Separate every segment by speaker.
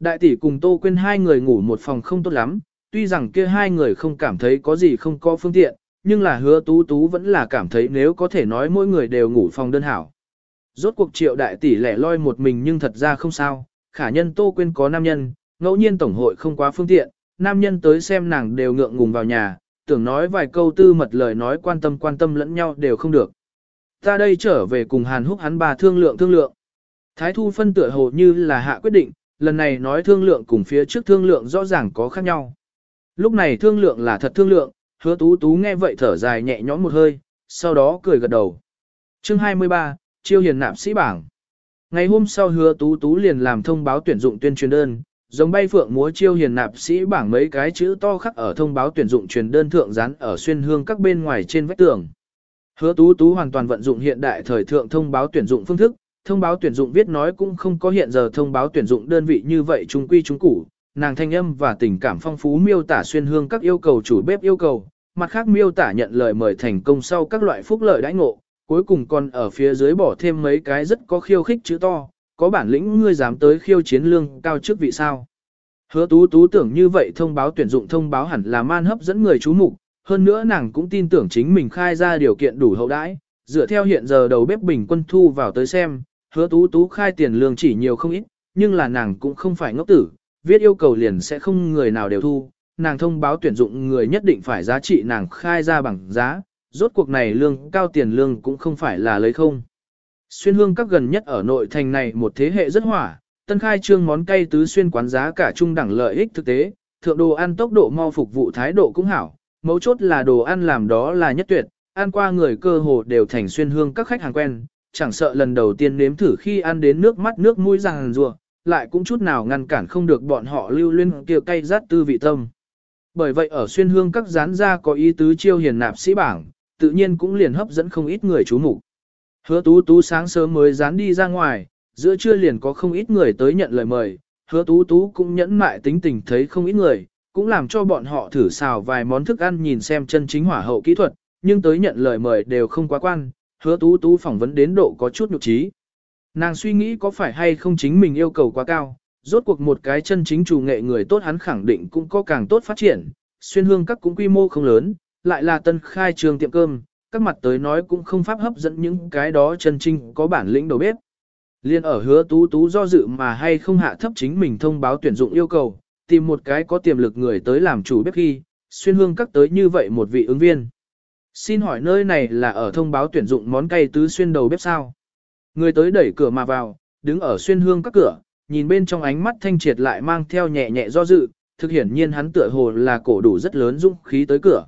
Speaker 1: Đại tỷ cùng Tô Quyên hai người ngủ một phòng không tốt lắm, tuy rằng kia hai người không cảm thấy có gì không có phương tiện, nhưng là hứa tú tú vẫn là cảm thấy nếu có thể nói mỗi người đều ngủ phòng đơn hảo. Rốt cuộc triệu đại tỷ lẻ loi một mình nhưng thật ra không sao, khả nhân Tô Quyên có nam nhân, ngẫu nhiên tổng hội không quá phương tiện, nam nhân tới xem nàng đều ngượng ngùng vào nhà, tưởng nói vài câu tư mật lời nói quan tâm quan tâm lẫn nhau đều không được. Ta đây trở về cùng Hàn Húc hắn bà thương lượng thương lượng. Thái thu phân tựa hồ như là hạ quyết định, lần này nói thương lượng cùng phía trước thương lượng rõ ràng có khác nhau. Lúc này thương lượng là thật thương lượng, hứa tú tú nghe vậy thở dài nhẹ nhõm một hơi, sau đó cười gật đầu. Chương 23, Chiêu hiền nạp sĩ bảng. Ngày hôm sau hứa tú tú liền làm thông báo tuyển dụng tuyên truyền đơn, giống bay phượng múa chiêu hiền nạp sĩ bảng mấy cái chữ to khắc ở thông báo tuyển dụng truyền đơn thượng dán ở xuyên hương các bên ngoài trên vách tường. Hứa tú tú hoàn toàn vận dụng hiện đại thời thượng thông báo tuyển dụng phương thức, thông báo tuyển dụng viết nói cũng không có hiện giờ thông báo tuyển dụng đơn vị như vậy trung quy trung củ, nàng thanh âm và tình cảm phong phú miêu tả xuyên hương các yêu cầu chủ bếp yêu cầu, mặt khác miêu tả nhận lời mời thành công sau các loại phúc lợi đãi ngộ, cuối cùng còn ở phía dưới bỏ thêm mấy cái rất có khiêu khích chữ to, có bản lĩnh ngươi dám tới khiêu chiến lương cao chức vị sao. Hứa tú tú tưởng như vậy thông báo tuyển dụng thông báo hẳn là man hấp dẫn người chú mục hơn nữa nàng cũng tin tưởng chính mình khai ra điều kiện đủ hậu đãi, dựa theo hiện giờ đầu bếp bình quân thu vào tới xem, hứa tú tú khai tiền lương chỉ nhiều không ít, nhưng là nàng cũng không phải ngốc tử, viết yêu cầu liền sẽ không người nào đều thu, nàng thông báo tuyển dụng người nhất định phải giá trị nàng khai ra bằng giá, rốt cuộc này lương cao tiền lương cũng không phải là lấy không. Xuyên hương các gần nhất ở nội thành này một thế hệ rất hỏa, tân khai trương món cay tứ xuyên quán giá cả trung đẳng lợi ích thực tế, thượng đồ ăn tốc độ mau phục vụ thái độ cũng hảo, mấu chốt là đồ ăn làm đó là nhất tuyệt, ăn qua người cơ hồ đều thành xuyên hương các khách hàng quen, chẳng sợ lần đầu tiên nếm thử khi ăn đến nước mắt nước mũi ràng rùa, lại cũng chút nào ngăn cản không được bọn họ lưu luyên kia cay rát tư vị tâm. Bởi vậy ở xuyên hương các rán ra có ý tứ chiêu hiền nạp sĩ bảng, tự nhiên cũng liền hấp dẫn không ít người chú mục. Hứa tú tú sáng sớm mới dán đi ra ngoài, giữa trưa liền có không ít người tới nhận lời mời, hứa tú tú cũng nhẫn mại tính tình thấy không ít người, cũng làm cho bọn họ thử xào vài món thức ăn nhìn xem chân chính hỏa hậu kỹ thuật, nhưng tới nhận lời mời đều không quá quan, hứa tú tú phỏng vấn đến độ có chút nhục trí. Nàng suy nghĩ có phải hay không chính mình yêu cầu quá cao, rốt cuộc một cái chân chính chủ nghệ người tốt hắn khẳng định cũng có càng tốt phát triển, xuyên hương các cũng quy mô không lớn, lại là tân khai trường tiệm cơm, các mặt tới nói cũng không pháp hấp dẫn những cái đó chân chính có bản lĩnh đầu bếp. Liên ở hứa tú tú do dự mà hay không hạ thấp chính mình thông báo tuyển dụng yêu cầu, tìm một cái có tiềm lực người tới làm chủ bếp khi, xuyên hương các tới như vậy một vị ứng viên. Xin hỏi nơi này là ở thông báo tuyển dụng món cay tứ xuyên đầu bếp sao? Người tới đẩy cửa mà vào, đứng ở xuyên hương các cửa, nhìn bên trong ánh mắt thanh triệt lại mang theo nhẹ nhẹ do dự, thực hiển nhiên hắn tựa hồ là cổ đủ rất lớn dũng khí tới cửa.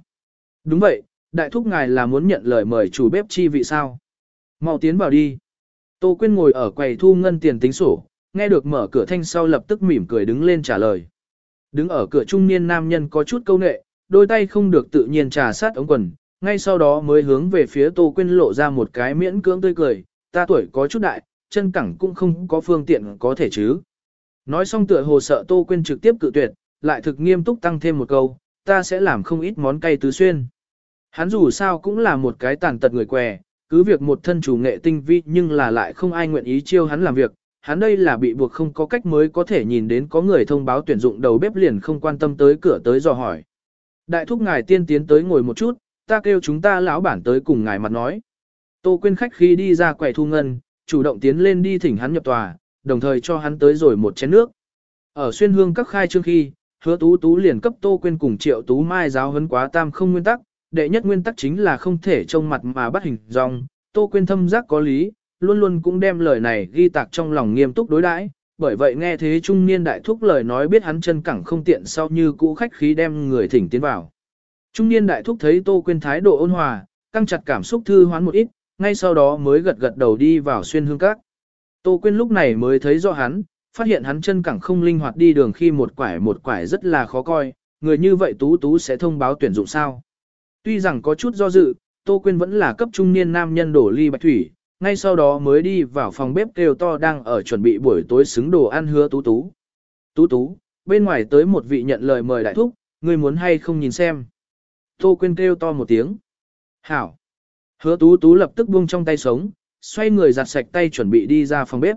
Speaker 1: Đúng vậy, đại thúc ngài là muốn nhận lời mời chủ bếp chi vị sao? Mau tiến vào đi. Tô Quyên ngồi ở quầy thu ngân tiền tính sổ, nghe được mở cửa thanh sau lập tức mỉm cười đứng lên trả lời. Đứng ở cửa trung niên nam nhân có chút câu nệ, đôi tay không được tự nhiên trà sát ống quần, ngay sau đó mới hướng về phía Tô Quyên lộ ra một cái miễn cưỡng tươi cười, ta tuổi có chút đại, chân cẳng cũng không có phương tiện có thể chứ. Nói xong tựa hồ sợ Tô Quyên trực tiếp cự tuyệt, lại thực nghiêm túc tăng thêm một câu, ta sẽ làm không ít món cay tứ xuyên. Hắn dù sao cũng là một cái tàn tật người què, cứ việc một thân chủ nghệ tinh vi nhưng là lại không ai nguyện ý chiêu hắn làm việc, hắn đây là bị buộc không có cách mới có thể nhìn đến có người thông báo tuyển dụng đầu bếp liền không quan tâm tới cửa tới dò hỏi. Đại thúc ngài tiên tiến tới ngồi một chút, ta kêu chúng ta lão bản tới cùng ngài mặt nói. Tô quên khách khi đi ra quầy thu ngân, chủ động tiến lên đi thỉnh hắn nhập tòa, đồng thời cho hắn tới rồi một chén nước. Ở xuyên hương các khai trương khi, hứa tú tú liền cấp tô quên cùng triệu tú mai giáo hấn quá tam không nguyên tắc, đệ nhất nguyên tắc chính là không thể trông mặt mà bắt hình dong, tô quên thâm giác có lý, luôn luôn cũng đem lời này ghi tạc trong lòng nghiêm túc đối đãi. Bởi vậy nghe thế trung niên đại thúc lời nói biết hắn chân cẳng không tiện sau như cũ khách khí đem người thỉnh tiến vào. Trung niên đại thúc thấy Tô Quyên thái độ ôn hòa, căng chặt cảm xúc thư hoán một ít, ngay sau đó mới gật gật đầu đi vào xuyên hương các. Tô Quyên lúc này mới thấy rõ hắn, phát hiện hắn chân cẳng không linh hoạt đi đường khi một quải một quải rất là khó coi, người như vậy tú tú sẽ thông báo tuyển dụng sao. Tuy rằng có chút do dự, Tô Quyên vẫn là cấp trung niên nam nhân đổ ly bạch thủy, ngay sau đó mới đi vào phòng bếp kêu to đang ở chuẩn bị buổi tối xứng đồ ăn hứa tú tú. Tú tú, bên ngoài tới một vị nhận lời mời đại thúc, người muốn hay không nhìn xem. Tô Quyên kêu to một tiếng. Hảo. Hứa tú tú lập tức buông trong tay sống, xoay người giặt sạch tay chuẩn bị đi ra phòng bếp.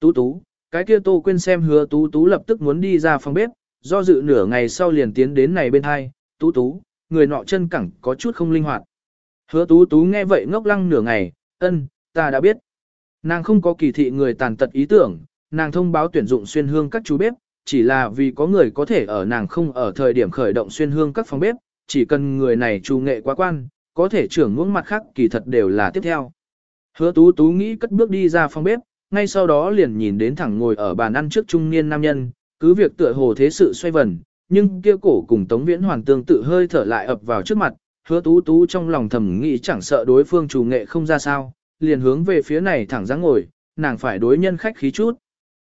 Speaker 1: Tú tú, cái kia Tô Quyên xem hứa tú tú lập tức muốn đi ra phòng bếp, do dự nửa ngày sau liền tiến đến này bên hai, tú tú, người nọ chân cẳng có chút không linh hoạt. Hứa tú tú nghe vậy ngốc lăng nửa ngày, ân, ta đã biết. Nàng không có kỳ thị người tàn tật ý tưởng, nàng thông báo tuyển dụng xuyên hương các chú bếp, chỉ là vì có người có thể ở nàng không ở thời điểm khởi động xuyên hương các phòng bếp, chỉ cần người này trù nghệ quá quan, có thể trưởng ngưỡng mặt khác kỳ thật đều là tiếp theo. Hứa tú tú nghĩ cất bước đi ra phòng bếp, ngay sau đó liền nhìn đến thẳng ngồi ở bàn ăn trước trung niên nam nhân, cứ việc tựa hồ thế sự xoay vần, nhưng kia cổ cùng Tống Viễn Hoàn tương tự hơi thở lại ập vào trước mặt, hứa tú tú trong lòng thầm nghĩ chẳng sợ đối phương chủ nghệ không ra sao, liền hướng về phía này thẳng dáng ngồi, nàng phải đối nhân khách khí chút.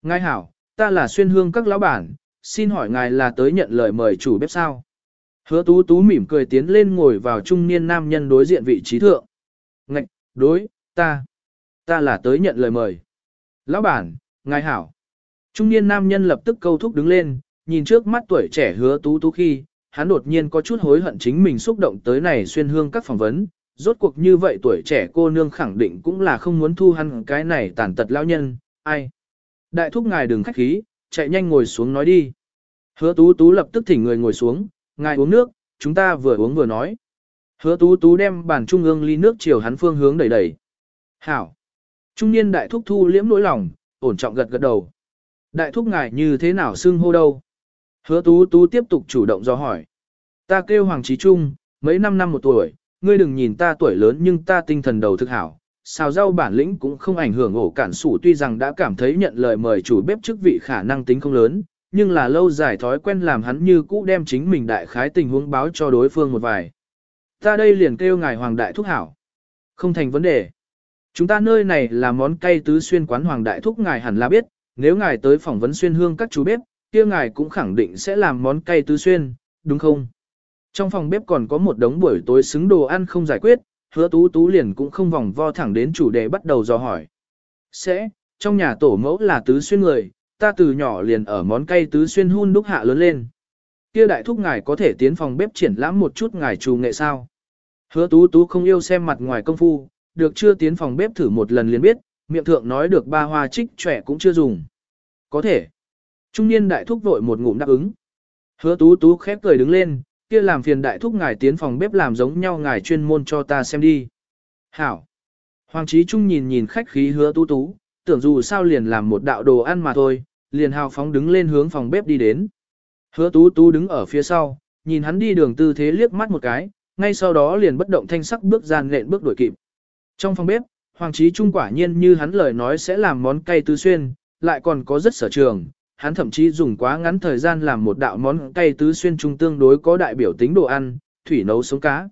Speaker 1: Ngài hảo, ta là xuyên hương các lão bản, xin hỏi ngài là tới nhận lời mời chủ bếp sao? Hứa tú tú mỉm cười tiến lên ngồi vào trung niên nam nhân đối diện vị trí thượng. Ngạch, đối, ta, ta là tới nhận lời mời. Lão bản, ngài hảo. Trung niên nam nhân lập tức câu thúc đứng lên, nhìn trước mắt tuổi trẻ hứa tú tú khi, hắn đột nhiên có chút hối hận chính mình xúc động tới này xuyên hương các phỏng vấn. Rốt cuộc như vậy tuổi trẻ cô nương khẳng định cũng là không muốn thu hắn cái này tàn tật lão nhân, ai. Đại thúc ngài đừng khách khí, chạy nhanh ngồi xuống nói đi. Hứa tú tú lập tức thỉnh người ngồi xuống, ngài uống nước, chúng ta vừa uống vừa nói. Hứa tú tú đem bàn trung ương ly nước chiều hắn phương hướng đẩy đẩy. Hảo. Trung niên đại thúc thu liễm nỗi lòng, ổn trọng gật gật đầu. Đại thúc ngài như thế nào xưng hô đâu? Hứa tú tú tiếp tục chủ động do hỏi. Ta kêu Hoàng Trí Trung, mấy năm năm một tuổi, ngươi đừng nhìn ta tuổi lớn nhưng ta tinh thần đầu thực hảo. Xào rau bản lĩnh cũng không ảnh hưởng ổ cản sủ tuy rằng đã cảm thấy nhận lời mời chủ bếp chức vị khả năng tính không lớn, nhưng là lâu dài thói quen làm hắn như cũ đem chính mình đại khái tình huống báo cho đối phương một vài. Ta đây liền kêu ngài Hoàng Đại Thúc Hảo. Không thành vấn đề. Chúng ta nơi này là món cay tứ xuyên quán Hoàng Đại Thúc ngài hẳn là biết, nếu ngài tới phỏng vấn xuyên hương các chú bếp, kia ngài cũng khẳng định sẽ làm món cay tứ xuyên, đúng không? Trong phòng bếp còn có một đống buổi tối xứng đồ ăn không giải quyết, hứa tú tú liền cũng không vòng vo thẳng đến chủ đề bắt đầu dò hỏi. Sẽ, trong nhà tổ mẫu là tứ xuyên người, ta từ nhỏ liền ở món cay tứ xuyên hun đúc hạ lớn lên. Kia đại thúc ngài có thể tiến phòng bếp triển lãm một chút ngài trù nghệ sao? Hứa tú tú không yêu xem mặt ngoài công phu, được chưa tiến phòng bếp thử một lần liền biết, miệng thượng nói được ba hoa trích trẻ cũng chưa dùng. Có thể. Trung niên đại thúc vội một ngụm đáp ứng. Hứa tú tú khép cười đứng lên, kia làm phiền đại thúc ngài tiến phòng bếp làm giống nhau ngài chuyên môn cho ta xem đi. Hảo. Hoàng trí trung nhìn nhìn khách khí hứa tú tú, tưởng dù sao liền làm một đạo đồ ăn mà thôi, liền hào phóng đứng lên hướng phòng bếp đi đến. Hứa tú tú đứng ở phía sau, nhìn hắn đi đường tư thế liếc mắt một cái, ngay sau đó liền bất động thanh sắc bước gian lện bước đuổi kịp. Trong phòng bếp, Hoàng Chí Trung quả nhiên như hắn lời nói sẽ làm món cay tứ xuyên, lại còn có rất sở trường. Hắn thậm chí dùng quá ngắn thời gian làm một đạo món cay tứ xuyên trung tương đối có đại biểu tính đồ ăn, thủy nấu sống cá.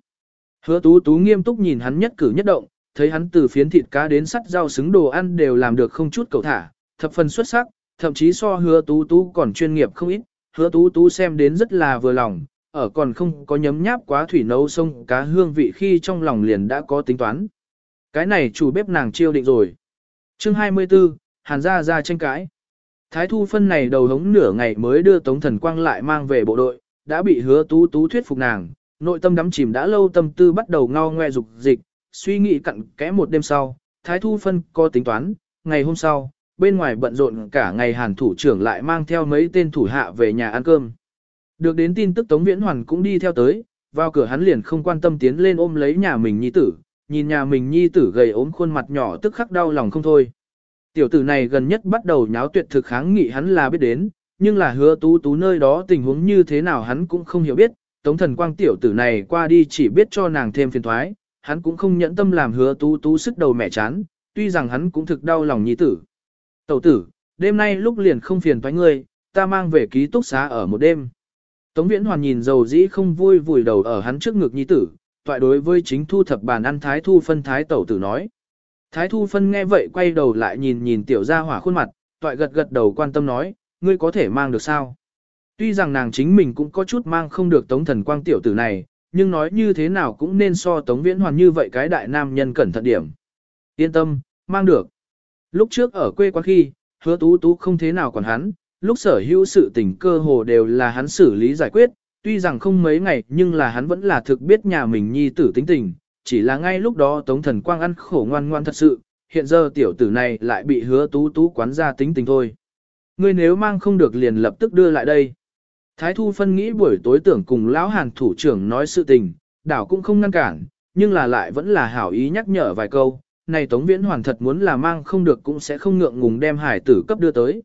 Speaker 1: Hứa tú tú nghiêm túc nhìn hắn nhất cử nhất động, thấy hắn từ phiến thịt cá đến sắt rau xứng đồ ăn đều làm được không chút cầu thả, thập phần xuất sắc, thậm chí so hứa tú tú còn chuyên nghiệp không ít, hứa tú tú xem đến rất là vừa lòng, ở còn không có nhấm nháp quá thủy nấu sông cá hương vị khi trong lòng liền đã có tính toán. Cái này chủ bếp nàng chiêu định rồi. chương 24, Hàn gia ra tranh cãi. Thái thu phân này đầu hống nửa ngày mới đưa Tống Thần Quang lại mang về bộ đội, đã bị hứa tú tú thuyết phục nàng, nội tâm đắm chìm đã lâu tâm tư bắt đầu ngao ngoe dục dịch, suy nghĩ cặn kẽ một đêm sau, Thái thu phân có tính toán, ngày hôm sau, bên ngoài bận rộn cả ngày hàn thủ trưởng lại mang theo mấy tên thủ hạ về nhà ăn cơm. Được đến tin tức Tống Viễn Hoàn cũng đi theo tới, vào cửa hắn liền không quan tâm tiến lên ôm lấy nhà mình nhi tử, nhìn nhà mình nhi tử gầy ốm khuôn mặt nhỏ tức khắc đau lòng không thôi. Tiểu tử này gần nhất bắt đầu nháo tuyệt thực kháng nghị hắn là biết đến, nhưng là hứa tú tú nơi đó tình huống như thế nào hắn cũng không hiểu biết, tống thần quang tiểu tử này qua đi chỉ biết cho nàng thêm phiền thoái, hắn cũng không nhẫn tâm làm hứa tú tú sức đầu mẹ chán, tuy rằng hắn cũng thực đau lòng nhi tử. Tẩu tử, đêm nay lúc liền không phiền thoái ngươi, ta mang về ký túc xá ở một đêm. Tống viễn hoàn nhìn dầu dĩ không vui vùi đầu ở hắn trước ngực nhi tử, toại đối với chính thu thập bàn ăn thái thu phân thái tẩu tử nói. Thái thu phân nghe vậy quay đầu lại nhìn nhìn tiểu gia hỏa khuôn mặt, toại gật gật đầu quan tâm nói, ngươi có thể mang được sao? Tuy rằng nàng chính mình cũng có chút mang không được tống thần quang tiểu tử này, nhưng nói như thế nào cũng nên so tống viễn hoàn như vậy cái đại nam nhân cẩn thận điểm. Yên tâm, mang được. Lúc trước ở quê quán khi, hứa tú tú không thế nào còn hắn, lúc sở hữu sự tình cơ hồ đều là hắn xử lý giải quyết, tuy rằng không mấy ngày nhưng là hắn vẫn là thực biết nhà mình nhi tử tính tình, chỉ là ngay lúc đó Tống Thần Quang ăn khổ ngoan ngoan thật sự, hiện giờ tiểu tử này lại bị hứa tú tú quán ra tính tình thôi. Ngươi nếu mang không được liền lập tức đưa lại đây. Thái Thu phân nghĩ buổi tối tưởng cùng lão hàn thủ trưởng nói sự tình, đảo cũng không ngăn cản, nhưng là lại vẫn là hảo ý nhắc nhở vài câu. Này Tống Viễn Hoàn thật muốn là mang không được cũng sẽ không ngượng ngùng đem hải tử cấp đưa tới.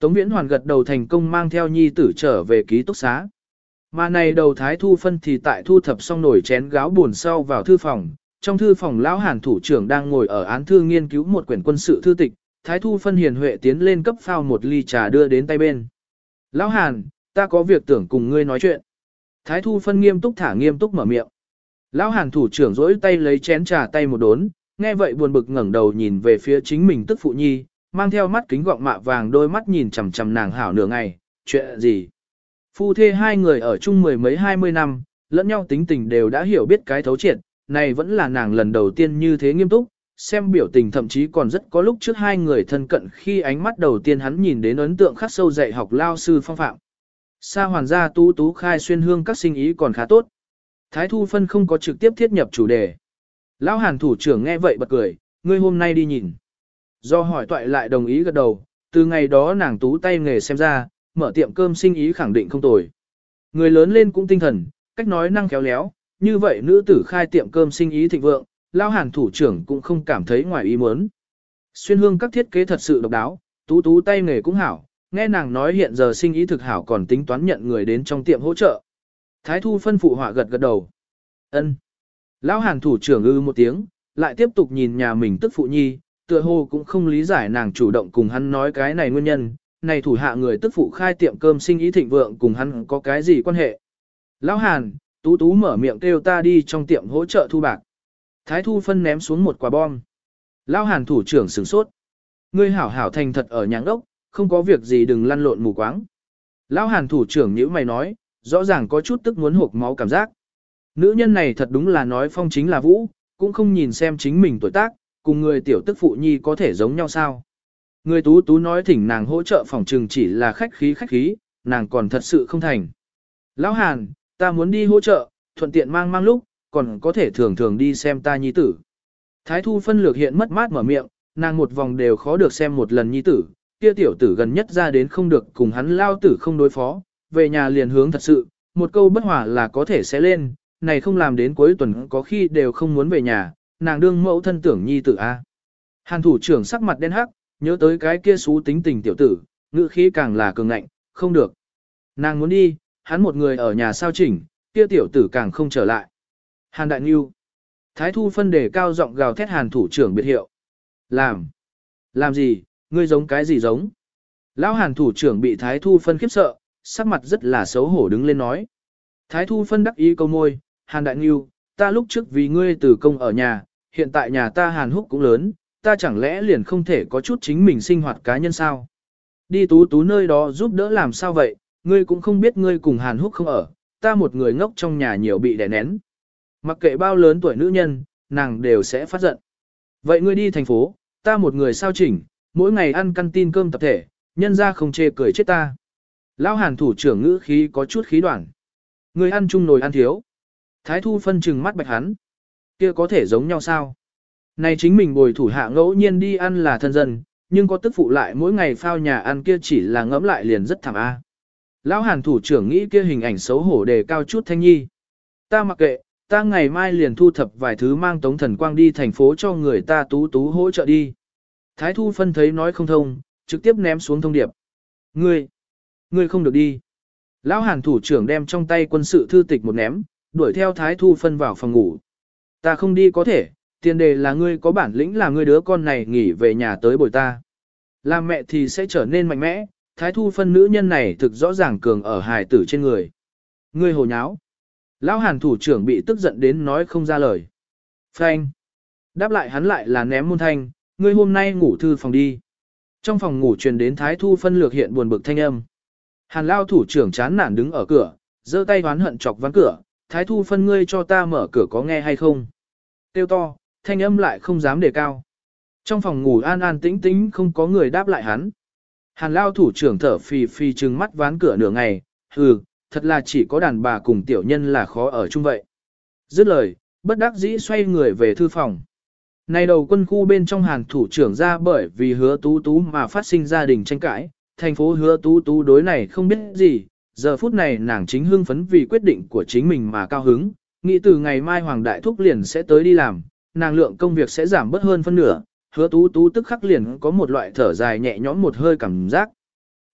Speaker 1: Tống Viễn Hoàn gật đầu thành công mang theo nhi tử trở về ký túc xá. Mà này đầu Thái Thu phân thì tại thu thập xong nổi chén gáo buồn sau vào thư phòng. Trong thư phòng lão hàn thủ trưởng đang ngồi ở án thư nghiên cứu một quyển quân sự thư tịch, Thái Thu phân hiền huệ tiến lên cấp phao một ly trà đưa đến tay bên. Lão hàn, ta có việc tưởng cùng ngươi nói chuyện. Thái Thu phân nghiêm túc thả nghiêm túc mở miệng. Lão hàn thủ trưởng rỗi tay lấy chén trà tay một đốn, nghe vậy buồn bực ngẩng đầu nhìn về phía chính mình tức phụ nhi, mang theo mắt kính gọng mạ vàng đôi mắt nhìn chằm chằm nàng hảo nửa ngày, chuyện gì? Phu thê hai người ở chung mười mấy hai mươi năm, lẫn nhau tính tình đều đã hiểu biết cái thấu triệt, này vẫn là nàng lần đầu tiên như thế nghiêm túc, xem biểu tình thậm chí còn rất có lúc trước hai người thân cận khi ánh mắt đầu tiên hắn nhìn đến ấn tượng khắc sâu dạy học lao sư phong phạm. Sa hoàn gia tú tú khai xuyên hương các sinh ý còn khá tốt. Thái Thu Phân không có trực tiếp thiết nhập chủ đề. Lão hàn thủ trưởng nghe vậy bật cười, ngươi hôm nay đi nhìn. Do hỏi toại lại đồng ý gật đầu, từ ngày đó nàng tú tay nghề xem ra, mở tiệm cơm sinh ý khẳng định không tồi. Người lớn lên cũng tinh thần, cách nói năng khéo léo, như vậy nữ tử khai tiệm cơm sinh ý thịnh vượng, lao hàn thủ trưởng cũng không cảm thấy ngoài ý muốn. Xuyên hương các thiết kế thật sự độc đáo, tú tú tay nghề cũng hảo, nghe nàng nói hiện giờ sinh ý thực hảo còn tính toán nhận người đến trong tiệm hỗ trợ. Thái thu phân phụ họa gật gật đầu. ân Lão hàn thủ trưởng ư một tiếng, lại tiếp tục nhìn nhà mình tức phụ nhi, tựa hồ cũng không lý giải nàng chủ động cùng hắn nói cái này nguyên nhân, này thủ hạ người tức phụ khai tiệm cơm sinh ý thịnh vượng cùng hắn có cái gì quan hệ. Lão hàn, tú tú mở miệng kêu ta đi trong tiệm hỗ trợ thu bạc. Thái thu phân ném xuống một quả bom. Lão hàn thủ trưởng sửng sốt. Ngươi hảo hảo thành thật ở nhãng đốc, không có việc gì đừng lăn lộn mù quáng. Lão hàn thủ trưởng nhữ mày nói, rõ ràng có chút tức muốn hộp máu cảm giác. Nữ nhân này thật đúng là nói phong chính là vũ, cũng không nhìn xem chính mình tuổi tác, cùng người tiểu tức phụ nhi có thể giống nhau sao. Người tú tú nói thỉnh nàng hỗ trợ phòng trừng chỉ là khách khí khách khí, nàng còn thật sự không thành. Lão Hàn, ta muốn đi hỗ trợ, thuận tiện mang mang lúc, còn có thể thường thường đi xem ta nhi tử. Thái thu phân lược hiện mất mát mở miệng, nàng một vòng đều khó được xem một lần nhi tử, kia tiểu tử gần nhất ra đến không được cùng hắn lao tử không đối phó, về nhà liền hướng thật sự, một câu bất hòa là có thể sẽ lên, này không làm đến cuối tuần có khi đều không muốn về nhà, nàng đương mẫu thân tưởng nhi tử A. Hàn thủ trưởng sắc mặt đen hắc, nhớ tới cái kia xú tính tình tiểu tử, ngữ khí càng là cường ngạnh, không được. Nàng muốn đi, hắn một người ở nhà sao chỉnh, kia tiểu tử càng không trở lại. Hàn đại nghiêu. Thái thu phân đề cao giọng gào thét hàn thủ trưởng biệt hiệu. Làm. Làm gì, ngươi giống cái gì giống. Lão hàn thủ trưởng bị thái thu phân khiếp sợ, sắc mặt rất là xấu hổ đứng lên nói. Thái thu phân đắc ý câu môi, hàn đại Ngưu, ta lúc trước vì ngươi từ công ở nhà, hiện tại nhà ta hàn húc cũng lớn, ta chẳng lẽ liền không thể có chút chính mình sinh hoạt cá nhân sao? Đi tú tú nơi đó giúp đỡ làm sao vậy, ngươi cũng không biết ngươi cùng hàn húc không ở, ta một người ngốc trong nhà nhiều bị đè nén. Mặc kệ bao lớn tuổi nữ nhân, nàng đều sẽ phát giận. Vậy ngươi đi thành phố, ta một người sao chỉnh, mỗi ngày ăn căn tin cơm tập thể, nhân ra không chê cười chết ta. Lão hàn thủ trưởng ngữ khí có chút khí đoạn. Ngươi ăn chung nồi ăn thiếu. Thái thu phân trừng mắt bạch hắn. kia có thể giống nhau sao? Này chính mình bồi thủ hạ ngẫu nhiên đi ăn là thân dân, nhưng có tức phụ lại mỗi ngày phao nhà ăn kia chỉ là ngẫm lại liền rất thảm a. Lão hàn thủ trưởng nghĩ kia hình ảnh xấu hổ đề cao chút thanh nhi. Ta mặc kệ, ta ngày mai liền thu thập vài thứ mang tống thần quang đi thành phố cho người ta tú tú hỗ trợ đi. Thái thu phân thấy nói không thông, trực tiếp ném xuống thông điệp. Ngươi, ngươi không được đi. Lão hàn thủ trưởng đem trong tay quân sự thư tịch một ném, đuổi theo thái thu phân vào phòng ngủ. Ta không đi có thể, tiền đề là ngươi có bản lĩnh là ngươi đứa con này nghỉ về nhà tới bồi ta. Làm mẹ thì sẽ trở nên mạnh mẽ, thái thu phân nữ nhân này thực rõ ràng cường ở hài tử trên người. Ngươi hồ nháo. Lão hàn thủ trưởng bị tức giận đến nói không ra lời. Phanh. Đáp lại hắn lại là ném môn thanh, ngươi hôm nay ngủ thư phòng đi. Trong phòng ngủ truyền đến thái thu phân lược hiện buồn bực thanh âm. Hàn lao thủ trưởng chán nản đứng ở cửa, giơ tay oán hận chọc ván cửa, thái thu phân ngươi cho ta mở cửa có nghe hay không? Tiêu to, thanh âm lại không dám đề cao. Trong phòng ngủ an an tĩnh tĩnh không có người đáp lại hắn. Hàn lao thủ trưởng thở phì phì trừng mắt ván cửa nửa ngày, hừ, thật là chỉ có đàn bà cùng tiểu nhân là khó ở chung vậy. Dứt lời, bất đắc dĩ xoay người về thư phòng. Này đầu quân khu bên trong hàn thủ trưởng ra bởi vì hứa tú tú mà phát sinh gia đình tranh cãi, thành phố hứa tú tú đối này không biết gì, giờ phút này nàng chính hưng phấn vì quyết định của chính mình mà cao hứng, nghĩ từ ngày mai Hoàng Đại Thúc liền sẽ tới đi làm, nàng lượng công việc sẽ giảm bớt hơn phân nửa, hứa tú tú tức khắc liền có một loại thở dài nhẹ nhõm một hơi cảm giác.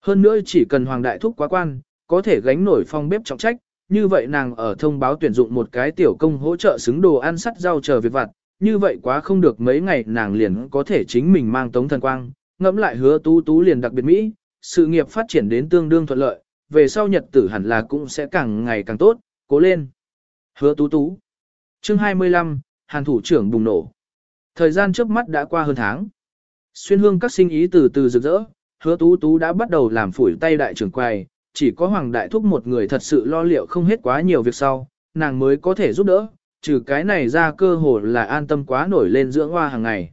Speaker 1: Hơn nữa chỉ cần Hoàng Đại Thúc quá quan, có thể gánh nổi phong bếp trọng trách, như vậy nàng ở thông báo tuyển dụng một cái tiểu công hỗ trợ xứng đồ ăn sắt rau chờ việc vặt, như vậy quá không được mấy ngày nàng liền có thể chính mình mang tống thần quang, ngẫm lại hứa tú tú liền đặc biệt Mỹ, sự nghiệp phát triển đến tương đương thuận lợi, về sau nhật tử hẳn là cũng sẽ càng ngày càng tốt, cố lên. Hứa tú tú. Chương 25, Hàn thủ trưởng bùng nổ. Thời gian trước mắt đã qua hơn tháng. Xuyên hương các sinh ý từ từ rực rỡ, hứa tú tú đã bắt đầu làm phủi tay đại trưởng quầy, chỉ có Hoàng Đại Thúc một người thật sự lo liệu không hết quá nhiều việc sau, nàng mới có thể giúp đỡ, trừ cái này ra cơ hồ là an tâm quá nổi lên dưỡng hoa hàng ngày.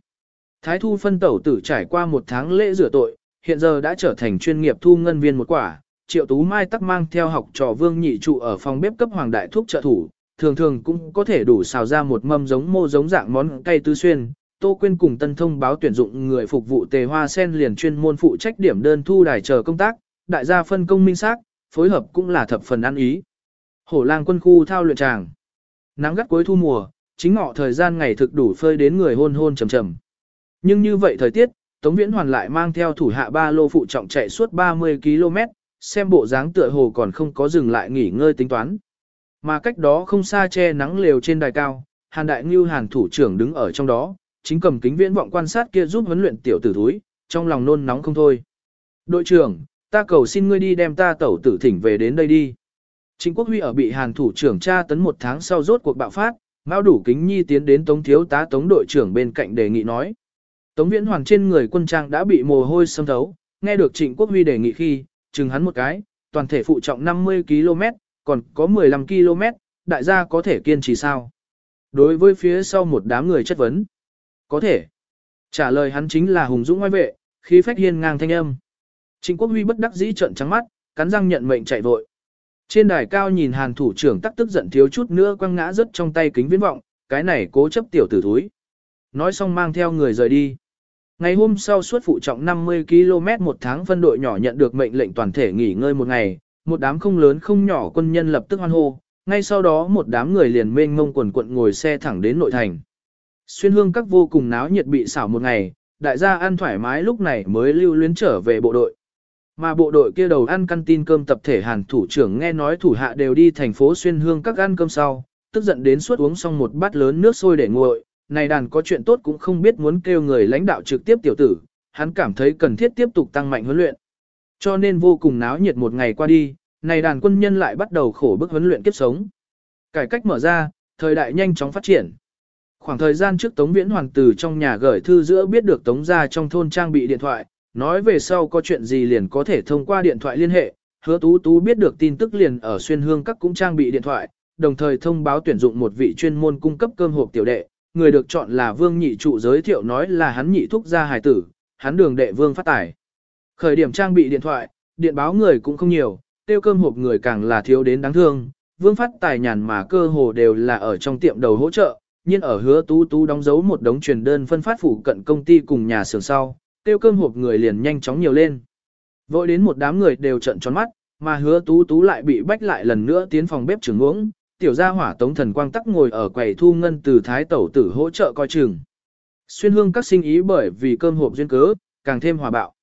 Speaker 1: Thái thu phân tẩu tử trải qua một tháng lễ rửa tội, hiện giờ đã trở thành chuyên nghiệp thu ngân viên một quả, triệu tú mai tắc mang theo học trò vương nhị trụ ở phòng bếp cấp Hoàng Đại Thúc trợ thủ, thường thường cũng có thể đủ xào ra một mâm giống mô giống dạng món cây tứ xuyên. Tô Quyên cùng tân thông báo tuyển dụng người phục vụ tề hoa sen liền chuyên môn phụ trách điểm đơn thu đài chờ công tác, đại gia phân công minh xác, phối hợp cũng là thập phần ăn ý. Hổ lang quân khu thao luyện tràng. Nắng gắt cuối thu mùa, chính ngọ thời gian ngày thực đủ phơi đến người hôn hôn trầm trầm. Nhưng như vậy thời tiết, Tống Viễn Hoàn lại mang theo thủ hạ ba lô phụ trọng chạy suốt 30 km, xem bộ dáng tựa hồ còn không có dừng lại nghỉ ngơi tính toán. Mà cách đó không xa che nắng lều trên đài cao, Hàn Đại Ngưu Hàn thủ trưởng đứng ở trong đó, chính cầm kính viễn vọng quan sát kia giúp huấn luyện tiểu tử thúi, trong lòng nôn nóng không thôi. Đội trưởng, ta cầu xin ngươi đi đem ta tẩu tử thỉnh về đến đây đi. Trịnh Quốc Huy ở bị Hàn thủ trưởng tra tấn một tháng sau rốt cuộc bạo phát, Mao đủ kính nhi tiến đến Tống thiếu tá Tống đội trưởng bên cạnh đề nghị nói. Tống Viễn Hoàng trên người quân trang đã bị mồ hôi xâm thấu, nghe được Trịnh Quốc Huy đề nghị khi, chừng hắn một cái, toàn thể phụ trọng 50 km, còn có 15 km, đại gia có thể kiên trì sao? Đối với phía sau một đám người chất vấn, có thể. Trả lời hắn chính là hùng dũng ngoại vệ, khí phách hiên ngang thanh âm. Trịnh Quốc Huy bất đắc dĩ trợn trắng mắt, cắn răng nhận mệnh chạy vội. Trên đài cao nhìn Hàn thủ trưởng tắc tức giận thiếu chút nữa quăng ngã rớt trong tay kính viễn vọng, cái này cố chấp tiểu tử thúi. Nói xong mang theo người rời đi. Ngày hôm sau suốt phụ trọng 50 km một tháng phân đội nhỏ nhận được mệnh lệnh toàn thể nghỉ ngơi một ngày, một đám không lớn không nhỏ quân nhân lập tức hoan hô, ngay sau đó một đám người liền mênh ngông quần quận ngồi xe thẳng đến nội thành. Xuyên hương các vô cùng náo nhiệt bị xảo một ngày, đại gia ăn thoải mái lúc này mới lưu luyến trở về bộ đội. Mà bộ đội kia đầu ăn căn tin cơm tập thể hàn thủ trưởng nghe nói thủ hạ đều đi thành phố xuyên hương các ăn cơm sau, tức giận đến suốt uống xong một bát lớn nước sôi để nguội, này đàn có chuyện tốt cũng không biết muốn kêu người lãnh đạo trực tiếp tiểu tử, hắn cảm thấy cần thiết tiếp tục tăng mạnh huấn luyện. Cho nên vô cùng náo nhiệt một ngày qua đi, này đàn quân nhân lại bắt đầu khổ bức huấn luyện kiếp sống. Cải cách mở ra, thời đại nhanh chóng phát triển. Khoảng thời gian trước Tống Viễn Hoàng tử trong nhà gửi thư giữa biết được Tống gia trong thôn trang bị điện thoại, nói về sau có chuyện gì liền có thể thông qua điện thoại liên hệ, hứa tú tú biết được tin tức liền ở xuyên hương các cũng trang bị điện thoại, đồng thời thông báo tuyển dụng một vị chuyên môn cung cấp cơm hộp tiểu đệ, người được chọn là Vương Nhị Trụ giới thiệu nói là hắn nhị thúc gia hài tử, hắn đường đệ Vương phát tài. Khởi điểm trang bị điện thoại, điện báo người cũng không nhiều, tiêu cơm hộp người càng là thiếu đến đáng thương, Vương phát tài nhàn mà cơ hồ đều là ở trong tiệm đầu hỗ trợ, nhưng ở hứa tú tú đóng dấu một đống truyền đơn phân phát phủ cận công ty cùng nhà xưởng sau, tiêu cơm hộp người liền nhanh chóng nhiều lên. Vội đến một đám người đều trận tròn mắt, mà hứa tú tú lại bị bách lại lần nữa tiến phòng bếp trưởng uống, tiểu gia hỏa tống thần quang tắc ngồi ở quầy thu ngân từ thái tẩu tử hỗ trợ coi chừng. Xuyên hương các sinh ý bởi vì cơm hộp duyên cớ, càng thêm hòa bạo.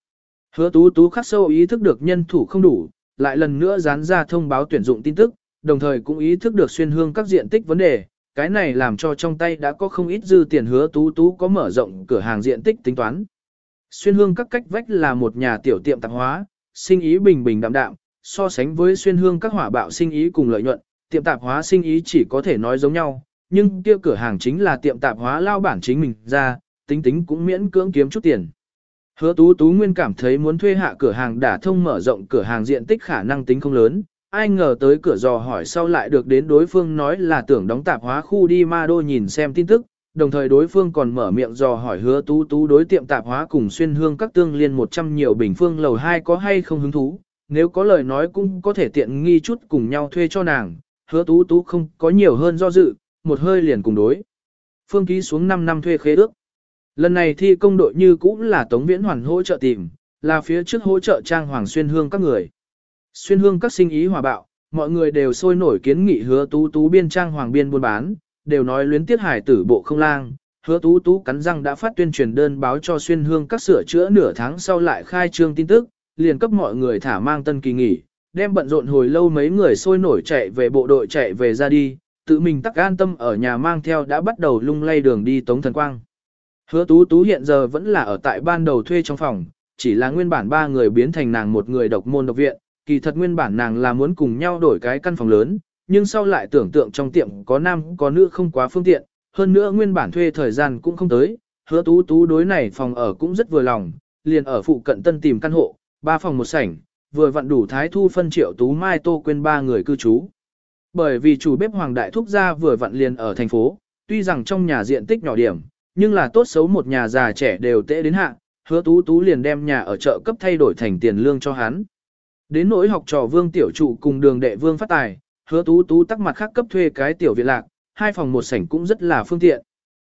Speaker 1: Hứa tú tú khắc sâu ý thức được nhân thủ không đủ, lại lần nữa dán ra thông báo tuyển dụng tin tức, đồng thời cũng ý thức được xuyên hương các diện tích vấn đề, cái này làm cho trong tay đã có không ít dư tiền hứa tú tú có mở rộng cửa hàng diện tích tính toán. Xuyên hương các cách vách là một nhà tiểu tiệm tạp hóa, sinh ý bình bình đạm đạm, so sánh với xuyên hương các hỏa bạo sinh ý cùng lợi nhuận, tiệm tạp hóa sinh ý chỉ có thể nói giống nhau, nhưng kia cửa hàng chính là tiệm tạp hóa lao bản chính mình ra, tính tính cũng miễn cưỡng kiếm chút tiền. Hứa tú tú nguyên cảm thấy muốn thuê hạ cửa hàng đả thông mở rộng cửa hàng diện tích khả năng tính không lớn, ai ngờ tới cửa dò hỏi sau lại được đến đối phương nói là tưởng đóng tạp hóa khu đi ma đô nhìn xem tin tức, đồng thời đối phương còn mở miệng dò hỏi hứa tú tú đối tiệm tạp hóa cùng xuyên hương các tương liên 100 nhiều bình phương lầu 2 có hay không hứng thú, nếu có lời nói cũng có thể tiện nghi chút cùng nhau thuê cho nàng, hứa tú tú không có nhiều hơn do dự, một hơi liền cùng đối. Phương ký xuống 5 năm thuê khế ước. Lần này thi công đội như cũng là Tống Viễn Hoàn hỗ trợ tìm, Là phía trước hỗ trợ trang hoàng xuyên hương các người. Xuyên hương các sinh ý hòa bạo, mọi người đều sôi nổi kiến nghị hứa tú tú biên trang hoàng biên buôn bán, đều nói luyến tiết hải tử bộ không lang. Hứa tú tú cắn răng đã phát tuyên truyền đơn báo cho xuyên hương các sửa chữa nửa tháng sau lại khai trương tin tức, liền cấp mọi người thả mang tân kỳ nghỉ, đem bận rộn hồi lâu mấy người sôi nổi chạy về bộ đội chạy về ra đi, tự mình tắc an tâm ở nhà mang theo đã bắt đầu lung lay đường đi Tống Thần Quang. Hứa tú tú hiện giờ vẫn là ở tại ban đầu thuê trong phòng, chỉ là nguyên bản ba người biến thành nàng một người độc môn độc viện, kỳ thật nguyên bản nàng là muốn cùng nhau đổi cái căn phòng lớn, nhưng sau lại tưởng tượng trong tiệm có nam có nữ không quá phương tiện, hơn nữa nguyên bản thuê thời gian cũng không tới, hứa tú tú đối này phòng ở cũng rất vừa lòng, liền ở phụ cận tân tìm căn hộ, ba phòng một sảnh, vừa vặn đủ thái thu phân triệu tú mai tô quên ba người cư trú. Bởi vì chủ bếp Hoàng Đại Thúc gia vừa vặn liền ở thành phố, tuy rằng trong nhà diện tích nhỏ điểm, nhưng là tốt xấu một nhà già trẻ đều tệ đến hạ, hứa tú tú liền đem nhà ở chợ cấp thay đổi thành tiền lương cho hắn. Đến nỗi học trò vương tiểu trụ cùng đường đệ vương phát tài, hứa tú tú tắc mặt khác cấp thuê cái tiểu viện lạc, hai phòng một sảnh cũng rất là phương tiện.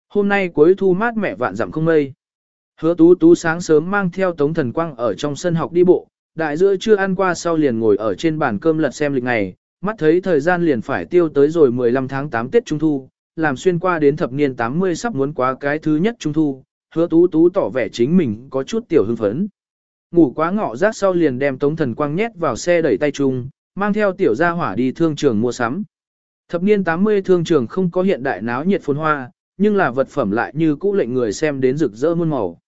Speaker 1: Hôm nay cuối thu mát mẹ vạn dặm không mây. Hứa tú tú sáng sớm mang theo tống thần quang ở trong sân học đi bộ, đại giữa chưa ăn qua sau liền ngồi ở trên bàn cơm lật xem lịch ngày, mắt thấy thời gian liền phải tiêu tới rồi 15 tháng 8 Tết Trung Thu, làm xuyên qua đến thập niên 80 sắp muốn qua cái thứ nhất Trung Thu, hứa tú tú tỏ vẻ chính mình có chút tiểu hưng phấn. Ngủ quá ngọ rác sau liền đem tống thần quang nhét vào xe đẩy tay chung, mang theo tiểu gia hỏa đi thương trường mua sắm. Thập niên 80 thương trường không có hiện đại náo nhiệt phồn hoa, nhưng là vật phẩm lại như cũ lệnh người xem đến rực rỡ muôn màu.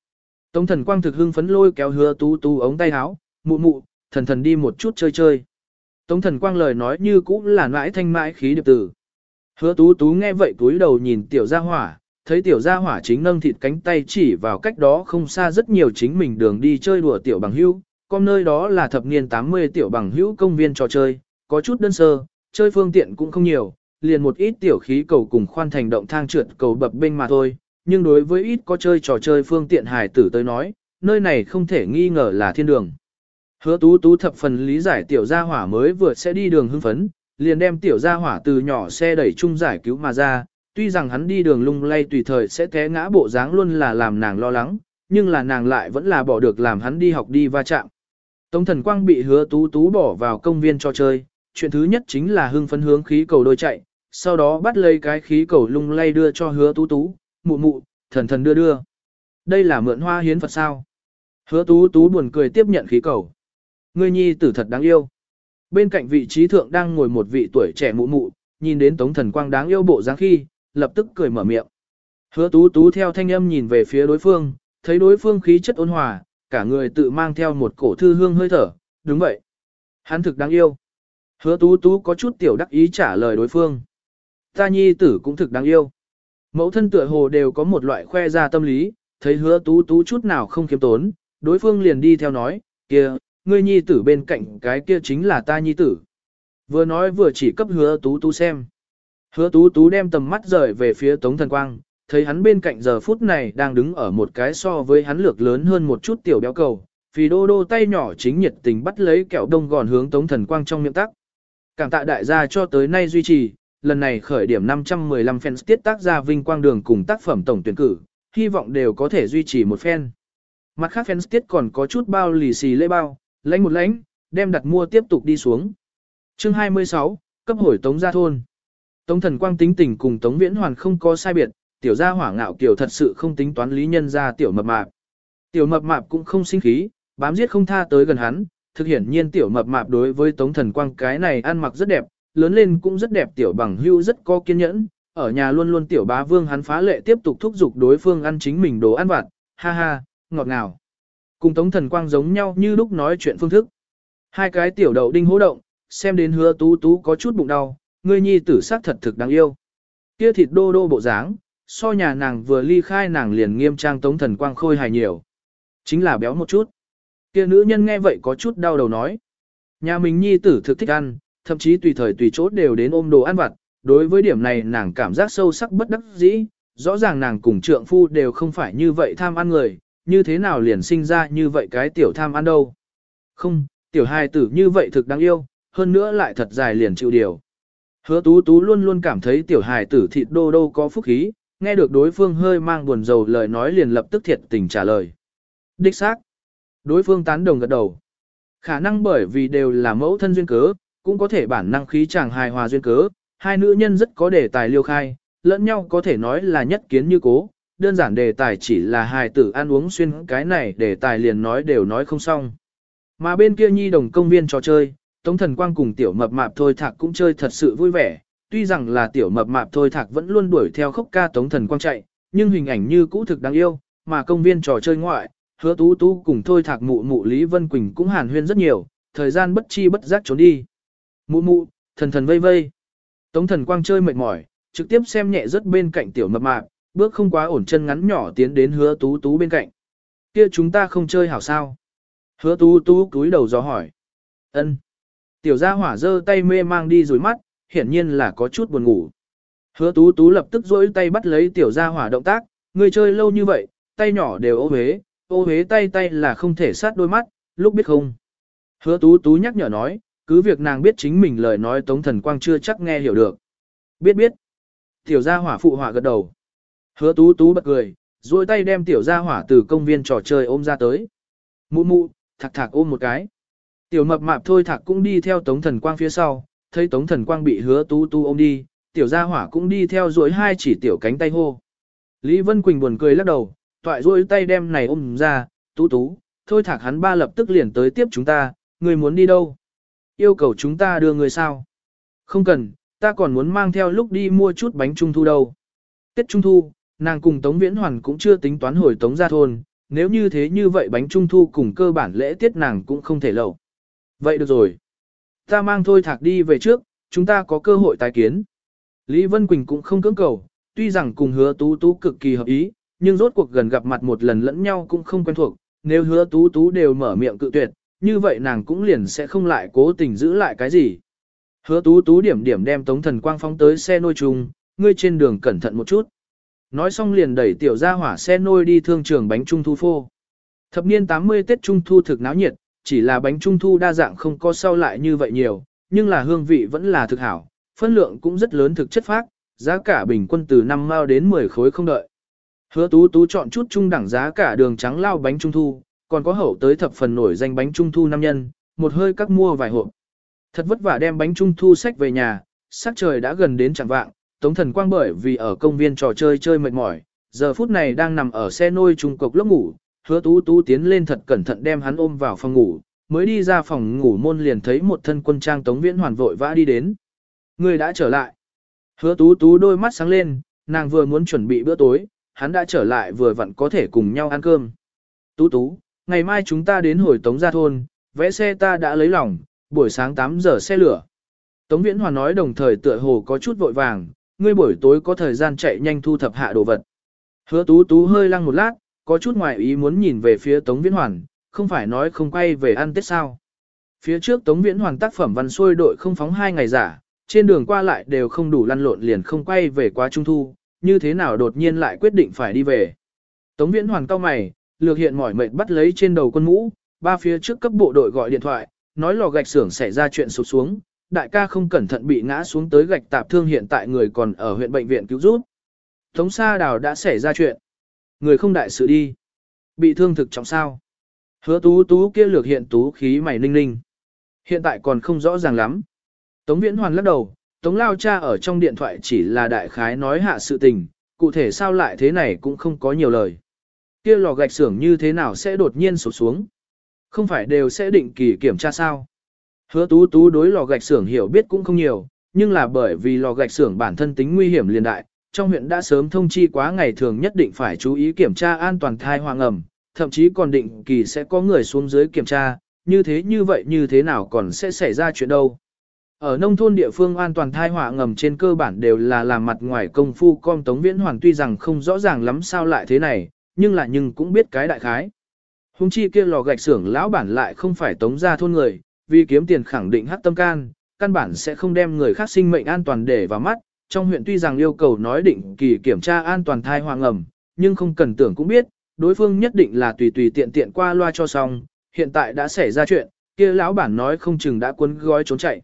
Speaker 1: Tống thần quang thực hưng phấn lôi kéo hứa tú tú ống tay áo, mụ mụ, thần thần đi một chút chơi chơi. Tống thần quang lời nói như cũ là mãi thanh mãi khí điệp tử. Hứa tú tú nghe vậy túi đầu nhìn tiểu gia hỏa, thấy tiểu gia hỏa chính nâng thịt cánh tay chỉ vào cách đó không xa rất nhiều chính mình đường đi chơi đùa tiểu bằng hữu, con nơi đó là thập niên 80 tiểu bằng hữu công viên trò chơi, có chút đơn sơ, chơi phương tiện cũng không nhiều, liền một ít tiểu khí cầu cùng khoan thành động thang trượt cầu bập bênh mà thôi, nhưng đối với ít có chơi trò chơi phương tiện hài tử tới nói, nơi này không thể nghi ngờ là thiên đường. Hứa tú tú thập phần lý giải tiểu gia hỏa mới vừa sẽ đi đường hưng phấn, liền đem tiểu gia hỏa từ nhỏ xe đẩy chung giải cứu mà ra, tuy rằng hắn đi đường lung lay tùy thời sẽ té ngã bộ dáng luôn là làm nàng lo lắng, nhưng là nàng lại vẫn là bỏ được làm hắn đi học đi va chạm. Tống thần quang bị hứa tú tú bỏ vào công viên cho chơi, chuyện thứ nhất chính là hưng phấn hướng khí cầu đôi chạy, sau đó bắt lấy cái khí cầu lung lay đưa cho hứa tú tú, mụ mụ, thần thần đưa đưa. Đây là mượn hoa hiến Phật sao. Hứa tú tú buồn cười tiếp nhận khí cầu. Ngươi nhi tử thật đáng yêu. Bên cạnh vị trí thượng đang ngồi một vị tuổi trẻ mụ mụ, nhìn đến tống thần quang đáng yêu bộ dáng khi, lập tức cười mở miệng. Hứa tú tú theo thanh âm nhìn về phía đối phương, thấy đối phương khí chất ôn hòa, cả người tự mang theo một cổ thư hương hơi thở, đúng vậy. Hắn thực đáng yêu. Hứa tú tú có chút tiểu đắc ý trả lời đối phương. Ta nhi tử cũng thực đáng yêu. Mẫu thân tựa hồ đều có một loại khoe ra tâm lý, thấy hứa tú tú chút nào không kiếm tốn, đối phương liền đi theo nói, kia, ngươi nhi tử bên cạnh cái kia chính là ta nhi tử. Vừa nói vừa chỉ cấp hứa tú tú xem. Hứa tú tú đem tầm mắt rời về phía tống thần quang, thấy hắn bên cạnh giờ phút này đang đứng ở một cái so với hắn lược lớn hơn một chút tiểu béo cầu, vì đô đô tay nhỏ chính nhiệt tình bắt lấy kẹo đông gòn hướng tống thần quang trong miệng tắc. Cảm tạ đại gia cho tới nay duy trì, lần này khởi điểm 515 fans tiết tác ra vinh quang đường cùng tác phẩm tổng tuyển cử, hy vọng đều có thể duy trì một fan. Mặt khác fans tiết còn có chút bao lì xì lễ bao, lãnh một lãnh, đem đặt mua tiếp tục đi xuống. Chương 26, cấp hồi Tống Gia Thôn. Tống thần quang tính tình cùng Tống Viễn Hoàn không có sai biệt, tiểu gia hỏa ngạo kiều thật sự không tính toán lý nhân gia tiểu mập mạp. Tiểu mập mạp cũng không sinh khí, bám giết không tha tới gần hắn, thực hiển nhiên tiểu mập mạp đối với Tống thần quang cái này ăn mặc rất đẹp, lớn lên cũng rất đẹp tiểu bằng hưu rất có kiên nhẫn, ở nhà luôn luôn tiểu bá vương hắn phá lệ tiếp tục thúc giục đối phương ăn chính mình đồ ăn vặt, ha ha, ngọt ngào. Cùng Tống Thần Quang giống nhau như lúc nói chuyện phương thức. Hai cái tiểu đậu đinh hố động, xem đến hứa tú tú có chút bụng đau, ngươi nhi tử sắc thật thực đáng yêu. Kia thịt đô đô bộ dáng, so nhà nàng vừa ly khai nàng liền nghiêm trang Tống Thần Quang khôi hài nhiều. Chính là béo một chút. Kia nữ nhân nghe vậy có chút đau đầu nói. Nhà mình nhi tử thực thích ăn, thậm chí tùy thời tùy chốt đều đến ôm đồ ăn vặt. Đối với điểm này nàng cảm giác sâu sắc bất đắc dĩ, rõ ràng nàng cùng trượng phu đều không phải như vậy tham ăn người, như thế nào liền sinh ra như vậy cái tiểu tham ăn đâu. Không, tiểu hài tử như vậy thực đáng yêu, hơn nữa lại thật dài liền chịu điều. Hứa tú tú luôn luôn cảm thấy tiểu hài tử thịt đô đô có phúc khí, nghe được đối phương hơi mang buồn rầu lời nói liền lập tức thiệt tình trả lời. Đích xác. Đối phương tán đồng gật đầu. Khả năng bởi vì đều là mẫu thân duyên cớ, cũng có thể bản năng khí chàng hài hòa duyên cớ, hai nữ nhân rất có đề tài liêu khai, lẫn nhau có thể nói là nhất kiến như cố, đơn giản đề tài chỉ là hài tử ăn uống xuyên cái này đề tài liền nói đều nói không xong. Mà bên kia nhi đồng công viên trò chơi, Tống Thần Quang cùng tiểu mập mạp thôi thạc cũng chơi thật sự vui vẻ, tuy rằng là tiểu mập mạp thôi thạc vẫn luôn đuổi theo khúc ca Tống Thần Quang chạy, nhưng hình ảnh như cũ thực đáng yêu, mà công viên trò chơi ngoại, hứa tú tú cùng thôi thạc mụ mụ Lý Vân Quỳnh cũng hàn huyên rất nhiều, thời gian bất chi bất giác trốn đi. Mụ mụ, thần thần vây vây. Tống thần quang chơi mệt mỏi, trực tiếp xem nhẹ rất bên cạnh tiểu mập mạp, bước không quá ổn chân ngắn nhỏ tiến đến hứa tú tú bên cạnh. Kia chúng ta không chơi hảo sao? Hứa tú tú cúi đầu gió hỏi. ân Tiểu gia hỏa giơ tay mê mang đi rồi mắt, hiển nhiên là có chút buồn ngủ. Hứa tú tú lập tức rỗi tay bắt lấy tiểu gia hỏa động tác, người chơi lâu như vậy, tay nhỏ đều ô huế, ô huế tay tay là không thể sát đôi mắt, lúc biết không. Hứa tú tú nhắc nhở nói, cứ việc nàng biết chính mình lời nói tống thần quang chưa chắc nghe hiểu được. Biết biết. Tiểu gia hỏa phụ hỏa gật đầu. Hứa tú tú bật cười, duỗi tay đem tiểu gia hỏa từ công viên trò chơi ôm ra tới. Mụ mụ, thạc thạc ôm một cái. Tiểu mập mạp thôi thạc cũng đi theo tống thần quang phía sau, thấy tống thần quang bị hứa tú tú ôm đi, tiểu gia hỏa cũng đi theo duỗi hai chỉ tiểu cánh tay hô. Lý Vân Quỳnh buồn cười lắc đầu, toại duỗi tay đem này ôm ra, tú tú, thôi thạc hắn ba lập tức liền tới tiếp chúng ta, người muốn đi đâu? Yêu cầu chúng ta đưa người sao? Không cần, ta còn muốn mang theo lúc đi mua chút bánh trung thu đâu. Tết trung thu, nàng cùng Tống Viễn Hoàn cũng chưa tính toán hồi Tống gia thôn, nếu như thế như vậy bánh trung thu cùng cơ bản lễ tiết nàng cũng không thể lậu. Vậy được rồi. Ta mang thôi thạc đi về trước, chúng ta có cơ hội tái kiến. Lý Vân Quỳnh cũng không cưỡng cầu, tuy rằng cùng hứa tú tú cực kỳ hợp ý, nhưng rốt cuộc gần gặp mặt một lần lẫn nhau cũng không quen thuộc, nếu hứa tú tú đều mở miệng cự tuyệt, như vậy nàng cũng liền sẽ không lại cố tình giữ lại cái gì. Hứa tú tú điểm điểm đem tống thần quang phóng tới xe nôi trùng, ngươi trên đường cẩn thận một chút. Nói xong liền đẩy tiểu ra hỏa xe nôi đi thương trường bánh trung thu phô. Thập niên 80 Tết Trung Thu thực náo nhiệt, chỉ là bánh trung thu đa dạng không có sau lại như vậy nhiều, nhưng là hương vị vẫn là thực hảo, phân lượng cũng rất lớn thực chất phác, giá cả bình quân từ 5 mao đến 10 khối không đợi. Hứa tú tú chọn chút trung đẳng giá cả đường trắng lao bánh trung thu, còn có hậu tới thập phần nổi danh bánh trung thu năm nhân, một hơi các mua vài hộp. Thật vất vả đem bánh trung thu sách về nhà, sắc trời đã gần đến chẳng vạng, Tống Thần Quang bởi vì ở công viên trò chơi chơi mệt mỏi, giờ phút này đang nằm ở xe nôi trung cục lớp ngủ, hứa tú tú tiến lên thật cẩn thận đem hắn ôm vào phòng ngủ, mới đi ra phòng ngủ môn liền thấy một thân quân trang Tống Viễn Hoàn vội vã đi đến. Người đã trở lại. Hứa tú tú đôi mắt sáng lên, nàng vừa muốn chuẩn bị bữa tối, hắn đã trở lại vừa vặn có thể cùng nhau ăn cơm. Tú tú, ngày mai chúng ta đến hồi Tống Gia Thôn, vẽ xe ta đã lấy lòng, buổi sáng 8 giờ xe lửa. Tống Viễn Hoàn nói đồng thời tựa hồ có chút vội vàng, ngươi buổi tối có thời gian chạy nhanh thu thập hạ đồ vật. Hứa tú tú hơi lăng một lát, có chút ngoài ý muốn nhìn về phía Tống Viễn Hoàn, không phải nói không quay về ăn Tết sao. Phía trước Tống Viễn Hoàn tác phẩm văn xuôi đội không phóng hai ngày giả, trên đường qua lại đều không đủ lăn lộn liền không quay về quá trung thu, như thế nào đột nhiên lại quyết định phải đi về. Tống Viễn Hoàn cao mày, lược hiện mỏi mệt bắt lấy trên đầu quân mũ, ba phía trước cấp bộ đội gọi điện thoại, nói lò gạch xưởng xảy ra chuyện sụp xuống, đại ca không cẩn thận bị ngã xuống tới gạch tạp thương hiện tại người còn ở huyện bệnh viện cứu giúp. Tống Sa Đào đã xảy ra chuyện. Người không đại sự đi. Bị thương thực trọng sao. Hứa tú tú kia lược hiện tú khí mày ninh ninh. Hiện tại còn không rõ ràng lắm. Tống Viễn Hoàn lắc đầu, Tống Lao Cha ở trong điện thoại chỉ là đại khái nói hạ sự tình, cụ thể sao lại thế này cũng không có nhiều lời. Kia lò gạch xưởng như thế nào sẽ đột nhiên sụp xuống? Không phải đều sẽ định kỳ kiểm tra sao? Hứa tú tú đối lò gạch xưởng hiểu biết cũng không nhiều, nhưng là bởi vì lò gạch xưởng bản thân tính nguy hiểm liền đại, trong huyện đã sớm thông chi quá ngày thường nhất định phải chú ý kiểm tra an toàn thai hoang ẩm, thậm chí còn định kỳ sẽ có người xuống dưới kiểm tra, như thế như vậy như thế nào còn sẽ xảy ra chuyện đâu. Ở nông thôn địa phương an toàn thai họa ngầm trên cơ bản đều là làm mặt ngoài công phu com tống viễn hoàn tuy rằng không rõ ràng lắm sao lại thế này, nhưng là nhưng cũng biết cái đại khái. Hùng chi kia lò gạch xưởng lão bản lại không phải tống ra thôn người, vì kiếm tiền khẳng định hắc tâm can, căn bản sẽ không đem người khác sinh mệnh an toàn để vào mắt. Trong huyện tuy rằng yêu cầu nói định kỳ kiểm tra an toàn thai hoàng ẩm, nhưng không cần tưởng cũng biết, đối phương nhất định là tùy tùy tiện tiện qua loa cho xong, hiện tại đã xảy ra chuyện, kia lão bản nói không chừng đã cuốn gói trốn chạy.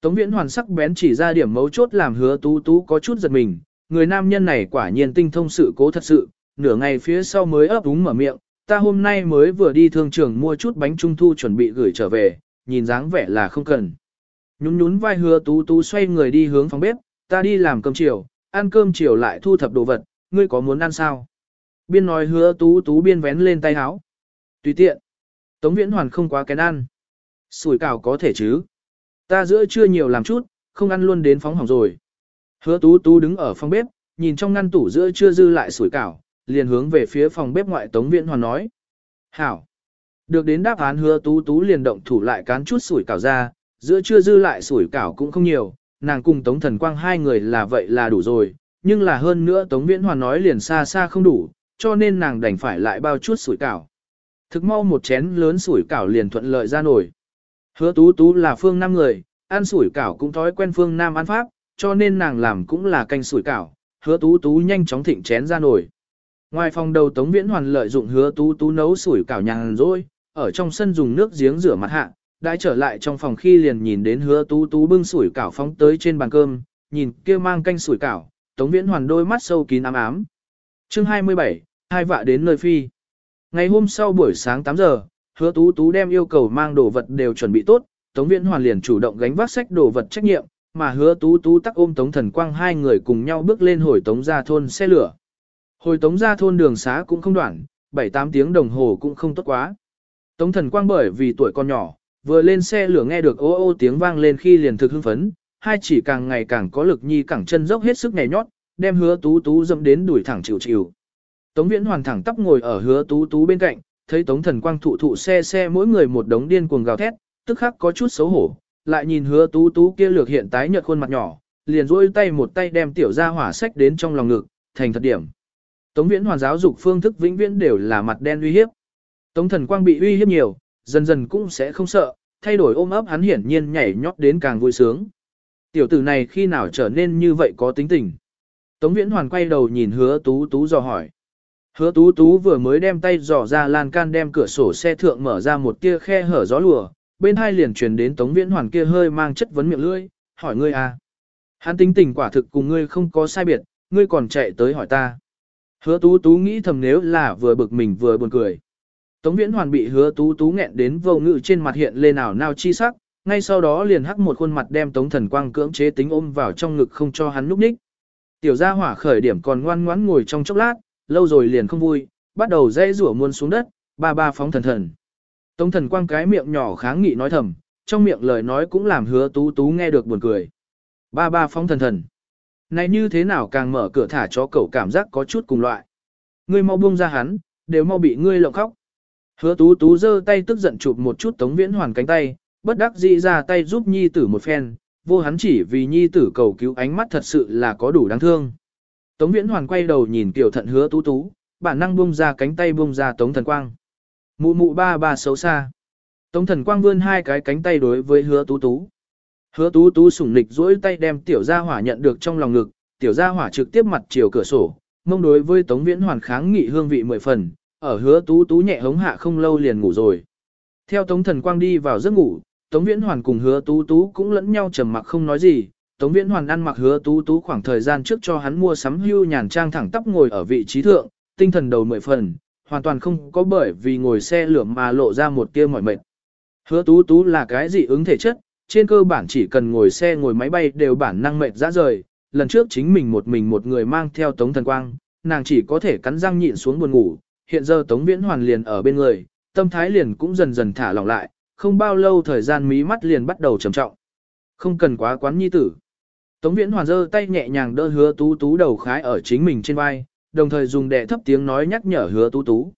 Speaker 1: Tống viễn hoàn sắc bén chỉ ra điểm mấu chốt làm hứa tú tú có chút giật mình, người nam nhân này quả nhiên tinh thông sự cố thật sự, nửa ngày phía sau mới ấp úng mở miệng, ta hôm nay mới vừa đi thương trường mua chút bánh trung thu chuẩn bị gửi trở về, nhìn dáng vẻ là không cần. Nhún nhún vai hứa tú tú xoay người đi hướng phòng bếp, ta đi làm cơm chiều, ăn cơm chiều lại thu thập đồ vật, ngươi có muốn ăn sao? Biên nói hứa tú tú biên vén lên tay áo. Tùy tiện. Tống viễn hoàn không quá kén ăn. Sủi cảo có thể chứ. Ta giữa chưa nhiều làm chút, không ăn luôn đến phóng hỏng rồi. Hứa tú tú đứng ở phòng bếp, nhìn trong ngăn tủ giữa chưa dư lại sủi cảo, liền hướng về phía phòng bếp ngoại Tống Viễn Hoàn nói. Hảo. Được đến đáp án hứa tú tú liền động thủ lại cán chút sủi cảo ra, giữa chưa dư lại sủi cảo cũng không nhiều, nàng cùng Tống Thần Quang hai người là vậy là đủ rồi, nhưng là hơn nữa Tống Viễn Hoàn nói liền xa xa không đủ, cho nên nàng đành phải lại bao chút sủi cảo. Thực mau một chén lớn sủi cảo liền thuận lợi ra nổi. Hứa tú tú là phương năm người, ăn sủi cảo cũng thói quen phương nam ăn pháp, cho nên nàng làm cũng là canh sủi cảo, hứa tú tú nhanh chóng thịnh chén ra nổi. Ngoài phòng đầu Tống Viễn Hoàn lợi dụng hứa tú tú nấu sủi cảo nhàn rồi, ở trong sân dùng nước giếng rửa mặt hạ, đã trở lại trong phòng khi liền nhìn đến hứa tú tú bưng sủi cảo phóng tới trên bàn cơm, nhìn kia mang canh sủi cảo, Tống Viễn Hoàn đôi mắt sâu kín ám ám. Chương 27, hai vạ đến nơi phi. Ngày hôm sau buổi sáng 8 giờ, hứa tú tú đem yêu cầu mang đồ vật đều chuẩn bị tốt, Tống Viễn Hoàn liền chủ động gánh vác sách đồ vật trách nhiệm, mà hứa tú tú tắc ôm Tống Thần Quang hai người cùng nhau bước lên hồi Tống ra thôn xe lửa. Hồi Tống ra thôn đường xá cũng không đoạn, 7-8 tiếng đồng hồ cũng không tốt quá. Tống Thần Quang bởi vì tuổi còn nhỏ, vừa lên xe lửa nghe được ô ô tiếng vang lên khi liền thực hưng phấn, hai chỉ càng ngày càng có lực nhi cẳng chân dốc hết sức nhảy nhót, đem hứa tú tú dẫm đến đuổi thẳng chịu chịu. Tống Viễn hoàn thẳng tắp ngồi ở hứa tú tú bên cạnh, thấy Tống Thần Quang thụ thụ xe xe mỗi người một đống điên cuồng gào thét, tức khắc có chút xấu hổ, lại nhìn hứa tú tú kia lược hiện tái nhợt khuôn mặt nhỏ, liền rôi tay một tay đem tiểu ra hỏa sách đến trong lòng ngực, thành thật điểm. Tống Viễn hoàn giáo dục phương thức vĩnh viễn đều là mặt đen uy hiếp. Tống Thần Quang bị uy hiếp nhiều, dần dần cũng sẽ không sợ, thay đổi ôm ấp hắn hiển nhiên nhảy nhót đến càng vui sướng. Tiểu tử này khi nào trở nên như vậy có tính tình. Tống Viễn Hoàn quay đầu nhìn hứa tú tú dò hỏi. Hứa tú tú vừa mới đem tay dò ra lan can đem cửa sổ xe thượng mở ra một tia khe hở gió lùa, bên hai liền truyền đến Tống Viễn Hoàn kia hơi mang chất vấn miệng lưỡi, hỏi ngươi à. Hắn tính tình quả thực cùng ngươi không có sai biệt, ngươi còn chạy tới hỏi ta. Hứa tú tú nghĩ thầm nếu là vừa bực mình vừa buồn cười. Tống Viễn Hoàn bị hứa tú tú nghẹn đến vô ngự trên mặt hiện lên ảo nao chi sắc, ngay sau đó liền hắc một khuôn mặt đem Tống Thần Quang cưỡng chế tính ôm vào trong ngực không cho hắn núp ních. Tiểu gia hỏa khởi điểm còn ngoan ngoãn ngồi trong chốc lát, lâu rồi liền không vui, bắt đầu dễ rủa muôn xuống đất, ba ba phóng thần thần. Tống Thần Quang cái miệng nhỏ kháng nghị nói thầm, trong miệng lời nói cũng làm hứa tú tú nghe được buồn cười. Ba ba phóng thần thần. Này như thế nào càng mở cửa thả cho cậu cảm giác có chút cùng loại. Ngươi mau buông ra hắn, đều mau bị ngươi lộng khóc. Hứa tú tú giơ tay tức giận chụp một chút tống viễn hoàn cánh tay, bất đắc dĩ ra tay giúp nhi tử một phen, vô hắn chỉ vì nhi tử cầu cứu ánh mắt thật sự là có đủ đáng thương. Tống viễn hoàn quay đầu nhìn tiểu thận hứa tú tú, bản năng buông ra cánh tay buông ra tống thần quang. Mụ mụ ba ba xấu xa. Tống thần quang vươn hai cái cánh tay đối với hứa tú tú. Hứa tú tú sủng nịch duỗi tay đem tiểu gia hỏa nhận được trong lòng ngực, tiểu gia hỏa trực tiếp mặt chiều cửa sổ, mông đối với tống viễn hoàn kháng nghị hương vị mười phần, ở hứa tú tú nhẹ hống hạ không lâu liền ngủ rồi. Theo Tống Thần Quang đi vào giấc ngủ, Tống Viễn Hoàn cùng hứa tú tú cũng lẫn nhau trầm mặc không nói gì. Tống Viễn Hoàn ăn mặc hứa tú tú khoảng thời gian trước cho hắn mua sắm hưu nhàn trang thẳng tắp ngồi ở vị trí thượng, tinh thần đầu mười phần, hoàn toàn không có bởi vì ngồi xe lửa mà lộ ra một tia mỏi mệt. Hứa tú tú là cái dị ứng thể chất, trên cơ bản chỉ cần ngồi xe ngồi máy bay đều bản năng mệt ra rời. Lần trước chính mình một mình một người mang theo Tống Thần Quang, nàng chỉ có thể cắn răng nhịn xuống buồn ngủ, hiện giờ Tống Viễn Hoàn liền ở bên người, tâm thái liền cũng dần dần thả lỏng lại, không bao lâu thời gian mí mắt liền bắt đầu trầm trọng. Không cần quá quán nhi tử. Tống Viễn Hoàn giơ tay nhẹ nhàng đỡ hứa tú tú đầu khái ở chính mình trên vai, đồng thời dùng đệ thấp tiếng nói nhắc nhở hứa tú tú.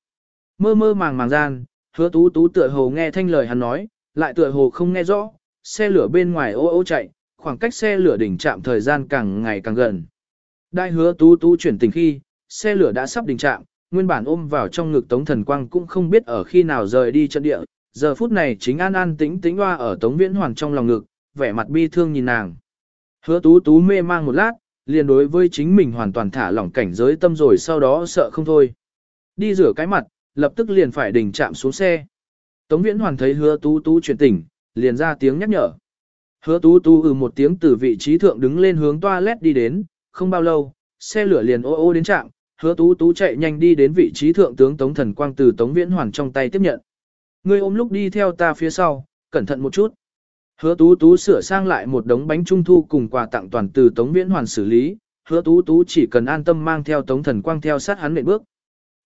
Speaker 1: Mơ mơ màng màng gian, hứa tú tú tựa hồ nghe thanh lời hắn nói, lại tựa hồ không nghe rõ, xe lửa bên ngoài ô ô chạy, khoảng cách xe lửa đỉnh trạm thời gian càng ngày càng gần. Đại hứa tú tú chuyển tình khi, xe lửa đã sắp đỉnh trạm, nguyên bản ôm vào trong ngực Tống Thần Quang cũng không biết ở khi nào rời đi trận địa, giờ phút này chính an an tĩnh tĩnh hoa ở Tống Viễn Hoàn trong lòng ngực, vẻ mặt bi thương nhìn nàng. Hứa tú tú mê mang một lát, liền đối với chính mình hoàn toàn thả lỏng cảnh giới tâm rồi sau đó sợ không thôi. Đi rửa cái mặt, lập tức liền phải đình chạm xuống xe. Tống Viễn Hoàn thấy hứa tú tú chuyển tỉnh, liền ra tiếng nhắc nhở. Hứa tú tú ừ một tiếng từ vị trí thượng đứng lên hướng toilet đi đến, không bao lâu, xe lửa liền ô ô đến trạm, hứa tú tú chạy nhanh đi đến vị trí thượng tướng Tống Thần Quang từ Tống Viễn Hoàn trong tay tiếp nhận. Ngươi ôm lúc đi theo ta phía sau, cẩn thận một chút. Hứa tú tú sửa sang lại một đống bánh trung thu cùng quà tặng toàn từ Tống Viễn Hoàn xử lý, hứa tú tú chỉ cần an tâm mang theo Tống Thần Quang theo sát hắn nệm bước.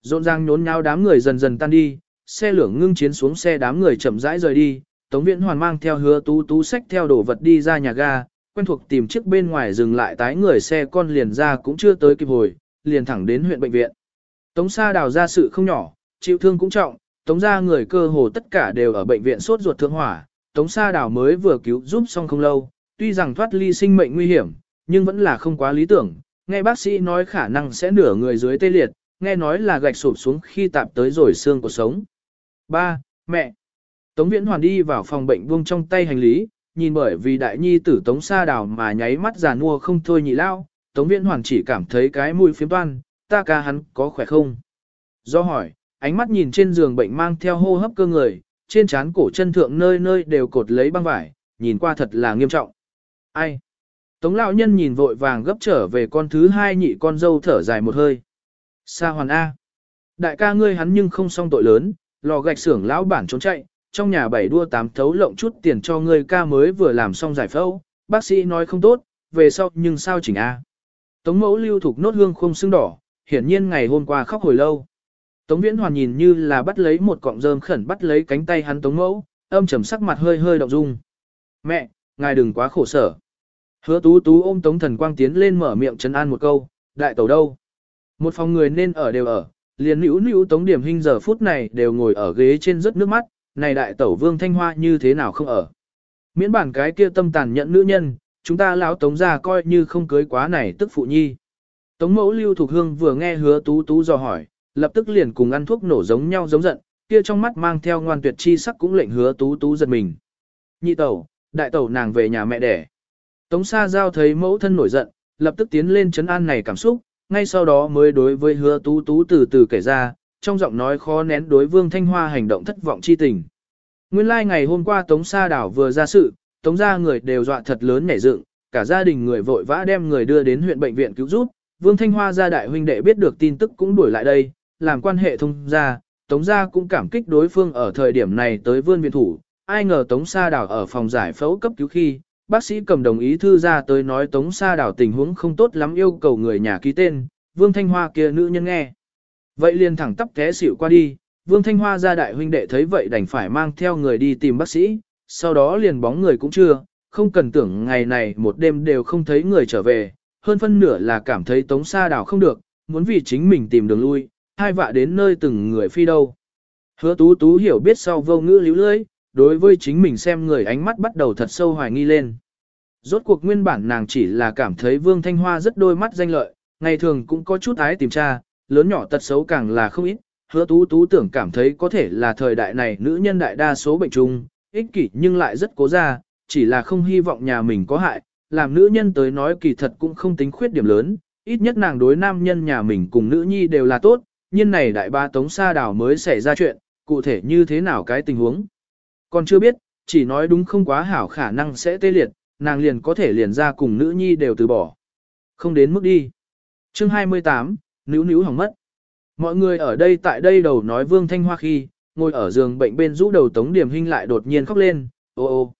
Speaker 1: Rộn ràng nhốn nháo đám người dần dần tan đi, xe lửa ngưng chiến xuống xe đám người chậm rãi rời đi, Tống Viễn Hoàn mang theo hứa tú tú sách theo đồ vật đi ra nhà ga, quen thuộc tìm chiếc bên ngoài dừng lại tái người xe con liền ra cũng chưa tới kịp hồi, liền thẳng đến huyện bệnh viện. Tống Sa đào ra sự không nhỏ, chịu thương cũng trọng, Tống gia người cơ hồ tất cả đều ở bệnh viện sốt ruột thương hỏa, Tống Sa đào mới vừa cứu giúp xong không lâu, tuy rằng thoát ly sinh mệnh nguy hiểm, nhưng vẫn là không quá lý tưởng, nghe bác sĩ nói khả năng sẽ nửa người dưới tê liệt, nghe nói là gạch sụp xuống khi tạp tới rồi xương của sống. Ba, mẹ. Tống Viễn Hoàn đi vào phòng bệnh buông trong tay hành lý, nhìn bởi vì đại nhi tử Tống Sa Đào mà nháy mắt già nua không thôi nhị lao, Tống Viễn Hoàn chỉ cảm thấy cái mũi phiếm toan, ta ca hắn có khỏe không? Do hỏi, ánh mắt nhìn trên giường bệnh mang theo hô hấp cơ người, trên trán cổ chân thượng nơi nơi đều cột lấy băng vải, nhìn qua thật là nghiêm trọng. Ai? Tống lão nhân nhìn vội vàng gấp trở về con thứ hai nhị con dâu thở dài một hơi. Sa hoàn A. Đại ca ngươi hắn nhưng không xong tội lớn, lò gạch xưởng lão bản trốn chạy, trong nhà bảy đua tám thấu lộng chút tiền cho ngươi ca mới vừa làm xong giải phẫu, bác sĩ nói không tốt, về sau nhưng sao chỉnh A. Tống mẫu lưu thuộc nốt hương không sưng đỏ, hiển nhiên ngày hôm qua khóc hồi lâu. Tống viễn hoàn nhìn như là bắt lấy một cọng rơm khẩn bắt lấy cánh tay hắn tống mẫu, âm trầm sắc mặt hơi hơi động dung. Mẹ, ngài đừng quá khổ sở. Hứa tú tú ôm tống thần quang tiến lên mở miệng trấn an một câu, đại tẩu đâu. Một phòng người nên ở đều ở, liền nữ nữ tống điểm hình giờ phút này đều ngồi ở ghế trên rất nước mắt, này đại tẩu vương thanh hoa như thế nào không ở. Miễn bản cái kia tâm tàn nhẫn nữ nhân, chúng ta lão tống ra coi như không cưới quá này tức phụ nhi. Tống mẫu lưu thuộc hương vừa nghe hứa tú tú dò hỏi, lập tức liền cùng ăn thuốc nổ giống nhau giống giận, kia trong mắt mang theo ngoan tuyệt chi sắc cũng lệnh hứa tú tú giật mình. Nhị tẩu, đại tẩu nàng về nhà mẹ đẻ. Tống Sa Giao thấy mẫu thân nổi giận, lập tức tiến lên chấn an này cảm xúc, ngay sau đó mới đối với hứa tú tú từ từ kể ra, trong giọng nói khó nén đối Vương Thanh Hoa hành động thất vọng chi tình. Nguyên lai like ngày hôm qua Tống Sa Đảo vừa ra sự, Tống gia người đều dọa thật lớn nảy dựng, cả gia đình người vội vã đem người đưa đến huyện bệnh viện cứu giúp. Vương Thanh Hoa gia đại huynh đệ biết được tin tức cũng đuổi lại đây, làm quan hệ thông gia, Tống gia cũng cảm kích đối phương ở thời điểm này tới vươn viện thủ. Ai ngờ Tống Sa Đảo ở phòng giải phẫu cấp cứu khi, bác sĩ cầm đồng ý thư ra tới nói Tống Sa Đảo tình huống không tốt lắm yêu cầu người nhà ký tên, Vương Thanh Hoa kia nữ nhân nghe. Vậy liền thẳng tắp té xỉu qua đi, Vương Thanh Hoa gia đại huynh đệ thấy vậy đành phải mang theo người đi tìm bác sĩ, sau đó liền bóng người cũng chưa, không cần tưởng ngày này một đêm đều không thấy người trở về, hơn phân nửa là cảm thấy Tống Sa Đảo không được, muốn vì chính mình tìm đường lui, hai vạ đến nơi từng người phi đâu. Hứa tú tú hiểu biết sau vô ngữ líu lưỡi, đối với chính mình xem người ánh mắt bắt đầu thật sâu hoài nghi lên. Rốt cuộc nguyên bản nàng chỉ là cảm thấy Vương Thanh Hoa rất đôi mắt danh lợi, ngày thường cũng có chút ái tìm tra, lớn nhỏ tật xấu càng là không ít, hứa tú tú tưởng cảm thấy có thể là thời đại này nữ nhân đại đa số bệnh chung, ích kỷ nhưng lại rất cố ra, chỉ là không hy vọng nhà mình có hại, làm nữ nhân tới nói kỳ thật cũng không tính khuyết điểm lớn, ít nhất nàng đối nam nhân nhà mình cùng nữ nhi đều là tốt, nhưng này đại ba tống sa đảo mới xảy ra chuyện, cụ thể như thế nào cái tình huống. Còn chưa biết, chỉ nói đúng không quá hảo khả năng sẽ tê liệt, nàng liền có thể liền ra cùng nữ nhi đều từ bỏ. Không đến mức đi. Chương 28, nữ nữ hỏng mất. Mọi người ở đây tại đây đầu nói Vương Thanh Hoa khi, ngồi ở giường bệnh bên rũ đầu Tống Điểm Hinh lại đột nhiên khóc lên, ô ô.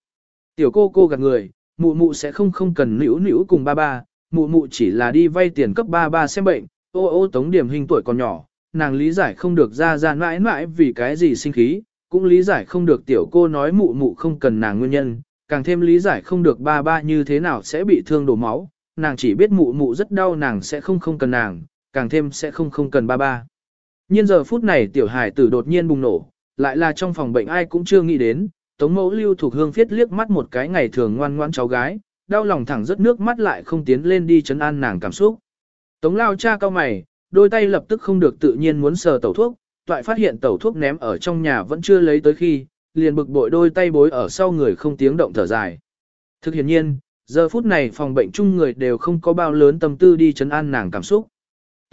Speaker 1: Tiểu cô cô gạt người, mụ mụ sẽ không không cần nữu nữu cùng ba ba, mụ mụ chỉ là đi vay tiền cấp ba ba xem bệnh, ô ô Tống Điểm Hinh tuổi còn nhỏ, nàng lý giải không được ra ra mãi mãi vì cái gì sinh khí, cũng lý giải không được tiểu cô nói mụ mụ không cần nàng nguyên nhân, càng thêm lý giải không được ba ba như thế nào sẽ bị thương đổ máu, nàng chỉ biết mụ mụ rất đau nàng sẽ không không cần nàng, càng thêm sẽ không không cần ba ba. Nhiên giờ phút này tiểu hải tử đột nhiên bùng nổ, lại là trong phòng bệnh ai cũng chưa nghĩ đến, tống mẫu lưu thuộc hương phiết liếc mắt một cái ngày thường ngoan ngoãn cháu gái, đau lòng thẳng rất nước mắt lại không tiến lên đi chấn an nàng cảm xúc. Tống lao cha cao mày, đôi tay lập tức không được tự nhiên muốn sờ tẩu thuốc, toại phát hiện tẩu thuốc ném ở trong nhà vẫn chưa lấy tới khi, liền bực bội đôi tay bối ở sau người không tiếng động thở dài. Thực hiện nhiên, giờ phút này phòng bệnh chung người đều không có bao lớn tâm tư đi chấn an nàng cảm xúc.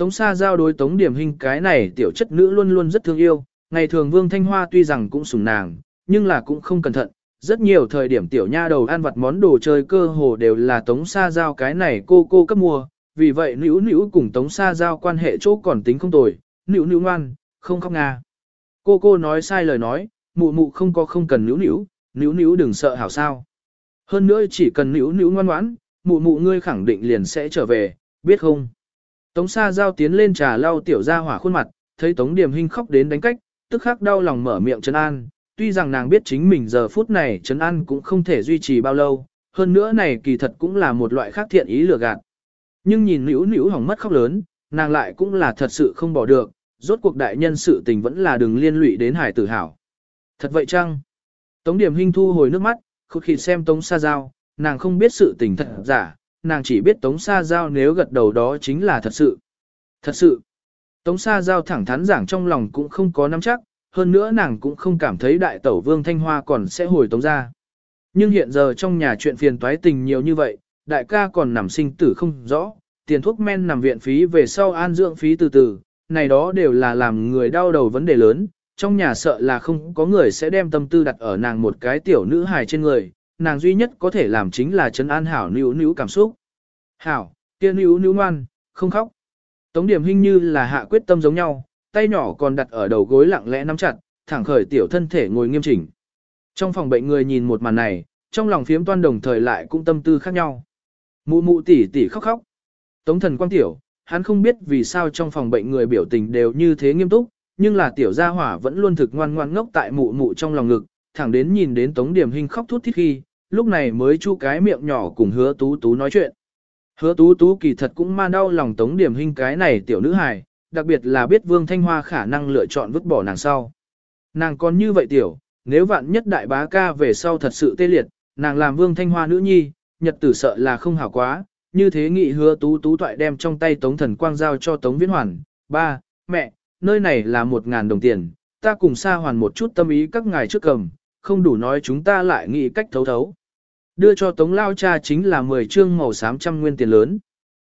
Speaker 1: Tống Sa giao đối Tống Điểm Hinh cái này tiểu chất nữ luôn luôn rất thương yêu, ngày thường Vương Thanh Hoa tuy rằng cũng sủng nàng, nhưng là cũng không cẩn thận. Rất nhiều thời điểm tiểu nha đầu ăn vặt món đồ chơi cơ hồ đều là Tống Sa giao cái này cô cô cấp mua, vì vậy nữ nữ cùng Tống Sa Giao quan hệ chỗ còn tính không tồi, nữ nữ ngoan, không khóc nga. Cô cô nói sai lời nói, mụ mụ không có không cần nữ nữ, nữ nữ đừng sợ hảo sao. Hơn nữa chỉ cần nữ nữ ngoan ngoãn, mụ mụ ngươi khẳng định liền sẽ trở về, biết không? Tống Sa Giao tiến lên trà lau tiểu ra hỏa khuôn mặt, thấy Tống Điềm Hinh khóc đến đánh cách, tức khắc đau lòng mở miệng trấn an, tuy rằng nàng biết chính mình giờ phút này trấn an cũng không thể duy trì bao lâu, hơn nữa này kỳ thật cũng là một loại khác thiện ý lừa gạt. Nhưng nhìn nữu nữu hỏng mất khóc lớn, nàng lại cũng là thật sự không bỏ được, rốt cuộc đại nhân sự tình vẫn là đừng liên lụy đến hải tử hảo. Thật vậy chăng? Tống điểm Hinh thu hồi nước mắt, khúc khi xem Tống Sa Giao, nàng không biết sự tình thật giả, nàng chỉ biết Tống Sa Giao nếu gật đầu đó chính là thật sự. Thật sự. Tống Sa Giao thẳng thắn giảng trong lòng cũng không có nắm chắc, hơn nữa nàng cũng không cảm thấy đại tẩu vương Thanh Hoa còn sẽ hồi Tống ra. Nhưng hiện giờ trong nhà chuyện phiền toái tình nhiều như vậy, đại ca còn nằm sinh tử không rõ, tiền thuốc men nằm viện phí về sau an dưỡng phí từ từ, này đó đều là làm người đau đầu vấn đề lớn, trong nhà sợ là không có người sẽ đem tâm tư đặt ở nàng một cái tiểu nữ hài trên người, nàng duy nhất có thể làm chính là chấn an hảo níu níu cảm xúc. Hảo, kia níu níu ngoan, không khóc. Tống điểm hình như là hạ quyết tâm giống nhau, tay nhỏ còn đặt ở đầu gối lặng lẽ nắm chặt, thẳng khởi tiểu thân thể ngồi nghiêm chỉnh. Trong phòng bệnh người nhìn một màn này, trong lòng phiếm toan đồng thời lại cũng tâm tư khác nhau. Mụ mụ tỉ tỉ khóc khóc. Tống thần quang tiểu, hắn không biết vì sao trong phòng bệnh người biểu tình đều như thế nghiêm túc, nhưng là tiểu gia hỏa vẫn luôn thực ngoan ngoan ngốc tại mụ mụ trong lòng ngực, thẳng đến nhìn đến tống điểm hình khóc thút thít khi, lúc này mới chu cái miệng nhỏ cùng hứa tú tú nói chuyện. Hứa tú tú kỳ thật cũng man đau lòng tống điểm hình cái này tiểu nữ hài, đặc biệt là biết vương thanh hoa khả năng lựa chọn vứt bỏ nàng sau. Nàng còn như vậy tiểu, nếu vạn nhất đại bá ca về sau thật sự tê liệt, nàng làm vương thanh hoa nữ nhi, nhật tử sợ là không hảo quá, như thế nghị hứa tú tú thoại đem trong tay tống thần quang giao cho tống viễn hoàn, ba, mẹ, nơi này là một ngàn đồng tiền, ta cùng xa hoàn một chút tâm ý các ngài trước cầm, không đủ nói chúng ta lại nghĩ cách thấu thấu. Đưa cho tống lao cha chính là 10 trương màu xám trăm nguyên tiền lớn.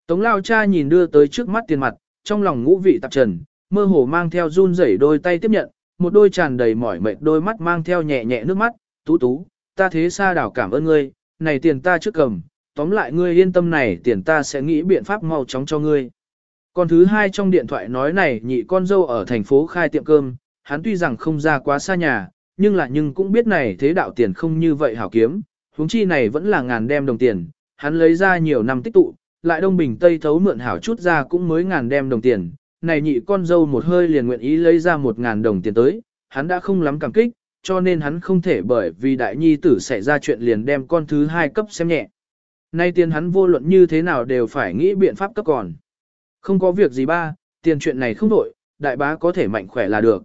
Speaker 1: Tống lao cha nhìn đưa tới trước mắt tiền mặt, trong lòng ngũ vị tạp trần, mơ hồ mang theo run rẩy đôi tay tiếp nhận, một đôi tràn đầy mỏi mệt đôi mắt mang theo nhẹ nhẹ nước mắt, tú tú, ta thế xa đảo cảm ơn ngươi, này tiền ta trước cầm, tóm lại ngươi yên tâm này tiền ta sẽ nghĩ biện pháp mau chóng cho ngươi. Còn thứ hai trong điện thoại nói này nhị con dâu ở thành phố khai tiệm cơm, hắn tuy rằng không ra quá xa nhà, nhưng là nhưng cũng biết này thế đạo tiền không như vậy hảo kiếm, huống chi này vẫn là ngàn đem đồng tiền, hắn lấy ra nhiều năm tích tụ, lại đông bình tây thấu mượn hảo chút ra cũng mới ngàn đem đồng tiền, này nhị con dâu một hơi liền nguyện ý lấy ra một ngàn đồng tiền tới, hắn đã không lắm cảm kích, cho nên hắn không thể bởi vì đại nhi tử xảy ra chuyện liền đem con thứ hai cấp xem nhẹ. Nay tiền hắn vô luận như thế nào đều phải nghĩ biện pháp cấp còn. Không có việc gì ba, tiền chuyện này không đổi, đại bá có thể mạnh khỏe là được.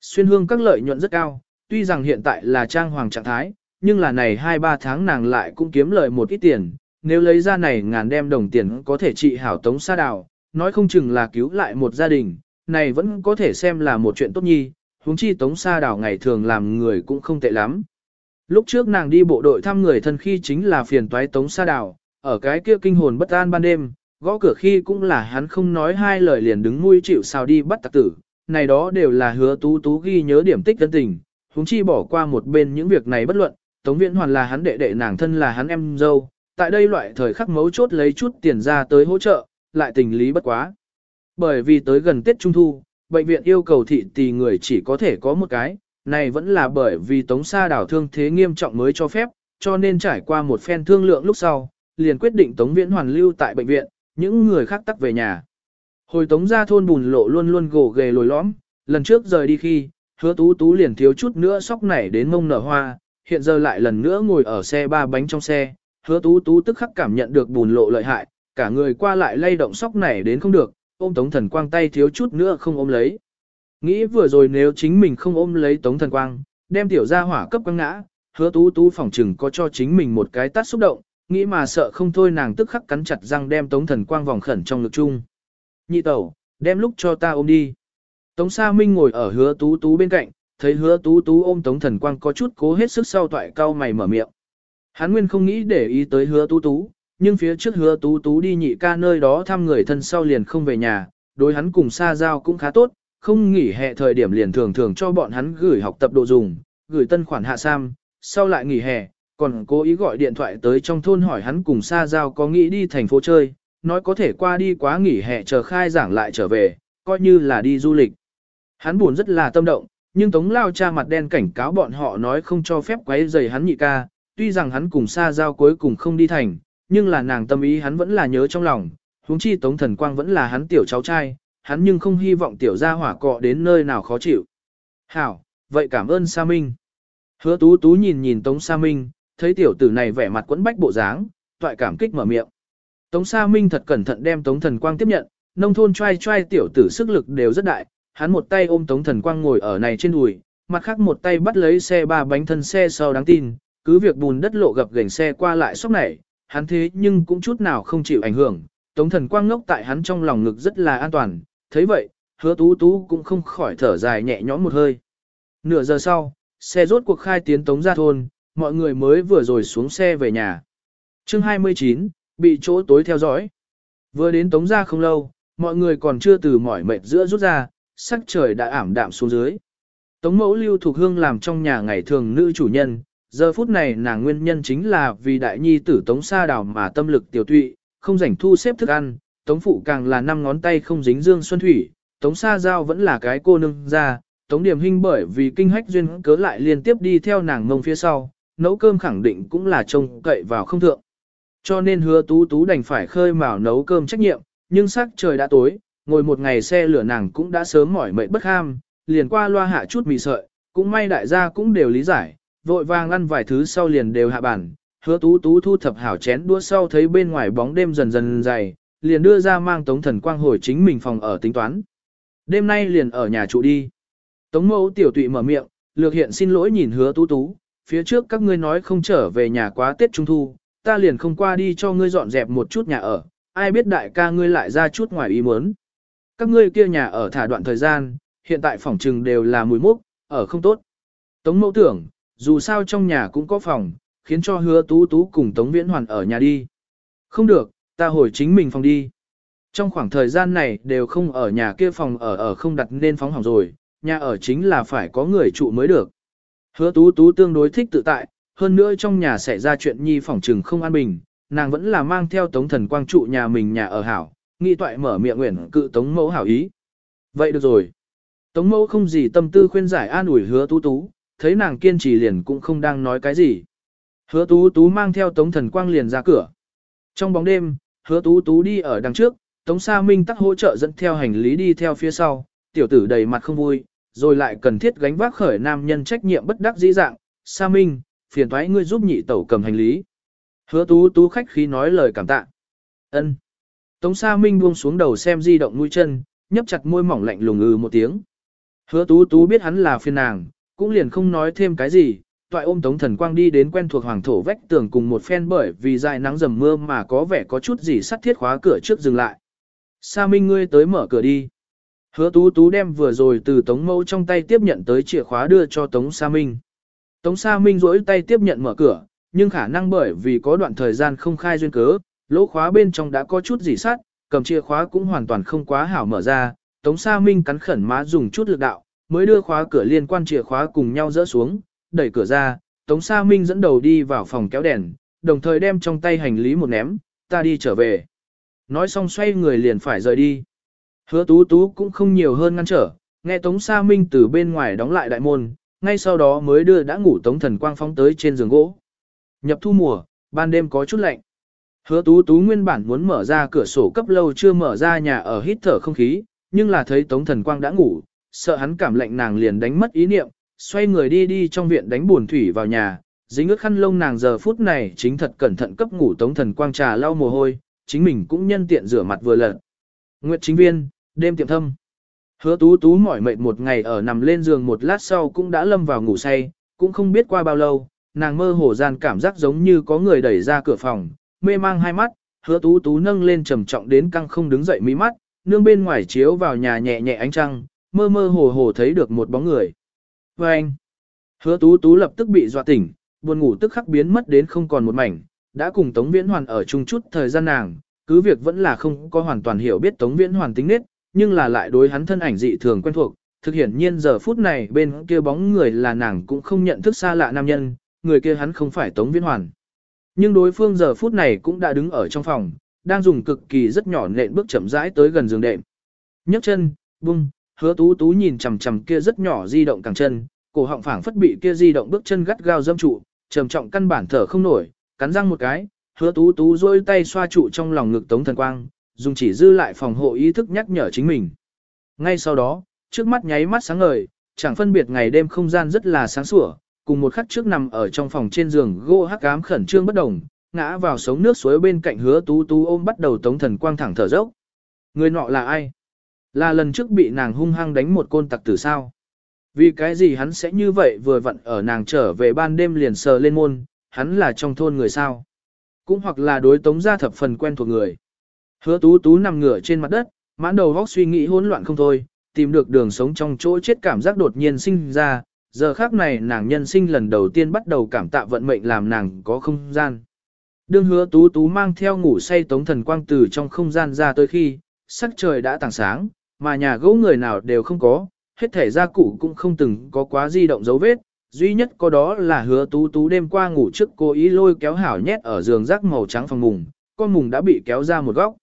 Speaker 1: Xuyên hương các lợi nhuận rất cao, tuy rằng hiện tại là trang hoàng trạng thái, nhưng là này 2-3 tháng nàng lại cũng kiếm lợi một ít tiền, nếu lấy ra này ngàn đem đồng tiền có thể trị hảo tống sa đào, nói không chừng là cứu lại một gia đình, này vẫn có thể xem là một chuyện tốt nhi, huống chi tống sa đào ngày thường làm người cũng không tệ lắm. Lúc trước nàng đi bộ đội thăm người thân khi chính là phiền toái tống sa đào, ở cái kia kinh hồn bất an ban đêm, gõ cửa khi cũng là hắn không nói hai lời liền đứng nuôi chịu sao đi bắt tặc tử, này đó đều là hứa tú tú ghi nhớ điểm tích tân tình, huống chi bỏ qua một bên những việc này bất luận, tống viễn hoàn là hắn đệ đệ nàng thân là hắn em dâu, tại đây loại thời khắc mấu chốt lấy chút tiền ra tới hỗ trợ, lại tình lý bất quá. Bởi vì tới gần Tết Trung Thu, bệnh viện yêu cầu thị tỷ người chỉ có thể có một cái, này vẫn là bởi vì Tống Sa đảo thương thế nghiêm trọng mới cho phép, cho nên trải qua một phen thương lượng lúc sau, liền quyết định Tống Viễn hoàn lưu tại bệnh viện, những người khác tắc về nhà. Hồi Tống ra thôn bùn lộ luôn luôn gồ ghề lồi lõm, lần trước rời đi khi, hứa tú tú liền thiếu chút nữa sóc nảy đến mông nở hoa, hiện giờ lại lần nữa ngồi ở xe ba bánh trong xe, hứa tú tú tức khắc cảm nhận được bùn lộ lợi hại, cả người qua lại lay động sóc nảy đến không được, ôm Tống Thần Quang tay thiếu chút nữa không ôm lấy. Nghĩ vừa rồi nếu chính mình không ôm lấy Tống Thần Quang, đem tiểu gia hỏa cấp quăng ngã, hứa tú tú phỏng chừng có cho chính mình một cái tát xúc động, nghĩ mà sợ không thôi nàng tức khắc cắn chặt răng đem Tống Thần Quang vòng khẩn trong ngực chung. Nhị tẩu, đem lúc cho ta ôm đi. Tống Sa Minh ngồi ở hứa tú tú bên cạnh, thấy hứa tú tú ôm Tống Thần Quang có chút cố hết sức sau toại cao mày mở miệng. Hắn nguyên không nghĩ để ý tới hứa tú tú, nhưng phía trước hứa tú tú đi nhị ca nơi đó thăm người thân sau liền không về nhà, đối hắn cùng xa giao cũng khá tốt, không nghỉ hè thời điểm liền thường thường cho bọn hắn gửi học tập đồ dùng, gửi tân khoản hạ sam, sau lại nghỉ hè, còn cố ý gọi điện thoại tới trong thôn hỏi hắn cùng xa giao có nghĩ đi thành phố chơi, nói có thể qua đi quá nghỉ hè chờ khai giảng lại trở về, coi như là đi du lịch. Hắn buồn rất là tâm động, nhưng Tống Lao cha mặt đen cảnh cáo bọn họ nói không cho phép quấy rầy hắn nhị ca, tuy rằng hắn cùng xa giao cuối cùng không đi thành, nhưng là nàng tâm ý hắn vẫn là nhớ trong lòng, huống chi Tống Thần Quang vẫn là hắn tiểu cháu trai, hắn nhưng không hy vọng tiểu gia hỏa cọ đến nơi nào khó chịu. Hảo, vậy cảm ơn Sa Minh. Hứa tú tú nhìn nhìn Tống Sa Minh, thấy tiểu tử này vẻ mặt quẫn bách bộ dáng, toại cảm kích mở miệng. Tống Sa Minh thật cẩn thận đem Tống Thần Quang tiếp nhận, nông thôn trai trai tiểu tử sức lực đều rất đại, hắn một tay ôm Tống Thần Quang ngồi ở này trên đùi, mặt khác một tay bắt lấy xe ba bánh thân xe sau đáng tin, cứ việc bùn đất lộ gập gành xe qua lại sốc này, hắn thế nhưng cũng chút nào không chịu ảnh hưởng, Tống Thần Quang ngốc tại hắn trong lòng ngực rất là an toàn, thấy vậy, hứa tú tú cũng không khỏi thở dài nhẹ nhõm một hơi. Nửa giờ sau, xe rốt cuộc khai tiến Tống ra thôn, mọi người mới vừa rồi xuống xe về nhà. chương 29, bị chỗ tối theo dõi. Vừa đến Tống ra không lâu, mọi người còn chưa từ mỏi mệt giữa rút ra, sắc trời đã ảm đạm xuống dưới. Tống mẫu lưu thuộc hương làm trong nhà ngày thường nữ chủ nhân, giờ phút này nàng nguyên nhân chính là vì đại nhi tử Tống Sa Đào mà tâm lực tiểu tụy, không rảnh thu xếp thức ăn, Tống phụ càng là năm ngón tay không dính dương xuân thủy, Tống Sa Giao vẫn là cái cô nương ra, Tống Điểm Hinh bởi vì kinh hách duyên cớ lại liên tiếp đi theo nàng ngông phía sau, nấu cơm khẳng định cũng là trông cậy vào không thượng. Cho nên hứa tú tú đành phải khơi mào nấu cơm trách nhiệm, nhưng sắc trời đã tối, ngồi một ngày xe lửa nàng cũng đã sớm mỏi mệt bất ham, liền qua loa hạ chút mì sợi, cũng may đại gia cũng đều lý giải, vội vàng ăn vài thứ sau liền đều hạ bản, hứa tú tú thu thập hảo chén đũa sau thấy bên ngoài bóng đêm dần dần dày, liền đưa ra mang tống thần quang hồi chính mình phòng ở tính toán. Đêm nay liền ở nhà trụ đi. Tống mẫu tiểu tụy mở miệng, lược hiện xin lỗi nhìn hứa tú tú, phía trước các ngươi nói không trở về nhà quá Tết Trung Thu, ta liền không qua đi cho ngươi dọn dẹp một chút nhà ở, ai biết đại ca ngươi lại ra chút ngoài ý muốn. Các ngươi kia nhà ở thả đoạn thời gian, hiện tại phòng trừng đều là mùi mốc, ở không tốt. Tống mẫu tưởng, dù sao trong nhà cũng có phòng, khiến cho hứa tú tú cùng Tống Viễn Hoàn ở nhà đi. Không được, ta hồi chính mình phòng đi. Trong khoảng thời gian này đều không ở nhà kia phòng ở ở không đặt nên phóng hỏng rồi, nhà ở chính là phải có người trụ mới được. Hứa tú tú tương đối thích tự tại, hơn nữa trong nhà xảy ra chuyện nhi phòng trừng không an bình, nàng vẫn là mang theo tống thần quang trụ nhà mình nhà ở hảo, nghi toại mở miệng nguyện cự tống mẫu hảo ý. Vậy được rồi. Tống mẫu không gì tâm tư khuyên giải an ủi hứa tú tú, thấy nàng kiên trì liền cũng không đang nói cái gì. Hứa tú tú mang theo tống thần quang liền ra cửa. Trong bóng đêm, hứa tú tú đi ở đằng trước, tống sa minh tắc hỗ trợ dẫn theo hành lý đi theo phía sau, tiểu tử đầy mặt không vui, rồi lại cần thiết gánh vác khởi nam nhân trách nhiệm bất đắc dĩ dạng, sa minh, phiền thoái ngươi giúp nhị tẩu cầm hành lý. Hứa tú tú khách khí nói lời cảm tạ. ân Tống sa minh buông xuống đầu xem di động mũi chân, nhấp chặt môi mỏng lạnh lùng ừ một tiếng. Hứa tú tú biết hắn là phiền nàng, cũng liền không nói thêm cái gì, toại ôm Tống Thần Quang đi đến quen thuộc hoàng thổ vách tường cùng một phen bởi vì dài nắng dầm mưa mà có vẻ có chút gì sắt thiết khóa cửa trước dừng lại. Sa Minh ngươi tới mở cửa đi. Hứa Tú Tú đem vừa rồi từ Tống Mẫu trong tay tiếp nhận tới chìa khóa đưa cho Tống Sa Minh. Tống Sa Minh rỗi tay tiếp nhận mở cửa, nhưng khả năng bởi vì có đoạn thời gian không khai duyên cớ, lỗ khóa bên trong đã có chút gì sắt, cầm chìa khóa cũng hoàn toàn không quá hảo mở ra. Tống Sa Minh cắn khẩn má dùng chút lực đạo, mới đưa khóa cửa liên quan chìa khóa cùng nhau dỡ xuống, đẩy cửa ra, Tống Sa Minh dẫn đầu đi vào phòng kéo đèn, đồng thời đem trong tay hành lý một ném, ta đi trở về. Nói xong xoay người liền phải rời đi. Hứa tú tú cũng không nhiều hơn ngăn trở, nghe Tống Sa Minh từ bên ngoài đóng lại đại môn, ngay sau đó mới đưa đã ngủ Tống Thần Quang phóng tới trên giường gỗ. Nhập thu mùa, ban đêm có chút lạnh. Hứa tú tú nguyên bản muốn mở ra cửa sổ cấp lâu chưa mở ra nhà ở hít thở không khí, nhưng là thấy Tống Thần Quang đã ngủ, sợ hắn cảm lạnh nàng liền đánh mất ý niệm, xoay người đi đi trong viện đánh buồn thủy vào nhà, dính ướt khăn lông nàng giờ phút này chính thật cẩn thận cấp ngủ Tống Thần Quang trà lau mồ hôi, chính mình cũng nhân tiện rửa mặt vừa lật. Nguyệt chính viên, đêm tiệm thâm. Hứa tú tú mỏi mệt một ngày ở nằm lên giường một lát sau cũng đã lâm vào ngủ say, cũng không biết qua bao lâu, nàng mơ hồ gian cảm giác giống như có người đẩy ra cửa phòng, mê mang hai mắt, hứa tú tú nâng lên trầm trọng đến căng không đứng dậy mí mắt, nương bên ngoài chiếu vào nhà nhẹ nhẹ ánh trăng, mơ mơ hồ hồ thấy được một bóng người. Và anh, hứa tú tú lập tức bị dọa tỉnh, buồn ngủ tức khắc biến mất đến không còn một mảnh, đã cùng Tống Viễn Hoàn ở chung chút thời gian nàng, cứ việc vẫn là không có hoàn toàn hiểu biết Tống Viễn Hoàn tính nết, nhưng là lại đối hắn thân ảnh dị thường quen thuộc, thực hiện nhiên giờ phút này bên kia bóng người là nàng cũng không nhận thức xa lạ nam nhân, người kia hắn không phải Tống Viễn Hoàn. Nhưng đối phương giờ phút này cũng đã đứng ở trong phòng, đang dùng cực kỳ rất nhỏ nện bước chậm rãi tới gần giường đệm. nhấc chân, bung, hứa tú tú nhìn chằm chằm kia rất nhỏ di động càng chân, cổ họng phảng phất bị kia di động bước chân gắt gao dâm trụ, trầm trọng căn bản thở không nổi, cắn răng một cái, hứa tú tú rôi tay xoa trụ trong lòng ngực tống thần quang, dùng chỉ dư lại phòng hộ ý thức nhắc nhở chính mình. Ngay sau đó, trước mắt nháy mắt sáng ngời, chẳng phân biệt ngày đêm không gian rất là sáng sủa, cùng một khắc trước nằm ở trong phòng trên giường gỗ hắc ám khẩn trương bất đồng, ngã vào sống nước suối bên cạnh hứa tú tú ôm bắt đầu tống thần quang thẳng thở dốc. Người nọ là ai? Là lần trước bị nàng hung hăng đánh một côn tặc tử sao? Vì cái gì hắn sẽ như vậy vừa vặn ở nàng trở về ban đêm liền sờ lên môn, hắn là trong thôn người sao? Cũng hoặc là đối tống gia thập phần quen thuộc người. Hứa tú tú nằm ngửa trên mặt đất, mãn đầu góc suy nghĩ hỗn loạn không thôi, tìm được đường sống trong chỗ chết cảm giác đột nhiên sinh ra, giờ khác này nàng nhân sinh lần đầu tiên bắt đầu cảm tạ vận mệnh làm nàng có không gian. Đương hứa tú tú mang theo ngủ say tống thần quang từ trong không gian ra tới khi, sắc trời đã tảng sáng, mà nhà gỗ người nào đều không có, hết thể gia cụ cũng không từng có quá di động dấu vết, duy nhất có đó là hứa tú tú đêm qua ngủ trước cố ý lôi kéo hảo nhét ở giường rác màu trắng phòng mùng, con mùng đã bị kéo ra một góc.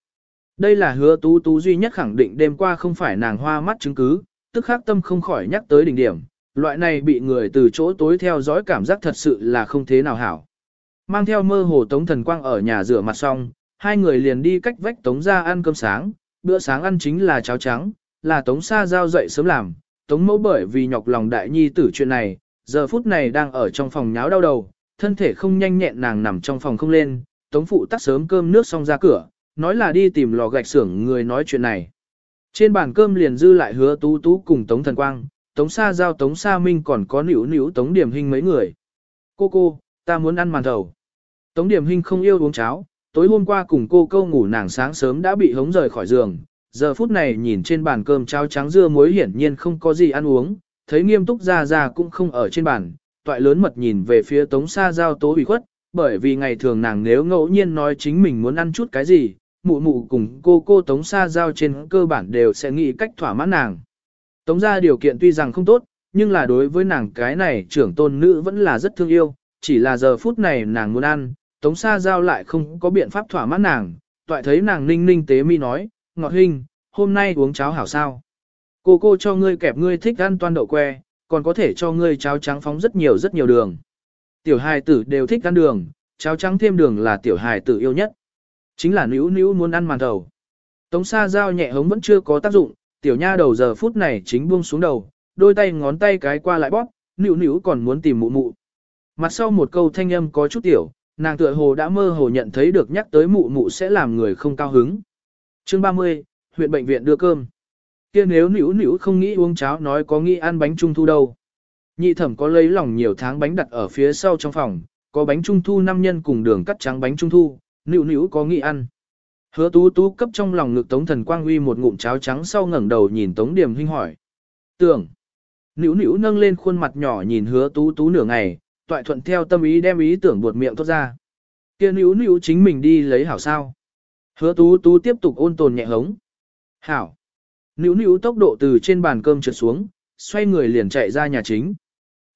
Speaker 1: Đây là hứa tú tú duy nhất khẳng định đêm qua không phải nàng hoa mắt chứng cứ, tức khắc tâm không khỏi nhắc tới đỉnh điểm, loại này bị người từ chỗ tối theo dõi cảm giác thật sự là không thế nào hảo. Mang theo mơ hồ tống thần quang ở nhà rửa mặt xong, hai người liền đi cách vách tống ra ăn cơm sáng, bữa sáng ăn chính là cháo trắng, là tống xa giao dậy sớm làm, tống mẫu bởi vì nhọc lòng đại nhi tử chuyện này, giờ phút này đang ở trong phòng nháo đau đầu, thân thể không nhanh nhẹn nàng nằm trong phòng không lên, tống phụ tắt sớm cơm nước xong ra cửa, nói là đi tìm lò gạch xưởng người nói chuyện này. Trên bàn cơm liền dư lại hứa tú tú cùng tống thần quang, tống xa giao tống xa minh còn có nữu nữu tống điểm hình mấy người. Cô cô, ta muốn ăn màn thầu. Tống điểm hình không yêu uống cháo, tối hôm qua cùng cô câu ngủ nàng sáng sớm đã bị hống rời khỏi giường, giờ phút này nhìn trên bàn cơm cháo trắng dưa muối hiển nhiên không có gì ăn uống, thấy nghiêm túc ra ra cũng không ở trên bàn, toại lớn mật nhìn về phía tống xa giao tố bị khuất, bởi vì ngày thường nàng nếu ngẫu nhiên nói chính mình muốn ăn chút cái gì, mụ mụ cùng cô cô tống xa giao trên cơ bản đều sẽ nghĩ cách thỏa mãn nàng. Tống ra điều kiện tuy rằng không tốt, nhưng là đối với nàng cái này trưởng tôn nữ vẫn là rất thương yêu, chỉ là giờ phút này nàng muốn ăn, tống xa giao lại không có biện pháp thỏa mãn nàng, toại thấy nàng ninh ninh tế mi nói, ngọt hình, hôm nay uống cháo hảo sao. Cô cô cho ngươi kẹp ngươi thích ăn toan đậu que, còn có thể cho ngươi cháo trắng phóng rất nhiều rất nhiều đường. Tiểu hài tử đều thích ăn đường, cháo trắng thêm đường là tiểu hài tử yêu nhất. Chính là nữ nữ muốn ăn màn đầu. Tống xa giao nhẹ hống vẫn chưa có tác dụng, tiểu nha đầu giờ phút này chính buông xuống đầu, đôi tay ngón tay cái qua lại bóp, Nữu Nữu còn muốn tìm mụ mụ. Mặt sau một câu thanh âm có chút tiểu, nàng tựa hồ đã mơ hồ nhận thấy được nhắc tới mụ mụ sẽ làm người không cao hứng. Chương 30, huyện bệnh viện đưa cơm. Kia nếu Nữu Nữu không nghĩ uống cháo nói có nghĩ ăn bánh trung thu đâu. Nhị thẩm có lấy lòng nhiều tháng bánh đặt ở phía sau trong phòng, có bánh trung thu năm nhân cùng đường cắt trắng bánh trung thu, nữu nữu có nghĩ ăn. Hứa tú tú cấp trong lòng ngực Tống Thần Quang uy một ngụm cháo trắng sau ngẩng đầu nhìn Tống Điểm Hinh hỏi. Tưởng. Nữu nữu nâng lên khuôn mặt nhỏ nhìn hứa tú tú nửa ngày, toại thuận theo tâm ý đem ý tưởng buột miệng thốt ra. kia nữu nữu chính mình đi lấy hảo sao. Hứa tú tú tiếp tục ôn tồn nhẹ hống. Hảo. Nữu nữu tốc độ từ trên bàn cơm trượt xuống, xoay người liền chạy ra nhà chính.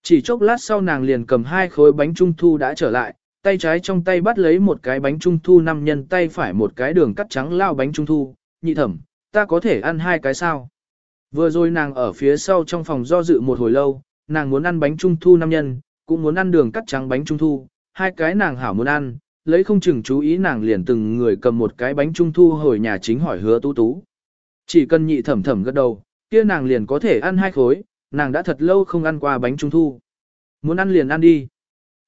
Speaker 1: Chỉ chốc lát sau nàng liền cầm hai khối bánh trung thu đã trở lại, tay trái trong tay bắt lấy một cái bánh trung thu năm nhân tay phải một cái đường cắt trắng lao bánh trung thu, nhị thẩm, ta có thể ăn hai cái sao? Vừa rồi nàng ở phía sau trong phòng do dự một hồi lâu, nàng muốn ăn bánh trung thu năm nhân, cũng muốn ăn đường cắt trắng bánh trung thu, hai cái nàng hảo muốn ăn, lấy không chừng chú ý nàng liền từng người cầm một cái bánh trung thu hồi nhà chính hỏi hứa tú tú. Chỉ cần nhị thẩm thẩm gật đầu, kia nàng liền có thể ăn hai khối, nàng đã thật lâu không ăn qua bánh trung thu. Muốn ăn liền ăn đi.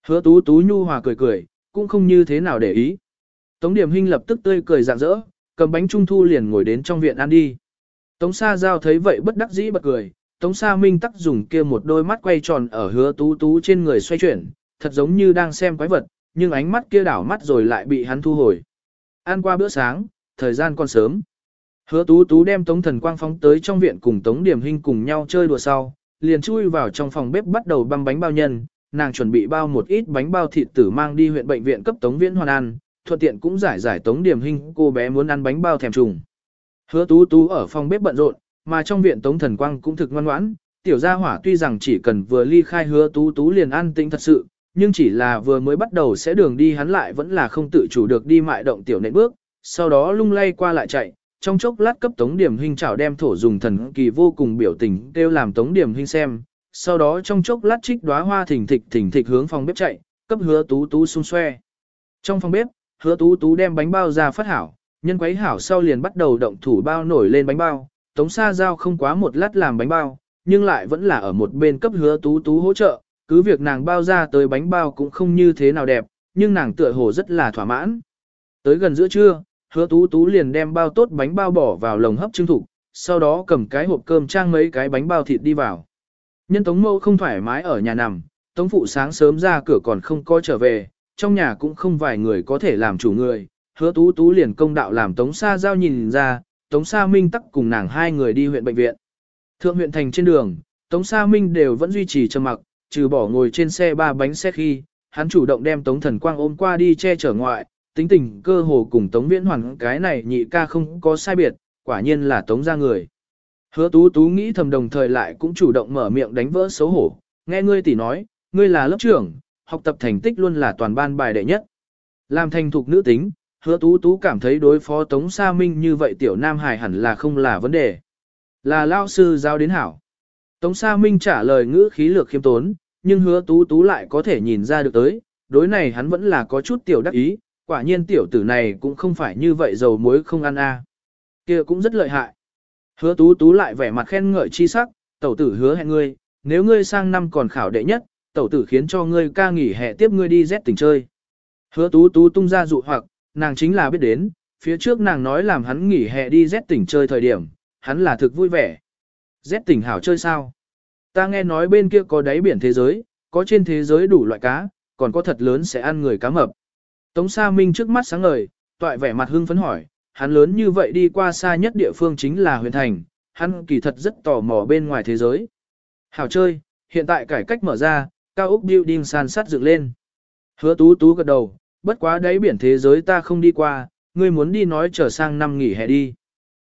Speaker 1: Hứa tú tú nhu hòa cười cười, cũng không như thế nào để ý. Tống điểm Hinh lập tức tươi cười rạng rỡ, cầm bánh trung thu liền ngồi đến trong viện ăn đi. Tống Sa Giao thấy vậy bất đắc dĩ bật cười, Tống Sa Minh tắc dùng kia một đôi mắt quay tròn ở hứa tú tú trên người xoay chuyển, thật giống như đang xem quái vật, nhưng ánh mắt kia đảo mắt rồi lại bị hắn thu hồi. Ăn qua bữa sáng, thời gian còn sớm. Hứa tú tú đem Tống Thần Quang phóng tới trong viện cùng Tống Điểm Hinh cùng nhau chơi đùa sau, liền chui vào trong phòng bếp bắt đầu băm bánh bao nhân, nàng chuẩn bị bao một ít bánh bao thịt tử mang đi huyện bệnh viện cấp Tống Viễn Hoàn ăn, thuận tiện cũng giải giải Tống Điểm Hinh cô bé muốn ăn bánh bao thèm trùng. Hứa Tú Tú ở phòng bếp bận rộn, mà trong viện Tống Thần Quang cũng thực ngoan ngoãn, tiểu gia hỏa tuy rằng chỉ cần vừa ly khai Hứa Tú Tú liền ăn tĩnh thật sự, nhưng chỉ là vừa mới bắt đầu sẽ đường đi hắn lại vẫn là không tự chủ được đi mại động tiểu nện bước, Sau đó lung lay qua lại chạy, trong chốc lát cấp Tống Điểm Hinh chảo đem thổ dùng thần kỳ vô cùng biểu tình kêu làm Tống Điểm Hinh xem, sau đó trong chốc lát trích đóa hoa thỉnh thịch thỉnh thịch hướng phòng bếp chạy, cấp hứa tú tú xung xoe. Trong phòng bếp, hứa tú tú đem bánh bao ra phát hảo, nhân quấy hảo sau liền bắt đầu động thủ bao nổi lên bánh bao, Tống Sa Giao không quá một lát làm bánh bao, nhưng lại vẫn là ở một bên cấp hứa tú tú hỗ trợ, cứ việc nàng bao ra tới bánh bao cũng không như thế nào đẹp, nhưng nàng tựa hồ rất là thỏa mãn. Tới gần giữa trưa, hứa tú tú liền đem bao tốt bánh bao bỏ vào lồng hấp trưng thủ, sau đó cầm cái hộp cơm trang mấy cái bánh bao thịt đi vào. Nhân tống mâu không thoải mái ở nhà nằm, tống phụ sáng sớm ra cửa còn không có trở về, trong nhà cũng không vài người có thể làm chủ người, hứa tú tú liền công đạo làm tống sa giao nhìn ra, tống sa minh tắc cùng nàng hai người đi huyện bệnh viện. Thượng huyện thành trên đường, tống sa minh đều vẫn duy trì trầm mặc, trừ bỏ ngồi trên xe ba bánh xe khi, hắn chủ động đem tống thần quang ôm qua đi che chở ngoại, tính tình cơ hồ cùng tống viễn hoàn cái này nhị ca không có sai biệt, quả nhiên là tống ra người. Hứa tú tú nghĩ thầm đồng thời lại cũng chủ động mở miệng đánh vỡ xấu hổ, nghe ngươi tỷ nói, ngươi là lớp trưởng, học tập thành tích luôn là toàn ban bài đệ nhất. Làm thành thục nữ tính, hứa tú tú cảm thấy đối phó Tống Sa Minh như vậy tiểu nam hài hẳn là không là vấn đề. Là lao sư giao đến hảo. Tống Sa Minh trả lời ngữ khí lược khiêm tốn, nhưng hứa tú tú lại có thể nhìn ra được tới, đối này hắn vẫn là có chút tiểu đắc ý, quả nhiên tiểu tử này cũng không phải như vậy dầu muối không ăn a kia cũng rất lợi hại. Hứa tú tú lại vẻ mặt khen ngợi chi sắc, tẩu tử hứa hẹn ngươi, nếu ngươi sang năm còn khảo đệ nhất, tẩu tử khiến cho ngươi ca nghỉ hè tiếp ngươi đi rét tỉnh chơi. Hứa tú tú tung ra dụ hoặc, nàng chính là biết đến, phía trước nàng nói làm hắn nghỉ hè đi rét tỉnh chơi thời điểm, hắn là thực vui vẻ. Rét tỉnh hảo chơi sao? Ta nghe nói bên kia có đáy biển thế giới, có trên thế giới đủ loại cá, còn có thật lớn sẽ ăn người cá mập. Tống Sa Minh trước mắt sáng ngời, toại vẻ mặt hưng phấn hỏi, hắn lớn như vậy đi qua xa nhất địa phương chính là huyền thành, hắn kỳ thật rất tò mò bên ngoài thế giới. Hảo chơi, hiện tại cải cách mở ra, cao ốc building san sát dựng lên. Hứa tú tú gật đầu, bất quá đáy biển thế giới ta không đi qua, ngươi muốn đi nói trở sang năm nghỉ hè đi.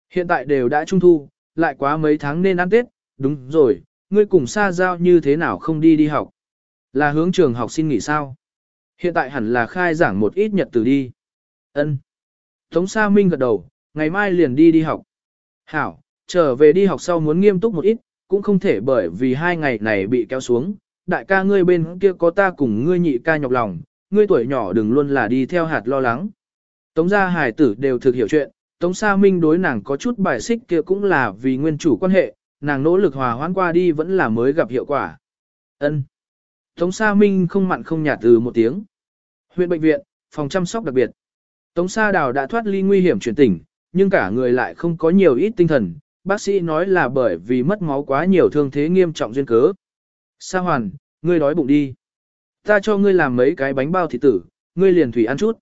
Speaker 1: Hiện tại đều đã trung thu, lại quá mấy tháng nên ăn Tết, đúng rồi, ngươi cùng xa giao như thế nào không đi đi học. Là hướng trường học xin nghỉ sao? Hiện tại hẳn là khai giảng một ít nhật từ đi. Ân. Tống Sa Minh gật đầu, ngày mai liền đi đi học. Hảo, trở về đi học sau muốn nghiêm túc một ít, cũng không thể bởi vì hai ngày này bị kéo xuống. Đại ca ngươi bên kia có ta cùng ngươi nhị ca nhọc lòng, ngươi tuổi nhỏ đừng luôn là đi theo hạt lo lắng. Tống gia hải tử đều thực hiểu chuyện, Tống Sa Minh đối nàng có chút bài xích kia cũng là vì nguyên chủ quan hệ, nàng nỗ lực hòa hoãn qua đi vẫn là mới gặp hiệu quả. Ân. Tống Sa Minh không mặn không nhạt từ một tiếng. Huyện bệnh viện, phòng chăm sóc đặc biệt. Tống Sa Đào đã thoát ly nguy hiểm chuyển tỉnh, nhưng cả người lại không có nhiều ít tinh thần. Bác sĩ nói là bởi vì mất máu quá nhiều thương thế nghiêm trọng duyên cớ. Sa Hoàn, ngươi đói bụng đi. Ta cho ngươi làm mấy cái bánh bao thịt tử, ngươi liền thủy ăn chút.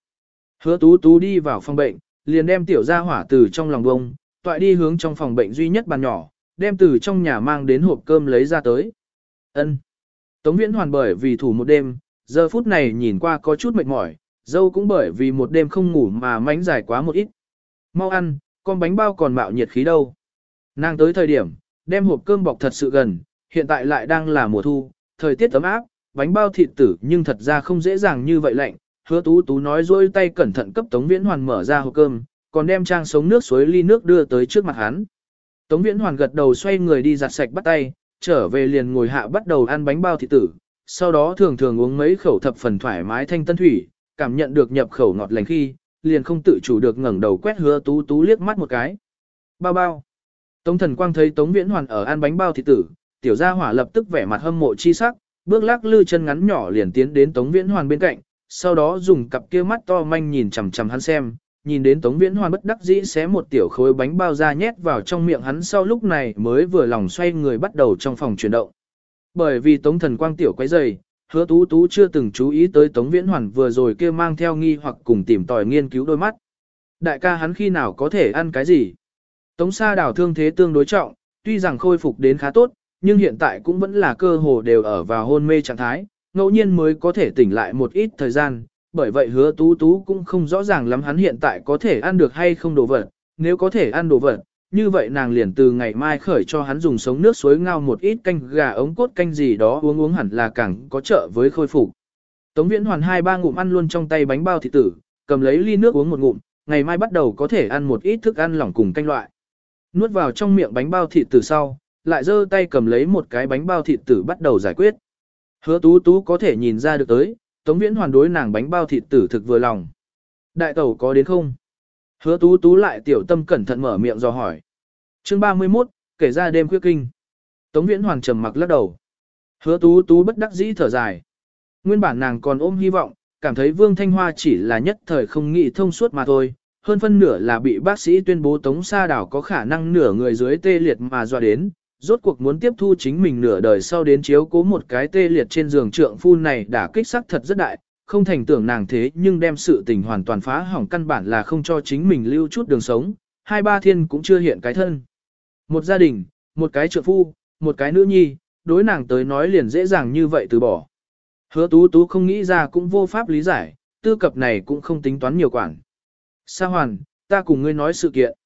Speaker 1: Hứa tú tú đi vào phòng bệnh, liền đem tiểu gia hỏa từ trong lòng bông, toại đi hướng trong phòng bệnh duy nhất bàn nhỏ, đem từ trong nhà mang đến hộp cơm lấy ra tới. Ân. Tống Viễn Hoàn bởi vì thủ một đêm, giờ phút này nhìn qua có chút mệt mỏi, dâu cũng bởi vì một đêm không ngủ mà mánh dài quá một ít. Mau ăn, con bánh bao còn mạo nhiệt khí đâu. Nàng tới thời điểm, đem hộp cơm bọc thật sự gần, hiện tại lại đang là mùa thu, thời tiết ấm áp, bánh bao thịt tử nhưng thật ra không dễ dàng như vậy lạnh. Hứa tú tú nói dôi tay cẩn thận cấp Tống Viễn Hoàn mở ra hộp cơm, còn đem trang sống nước suối ly nước đưa tới trước mặt hắn. Tống Viễn Hoàn gật đầu xoay người đi giặt sạch bắt tay, trở về liền ngồi hạ bắt đầu ăn bánh bao thịt tử, sau đó thường thường uống mấy khẩu thập phần thoải mái thanh tân thủy, cảm nhận được nhập khẩu ngọt lành khi, liền không tự chủ được ngẩng đầu quét hứa tú tú liếc mắt một cái. Bao bao. Tống thần quang thấy Tống Viễn Hoàn ở ăn bánh bao thịt tử, tiểu gia hỏa lập tức vẻ mặt hâm mộ chi sắc, bước lắc lư chân ngắn nhỏ liền tiến đến Tống Viễn Hoàn bên cạnh, sau đó dùng cặp kia mắt to manh nhìn chằm chằm hắn xem, nhìn đến Tống Viễn Hoàn bất đắc dĩ xé một tiểu khối bánh bao ra nhét vào trong miệng hắn sau lúc này mới vừa lòng xoay người bắt đầu trong phòng chuyển động. Bởi vì Tống Thần Quang tiểu quấy dày, hứa tú tú chưa từng chú ý tới Tống Viễn Hoàn vừa rồi kia mang theo nghi hoặc cùng tìm tòi nghiên cứu đôi mắt. Đại ca hắn khi nào có thể ăn cái gì? Tống Sa đảo thương thế tương đối trọng, tuy rằng khôi phục đến khá tốt, nhưng hiện tại cũng vẫn là cơ hồ đều ở vào hôn mê trạng thái, ngẫu nhiên mới có thể tỉnh lại một ít thời gian, bởi vậy hứa tú tú cũng không rõ ràng lắm hắn hiện tại có thể ăn được hay không đồ vật, nếu có thể ăn đồ vật, như vậy nàng liền từ ngày mai khởi cho hắn dùng sống nước suối ngao một ít canh gà ống cốt canh gì đó uống uống hẳn là càng có trợ với khôi phục. Tống Viễn Hoàn hai ba ngụm ăn luôn trong tay bánh bao thịt tử, cầm lấy ly nước uống một ngụm, ngày mai bắt đầu có thể ăn một ít thức ăn lỏng cùng canh loại. Nuốt vào trong miệng bánh bao thịt tử sau, lại giơ tay cầm lấy một cái bánh bao thịt tử bắt đầu giải quyết. Hứa tú tú có thể nhìn ra được tới, Tống Viễn hoàn đối nàng bánh bao thịt tử thực vừa lòng. Đại tẩu có đến không? Hứa tú tú lại tiểu tâm cẩn thận mở miệng do hỏi. Chương 31, kể ra đêm khuya kinh. Tống Viễn Hoàng trầm mặc lắc đầu. Hứa tú tú bất đắc dĩ thở dài. Nguyên bản nàng còn ôm hy vọng, cảm thấy Vương Thanh Hoa chỉ là nhất thời không nghĩ thông suốt mà thôi. Hơn phân nửa là bị bác sĩ tuyên bố Tống Sa Đảo có khả năng nửa người dưới tê liệt mà dọa đến, rốt cuộc muốn tiếp thu chính mình nửa đời sau đến chiếu cố một cái tê liệt trên giường trượng phu này đã kích sắc thật rất đại, không thành tưởng nàng thế nhưng đem sự tình hoàn toàn phá hỏng căn bản là không cho chính mình lưu chút đường sống, hai ba thiên cũng chưa hiện cái thân. Một gia đình, một cái trượng phu, một cái nữ nhi, đối nàng tới nói liền dễ dàng như vậy từ bỏ. Hứa tú tú không nghĩ ra cũng vô pháp lý giải, tư cập này cũng không tính toán nhiều quản. Sa hoàn, ta cùng ngươi nói sự kiện.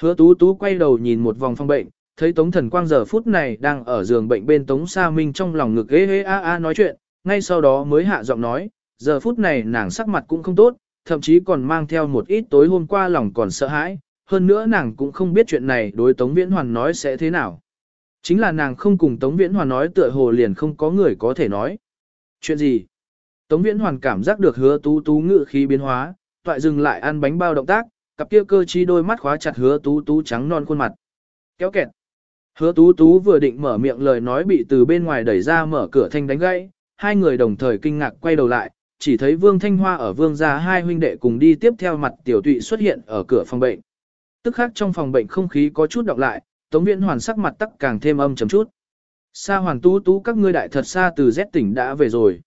Speaker 1: Hứa tú tú quay đầu nhìn một vòng phòng bệnh, thấy Tống Thần Quang giờ phút này đang ở giường bệnh bên Tống Sa Minh trong lòng ngực ghế ghê a a nói chuyện, ngay sau đó mới hạ giọng nói, giờ phút này nàng sắc mặt cũng không tốt, thậm chí còn mang theo một ít tối hôm qua lòng còn sợ hãi, hơn nữa nàng cũng không biết chuyện này đối Tống Viễn Hoàn nói sẽ thế nào. Chính là nàng không cùng Tống Viễn Hoàn nói tựa hồ liền không có người có thể nói. Chuyện gì? Tống Viễn Hoàn cảm giác được hứa tú tú ngự khí biến hóa, toại dừng lại ăn bánh bao động tác, cặp kia cơ chi đôi mắt khóa chặt hứa tú tú trắng non khuôn mặt. Kéo kẹt. Hứa tú tú vừa định mở miệng lời nói bị từ bên ngoài đẩy ra mở cửa thanh đánh gãy, hai người đồng thời kinh ngạc quay đầu lại, chỉ thấy Vương Thanh Hoa ở Vương gia hai huynh đệ cùng đi tiếp theo mặt tiểu tụy xuất hiện ở cửa phòng bệnh. Tức khác trong phòng bệnh không khí có chút đọc lại, Tống Viễn Hoàn sắc mặt tắc càng thêm âm trầm chút. Sa Hoàn Tú Tú các ngươi đại thật xa từ Z tỉnh đã về rồi.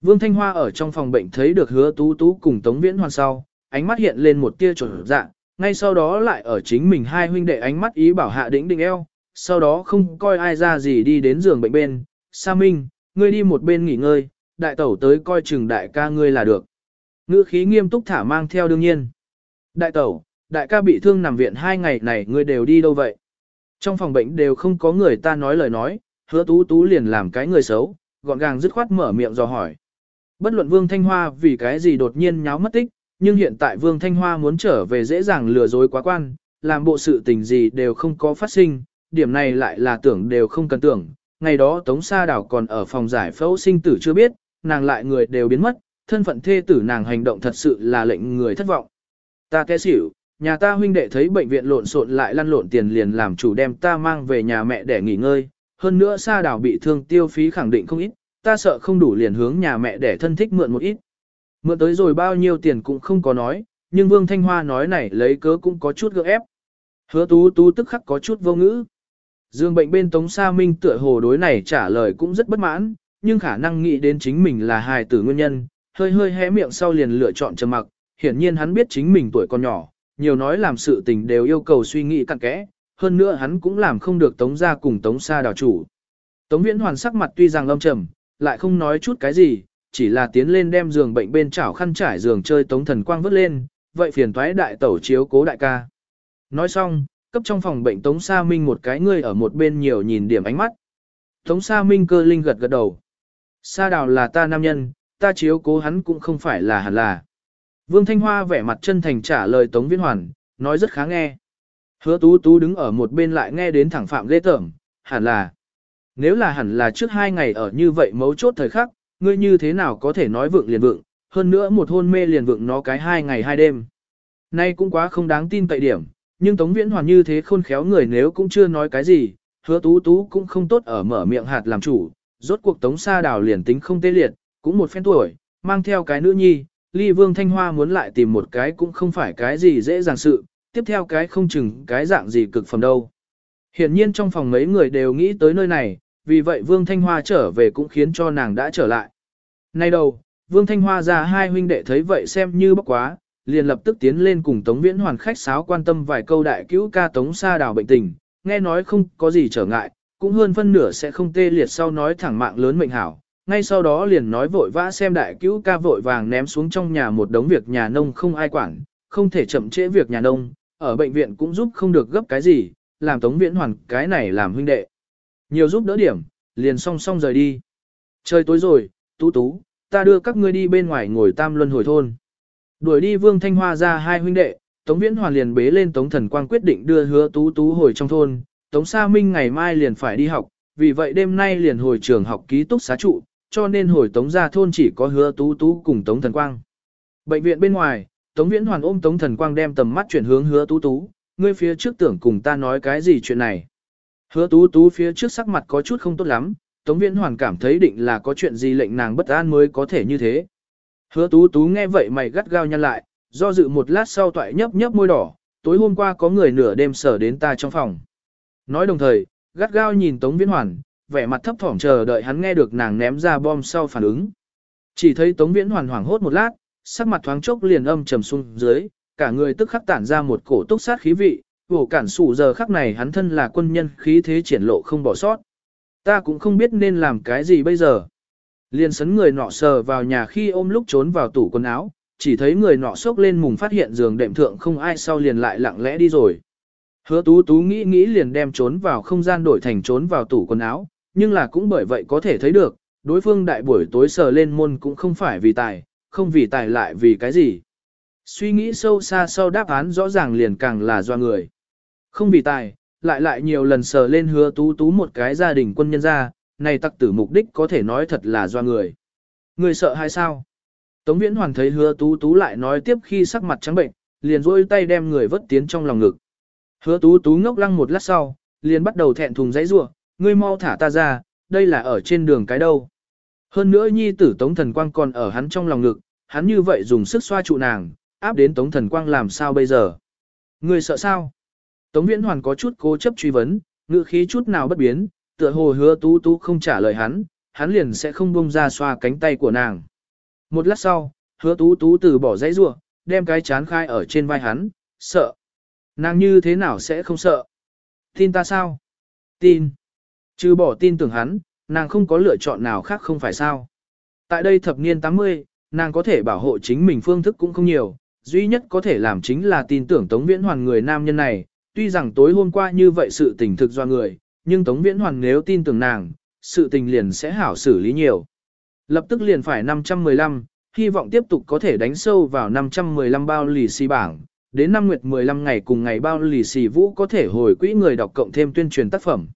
Speaker 1: Vương Thanh Hoa ở trong phòng bệnh thấy được Hứa Tú Tú cùng Tống Viễn Hoàn sau, ánh mắt hiện lên một tia trở dạ, ngay sau đó lại ở chính mình hai huynh đệ ánh mắt ý bảo hạ đỉnh đỉnh eo, sau đó không coi ai ra gì đi đến giường bệnh bên, Sa Minh, ngươi đi một bên nghỉ ngơi, đại tẩu tới coi chừng đại ca ngươi là được. Ngữ khí nghiêm túc thả mang theo đương nhiên. Đại tẩu, đại ca bị thương nằm viện hai ngày này ngươi đều đi đâu vậy? Trong phòng bệnh đều không có người ta nói lời nói, hứa tú tú liền làm cái người xấu, gọn gàng dứt khoát mở miệng dò hỏi. Bất luận Vương Thanh Hoa vì cái gì đột nhiên nháo mất tích, nhưng hiện tại Vương Thanh Hoa muốn trở về dễ dàng lừa dối quá quan, làm bộ sự tình gì đều không có phát sinh, điểm này lại là tưởng đều không cần tưởng. Ngày đó Tống Sa Đảo còn ở phòng giải phẫu sinh tử chưa biết, nàng lại người đều biến mất, thân phận thê tử nàng hành động thật sự là lệnh người thất vọng. Ta té xỉu, nhà ta huynh đệ thấy bệnh viện lộn xộn lại lăn lộn tiền liền làm chủ đem ta mang về nhà mẹ để nghỉ ngơi, hơn nữa Sa Đảo bị thương tiêu phí khẳng định không ít, ta sợ không đủ liền hướng nhà mẹ để thân thích mượn một ít. Mượn tới rồi bao nhiêu tiền cũng không có nói, nhưng Vương Thanh Hoa nói này lấy cớ cũng có chút gượng ép. Hứa tú tú tức khắc có chút vô ngữ. Dương bệnh bên Tống Sa Minh tựa hồ đối này trả lời cũng rất bất mãn, nhưng khả năng nghĩ đến chính mình là hài tử nguyên nhân, hơi hơi hé miệng sau liền lựa chọn trầm mặc, hiển nhiên hắn biết chính mình tuổi còn nhỏ, nhiều nói làm sự tình đều yêu cầu suy nghĩ cặn kẽ, hơn nữa hắn cũng làm không được Tống ra cùng Tống xa đảo chủ. Tống Viễn Hoàn sắc mặt tuy rằng âm trầm, lại không nói chút cái gì, chỉ là tiến lên đem giường bệnh bên chảo khăn trải giường chơi Tống Thần Quang vứt lên, vậy phiền toái đại tẩu chiếu cố đại ca. Nói xong, cấp trong phòng bệnh Tống Sa Minh một cái người ở một bên nhiều nhìn điểm ánh mắt. Tống Sa Minh cơ linh gật gật đầu. Sa đào là ta nam nhân, ta chiếu cố hắn cũng không phải là hẳn là. Vương Thanh Hoa vẻ mặt chân thành trả lời Tống Viễn Hoàn, nói rất khá nghe. Hứa tú tú đứng ở một bên lại nghe đến thẳng phạm lê tởm, hẳn là. Nếu là hẳn là trước hai ngày ở như vậy mấu chốt thời khắc, ngươi như thế nào có thể nói vượng liền vượng, hơn nữa một hôn mê liền vượng nó cái hai ngày hai đêm. Nay cũng quá không đáng tin cậy điểm, nhưng Tống Viễn Hoàn như thế khôn khéo người nếu cũng chưa nói cái gì, hứa tú tú cũng không tốt ở mở miệng hạt làm chủ, rốt cuộc Tống Sa Đào liền tính không tê liệt, cũng một phen tuổi, mang theo cái nữ nhi, Ly Vương Thanh Hoa muốn lại tìm một cái cũng không phải cái gì dễ dàng sự, tiếp theo cái không chừng cái dạng gì cực phẩm đâu. Hiển nhiên trong phòng mấy người đều nghĩ tới nơi này, vì vậy Vương Thanh Hoa trở về cũng khiến cho nàng đã trở lại. Nay đầu, Vương Thanh Hoa ra hai huynh đệ thấy vậy xem như bốc quá, liền lập tức tiến lên cùng Tống Viễn Hoàn khách sáo quan tâm vài câu đại cứu ca Tống Sa Đào bệnh tình, nghe nói không có gì trở ngại, cũng hơn phân nửa sẽ không tê liệt sau nói thẳng mạng lớn mệnh hảo. Ngay sau đó liền nói vội vã xem đại cứu ca vội vàng ném xuống trong nhà một đống việc nhà nông không ai quản, không thể chậm trễ việc nhà nông, ở bệnh viện cũng giúp không được gấp cái gì, làm tống viễn hoàn cái này làm huynh đệ. Nhiều giúp đỡ điểm, liền song song rời đi. Trời tối rồi, tú tú, ta đưa các ngươi đi bên ngoài ngồi tam luân hồi thôn. Đuổi đi Vương Thanh Hoa ra hai huynh đệ, Tống Viễn Hoàn liền bế lên Tống Thần Quang quyết định đưa hứa tú tú hồi trong thôn, Tống Sa Minh ngày mai liền phải đi học, vì vậy đêm nay liền hồi trường học ký túc xá trụ, cho nên hồi Tống ra thôn chỉ có hứa tú tú cùng Tống Thần Quang. Bệnh viện bên ngoài, Tống Viễn Hoàn ôm Tống Thần Quang đem tầm mắt chuyển hướng hứa tú tú, ngươi phía trước tưởng cùng ta nói cái gì chuyện này. Hứa tú tú phía trước sắc mặt có chút không tốt lắm, Tống Viễn Hoàn cảm thấy định là có chuyện gì lệnh nàng bất an mới có thể như thế. Hứa tú tú nghe vậy mày gắt gao nhăn lại, do dự một lát sau toại nhấp nhấp môi đỏ, tối hôm qua có người nửa đêm sở đến ta trong phòng. Nói đồng thời, gắt gao nhìn Tống Viễn Hoàn, vẻ mặt thấp thỏm chờ đợi hắn nghe được nàng ném ra bom sau phản ứng. Chỉ thấy Tống Viễn Hoàn hoảng hốt một lát, sắc mặt thoáng chốc liền âm trầm xuống dưới, cả người tức khắc tản ra một cổ túc sát khí vị, vổ cản sủ giờ khắc này hắn thân là quân nhân khí thế triển lộ không bỏ sót. Ta cũng không biết nên làm cái gì bây giờ. Liền sấn người nọ sờ vào nhà khi ôm lúc trốn vào tủ quần áo, chỉ thấy người nọ sốc lên mùng phát hiện giường đệm thượng không ai sau liền lại lặng lẽ đi rồi. Hứa tú tú nghĩ nghĩ liền đem trốn vào không gian đổi thành trốn vào tủ quần áo, nhưng là cũng bởi vậy có thể thấy được, đối phương đại buổi tối sờ lên môn cũng không phải vì tài, không vì tài lại vì cái gì. Suy nghĩ sâu xa sau đáp án rõ ràng liền càng là do người. Không vì tài, lại lại nhiều lần sờ lên hứa tú tú một cái gia đình quân nhân ra, này tặc tử mục đích có thể nói thật là do người. Người sợ hay sao? Tống Viễn Hoàn thấy hứa tú tú lại nói tiếp khi sắc mặt trắng bệnh, liền rôi tay đem người vớt tiến trong lòng ngực. Hứa tú tú ngốc lăng một lát sau, liền bắt đầu thẹn thùng giấy rủa ngươi mau thả ta ra, đây là ở trên đường cái đâu. Hơn nữa nhi tử Tống Thần Quang còn ở hắn trong lòng ngực, hắn như vậy dùng sức xoa trụ nàng, áp đến Tống Thần Quang làm sao bây giờ? Ngươi sợ sao? Tống Viễn Hoàn có chút cố chấp truy vấn, ngữ khí chút nào bất biến, tựa hồ hứa tú tú không trả lời hắn, hắn liền sẽ không buông ra xoa cánh tay của nàng. Một lát sau, hứa tú tú từ bỏ dãy rua, đem cái chán khai ở trên vai hắn, sợ. Nàng như thế nào sẽ không sợ? Tin ta sao? Tin. Chứ bỏ tin tưởng hắn, nàng không có lựa chọn nào khác không phải sao. Tại đây thập niên 80, nàng có thể bảo hộ chính mình phương thức cũng không nhiều, duy nhất có thể làm chính là tin tưởng Tống Viễn Hoàn người nam nhân này, tuy rằng tối hôm qua như vậy sự tình thực do người, nhưng Tống Viễn Hoàn nếu tin tưởng nàng, sự tình liền sẽ hảo xử lý nhiều. Lập tức liền phải 515, hy vọng tiếp tục có thể đánh sâu vào 515 bao lì xì bảng, đến năm nguyệt 15 ngày cùng ngày bao lì xì vũ có thể hồi quỹ người đọc cộng thêm tuyên truyền tác phẩm.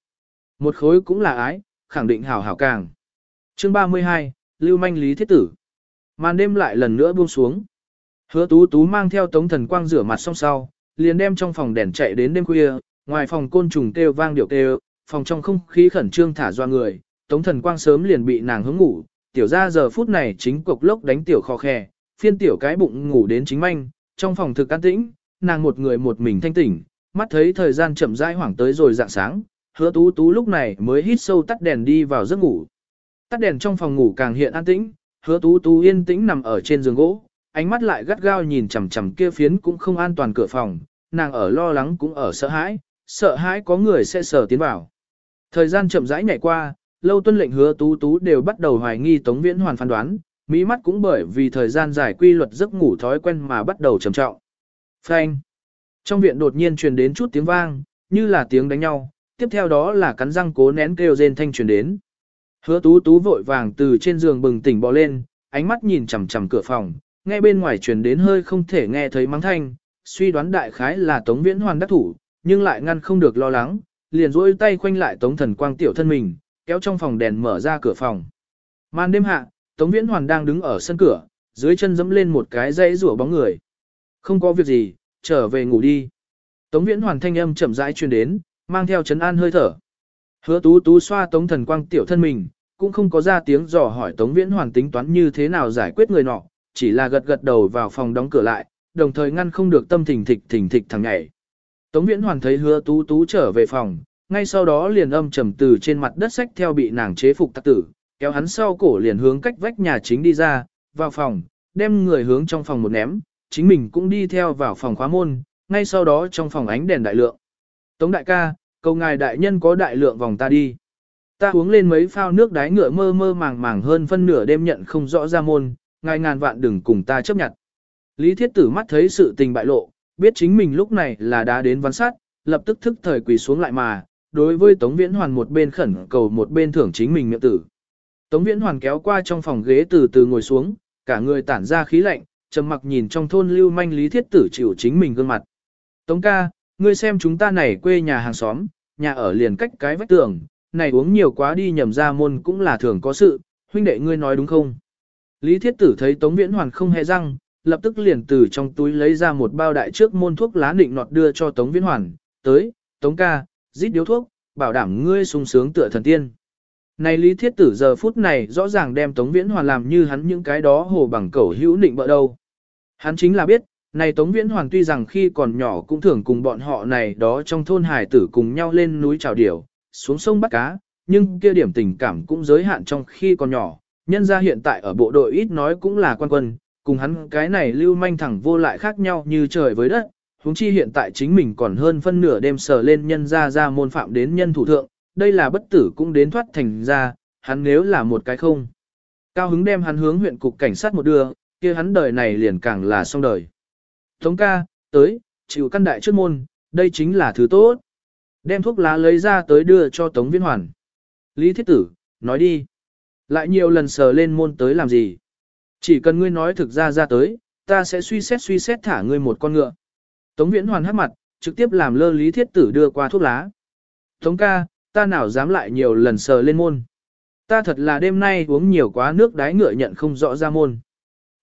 Speaker 1: Một khối cũng là ái, khẳng định hảo hảo càng. Chương 32, Lưu Manh Lý Thiết Tử. Màn đêm lại lần nữa buông xuống. Hứa tú tú mang theo tống thần quang rửa mặt xong sau, liền đem trong phòng đèn chạy đến đêm khuya, ngoài phòng côn trùng kêu vang điệu kêu, phòng trong không khí khẩn trương thả doa người, tống thần quang sớm liền bị nàng hướng ngủ, tiểu ra giờ phút này chính cục lốc đánh tiểu khó khe, phiên tiểu cái bụng ngủ đến chính manh, trong phòng thực an tĩnh, nàng một người một mình thanh tỉnh, mắt thấy thời gian chậm rãi hoảng tới rồi dạng sáng, hứa tú tú lúc này mới hít sâu tắt đèn đi vào giấc ngủ. Tắt đèn trong phòng ngủ càng hiện an tĩnh, hứa tú tú yên tĩnh nằm ở trên giường gỗ, ánh mắt lại gắt gao nhìn chằm chằm kia phiến cũng không an toàn cửa phòng, nàng ở lo lắng cũng ở sợ hãi, sợ hãi có người sẽ sờ tiến vào. Thời gian chậm rãi nhảy qua, lâu tuân lệnh hứa tú tú đều bắt đầu hoài nghi Tống Viễn Hoàn phán đoán, mỹ mắt cũng bởi vì thời gian dài quy luật giấc ngủ thói quen mà bắt đầu trầm trọng. Phanh. Trong viện đột nhiên truyền đến chút tiếng vang, như là tiếng đánh nhau, tiếp theo đó là cắn răng cố nén kêu rên thanh truyền đến. Hứa tú tú vội vàng từ trên giường bừng tỉnh bò lên, ánh mắt nhìn chằm chằm cửa phòng, nghe bên ngoài truyền đến hơi không thể nghe thấy mắng thanh, suy đoán đại khái là Tống Viễn Hoàn đắc thủ, nhưng lại ngăn không được lo lắng, liền duỗi tay khoanh lại Tống Thần Quang tiểu thân mình, kéo trong phòng đèn mở ra cửa phòng. Màn đêm hạ, Tống Viễn Hoàn đang đứng ở sân cửa, dưới chân dẫm lên một cái dãy rủa bóng người. Không có việc gì, trở về ngủ đi. Tống Viễn Hoàn thanh âm chậm rãi truyền đến, mang theo chấn an hơi thở. Hứa tú tú xoa Tống Thần Quang tiểu thân mình, cũng không có ra tiếng dò hỏi Tống Viễn Hoàn tính toán như thế nào giải quyết người nọ, chỉ là gật gật đầu vào phòng đóng cửa lại, đồng thời ngăn không được tâm thình thịch thình thịch thằng nhảy. Tống Viễn Hoàn thấy hứa tú tú trở về phòng, ngay sau đó liền âm trầm từ trên mặt đất sách theo bị nàng chế phục tắc tử, kéo hắn sau cổ liền hướng cách vách nhà chính đi ra, vào phòng, đem người hướng trong phòng một ném, chính mình cũng đi theo vào phòng khóa môn, ngay sau đó trong phòng ánh đèn đại lượng. Tống đại ca, cầu ngài đại nhân có đại lượng vòng ta đi. Ta uống lên mấy phao nước đáy ngựa mơ mơ màng màng hơn phân nửa đêm nhận không rõ ra môn, ngài ngàn vạn đừng cùng ta chấp nhận. Lý thiết tử mắt thấy sự tình bại lộ, biết chính mình lúc này là đã đến văn sát, lập tức thức thời quỳ xuống lại mà, đối với Tống Viễn Hoàn một bên khẩn cầu một bên thưởng chính mình miệng tử. Tống Viễn Hoàn kéo qua trong phòng ghế từ từ ngồi xuống, cả người tản ra khí lạnh, Trầm mặc nhìn trong thôn lưu manh lý thiết tử chịu chính mình gương mặt. Tống ca, ngươi xem chúng ta này quê nhà hàng xóm, nhà ở liền cách cái vách tường, này uống nhiều quá đi nhầm ra môn cũng là thường có sự, huynh đệ ngươi nói đúng không? Lý thiết tử thấy Tống Viễn Hoàn không hề răng, lập tức liền từ trong túi lấy ra một bao đại trước môn thuốc lá định nọt đưa cho Tống Viễn Hoàn, tới, Tống ca, rít điếu thuốc, bảo đảm ngươi sung sướng tựa thần tiên. Này Lý Thiết Tử giờ phút này rõ ràng đem Tống Viễn Hoàn làm như hắn những cái đó hồ bằng cẩu hữu định bợ đâu. Hắn chính là biết, này Tống Viễn Hoàn tuy rằng khi còn nhỏ cũng thường cùng bọn họ này đó trong thôn hải tử cùng nhau lên núi trào điểu, xuống sông bắt cá, nhưng kia điểm tình cảm cũng giới hạn trong khi còn nhỏ, nhân ra hiện tại ở bộ đội ít nói cũng là quan quân, cùng hắn cái này lưu manh thẳng vô lại khác nhau như trời với đất, huống chi hiện tại chính mình còn hơn phân nửa đêm sờ lên nhân ra ra môn phạm đến nhân thủ thượng, đây là bất tử cũng đến thoát thành ra, hắn nếu là một cái không. Cao hứng đem hắn hướng huyện cục cảnh sát một đưa, kia hắn đời này liền càng là xong đời. Tống ca, tới, chịu căn đại trước môn, đây chính là thứ tốt. Đem thuốc lá lấy ra tới đưa cho Tống Viễn Hoàn. Lý Thiết Tử, nói đi. Lại nhiều lần sờ lên môn tới làm gì? Chỉ cần ngươi nói thực ra ra tới, ta sẽ suy xét suy xét thả ngươi một con ngựa. Tống Viễn Hoàn hắt mặt, trực tiếp làm lơ Lý Thiết Tử đưa qua thuốc lá. Tống ca, ta nào dám lại nhiều lần sờ lên môn. Ta thật là đêm nay uống nhiều quá nước đái ngựa nhận không rõ ra môn.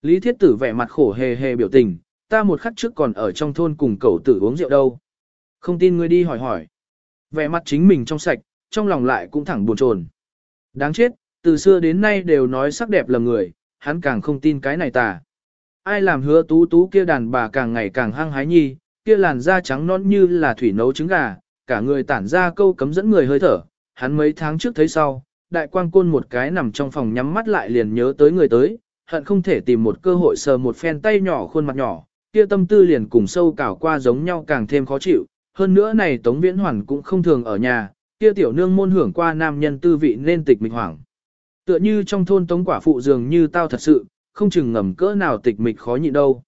Speaker 1: Lý Thiết Tử vẻ mặt khổ hề hề biểu tình, ta một khắc trước còn ở trong thôn cùng cậu tử uống rượu đâu. Không tin ngươi đi hỏi hỏi. Vẻ mặt chính mình trong sạch, trong lòng lại cũng thẳng buồn chồn. Đáng chết, từ xưa đến nay đều nói sắc đẹp lầm người, hắn càng không tin cái này tà. Ai làm hứa tú tú kia đàn bà càng ngày càng hăng hái nhi, kia làn da trắng non như là thủy nấu trứng gà, cả người tản ra câu cấm dẫn người hơi thở, hắn mấy tháng trước thấy sau, đại quang côn một cái nằm trong phòng nhắm mắt lại liền nhớ tới người tới, hận không thể tìm một cơ hội sờ một phen tay nhỏ khuôn mặt nhỏ, kia tâm tư liền cùng sâu cảo qua giống nhau càng thêm khó chịu, hơn nữa này Tống Viễn Hoàn cũng không thường ở nhà, kia tiểu nương môn hưởng qua nam nhân tư vị nên tịch mịch hoảng. Tựa như trong thôn Tống quả phụ dường như tao thật sự, không chừng ngầm cỡ nào tịch mịch khó nhịn đâu.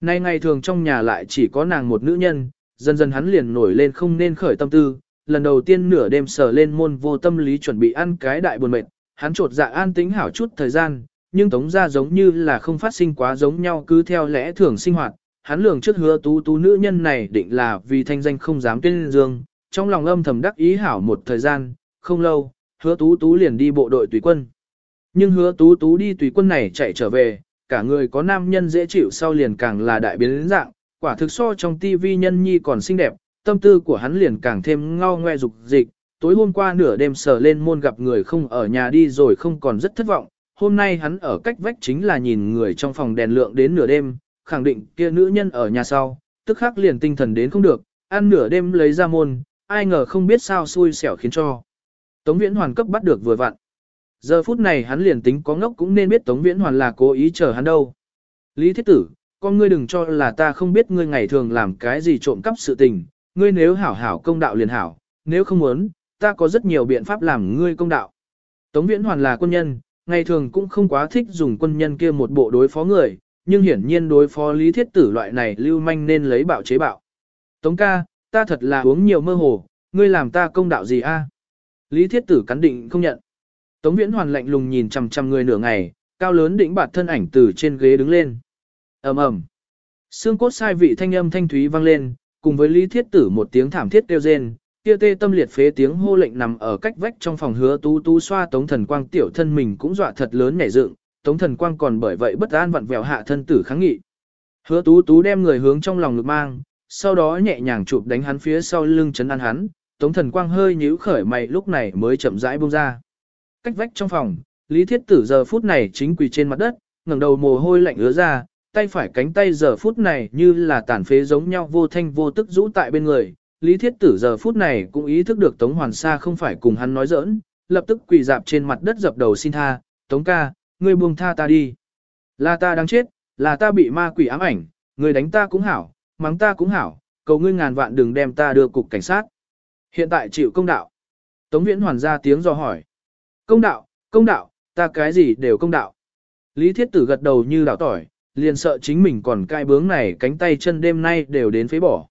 Speaker 1: Nay ngày thường trong nhà lại chỉ có nàng một nữ nhân, dần dần hắn liền nổi lên không nên khởi tâm tư, lần đầu tiên nửa đêm sờ lên môn vô tâm lý chuẩn bị ăn cái đại buồn mệt, hắn trột dạ an tính hảo chút thời gian, nhưng tống ra giống như là không phát sinh quá giống nhau cứ theo lẽ thường sinh hoạt, hắn lường trước hứa tú tú nữ nhân này định là vì thanh danh không dám tuyên dương, trong lòng âm thầm đắc ý hảo một thời gian, không lâu, hứa tú tú liền đi bộ đội tùy quân. Nhưng hứa tú tú đi tùy quân này chạy trở về, cả người có nam nhân dễ chịu sau liền càng là đại biến dạng, quả thực so trong tivi nhân nhi còn xinh đẹp, tâm tư của hắn liền càng thêm ngao ngoe dục dịch. Tối hôm qua nửa đêm sờ lên môn gặp người không ở nhà đi rồi không còn rất thất vọng, hôm nay hắn ở cách vách chính là nhìn người trong phòng đèn lượng đến nửa đêm, khẳng định kia nữ nhân ở nhà sau, tức khắc liền tinh thần đến không được, ăn nửa đêm lấy ra môn, ai ngờ không biết sao xui xẻo khiến cho. Tống Viễn Hoàn cấp bắt được vừa vặn. Giờ phút này hắn liền tính có ngốc cũng nên biết Tống Viễn Hoàn là cố ý chờ hắn đâu. Lý Thiết Tử, con ngươi đừng cho là ta không biết ngươi ngày thường làm cái gì trộm cắp sự tình, ngươi nếu hảo hảo công đạo liền hảo, nếu không muốn, ta có rất nhiều biện pháp làm ngươi công đạo. Tống Viễn Hoàn là quân nhân, ngày thường cũng không quá thích dùng quân nhân kia một bộ đối phó người, nhưng hiển nhiên đối phó lý thiết tử loại này lưu manh nên lấy bạo chế bạo. Tống ca, ta thật là uống nhiều mơ hồ, ngươi làm ta công đạo gì a? Lý thiết tử cắn định không nhận. Tống viễn hoàn lạnh lùng nhìn chằm chằm người nửa ngày, cao lớn đỉnh bạt thân ảnh từ trên ghế đứng lên ầm ầm, xương cốt sai vị thanh âm thanh thúy vang lên, cùng với lý thiết tử một tiếng thảm thiết kêu rên, kia tê tâm liệt phế tiếng hô lệnh nằm ở cách vách trong phòng hứa tú tú xoa tống thần quang tiểu thân mình cũng dọa thật lớn nhảy dựng, tống thần quang còn bởi vậy bất an vặn vẹo hạ thân tử kháng nghị. Hứa tú tú đem người hướng trong lòng ngực mang, sau đó nhẹ nhàng chụp đánh hắn phía sau lưng chấn an hắn, tống thần quang hơi nhíu khởi mày lúc này mới chậm rãi buông ra. Cách vách trong phòng, Lý Thiết Tử giờ phút này chính quỳ trên mặt đất, ngẩng đầu mồ hôi lạnh ứa ra, tay phải cánh tay giờ phút này như là tàn phế giống nhau vô thanh vô tức rũ tại bên người. Lý Thiết Tử giờ phút này cũng ý thức được Tống Hoàn Sa không phải cùng hắn nói giỡn, lập tức quỳ dạp trên mặt đất dập đầu xin tha, Tống ca, ngươi buông tha ta đi. Là ta đang chết, là ta bị ma quỷ ám ảnh, ngươi đánh ta cũng hảo, mắng ta cũng hảo, cầu ngươi ngàn vạn đừng đem ta đưa cục cảnh sát. Hiện tại chịu công đạo. Tống Viễn Hoàn ra tiếng do hỏi. Công đạo, công đạo, ta cái gì đều công đạo. Lý Thiết Tử gật đầu như đảo tỏi, liền sợ chính mình còn cai bướng này cánh tay chân đêm nay đều đến phế bỏ.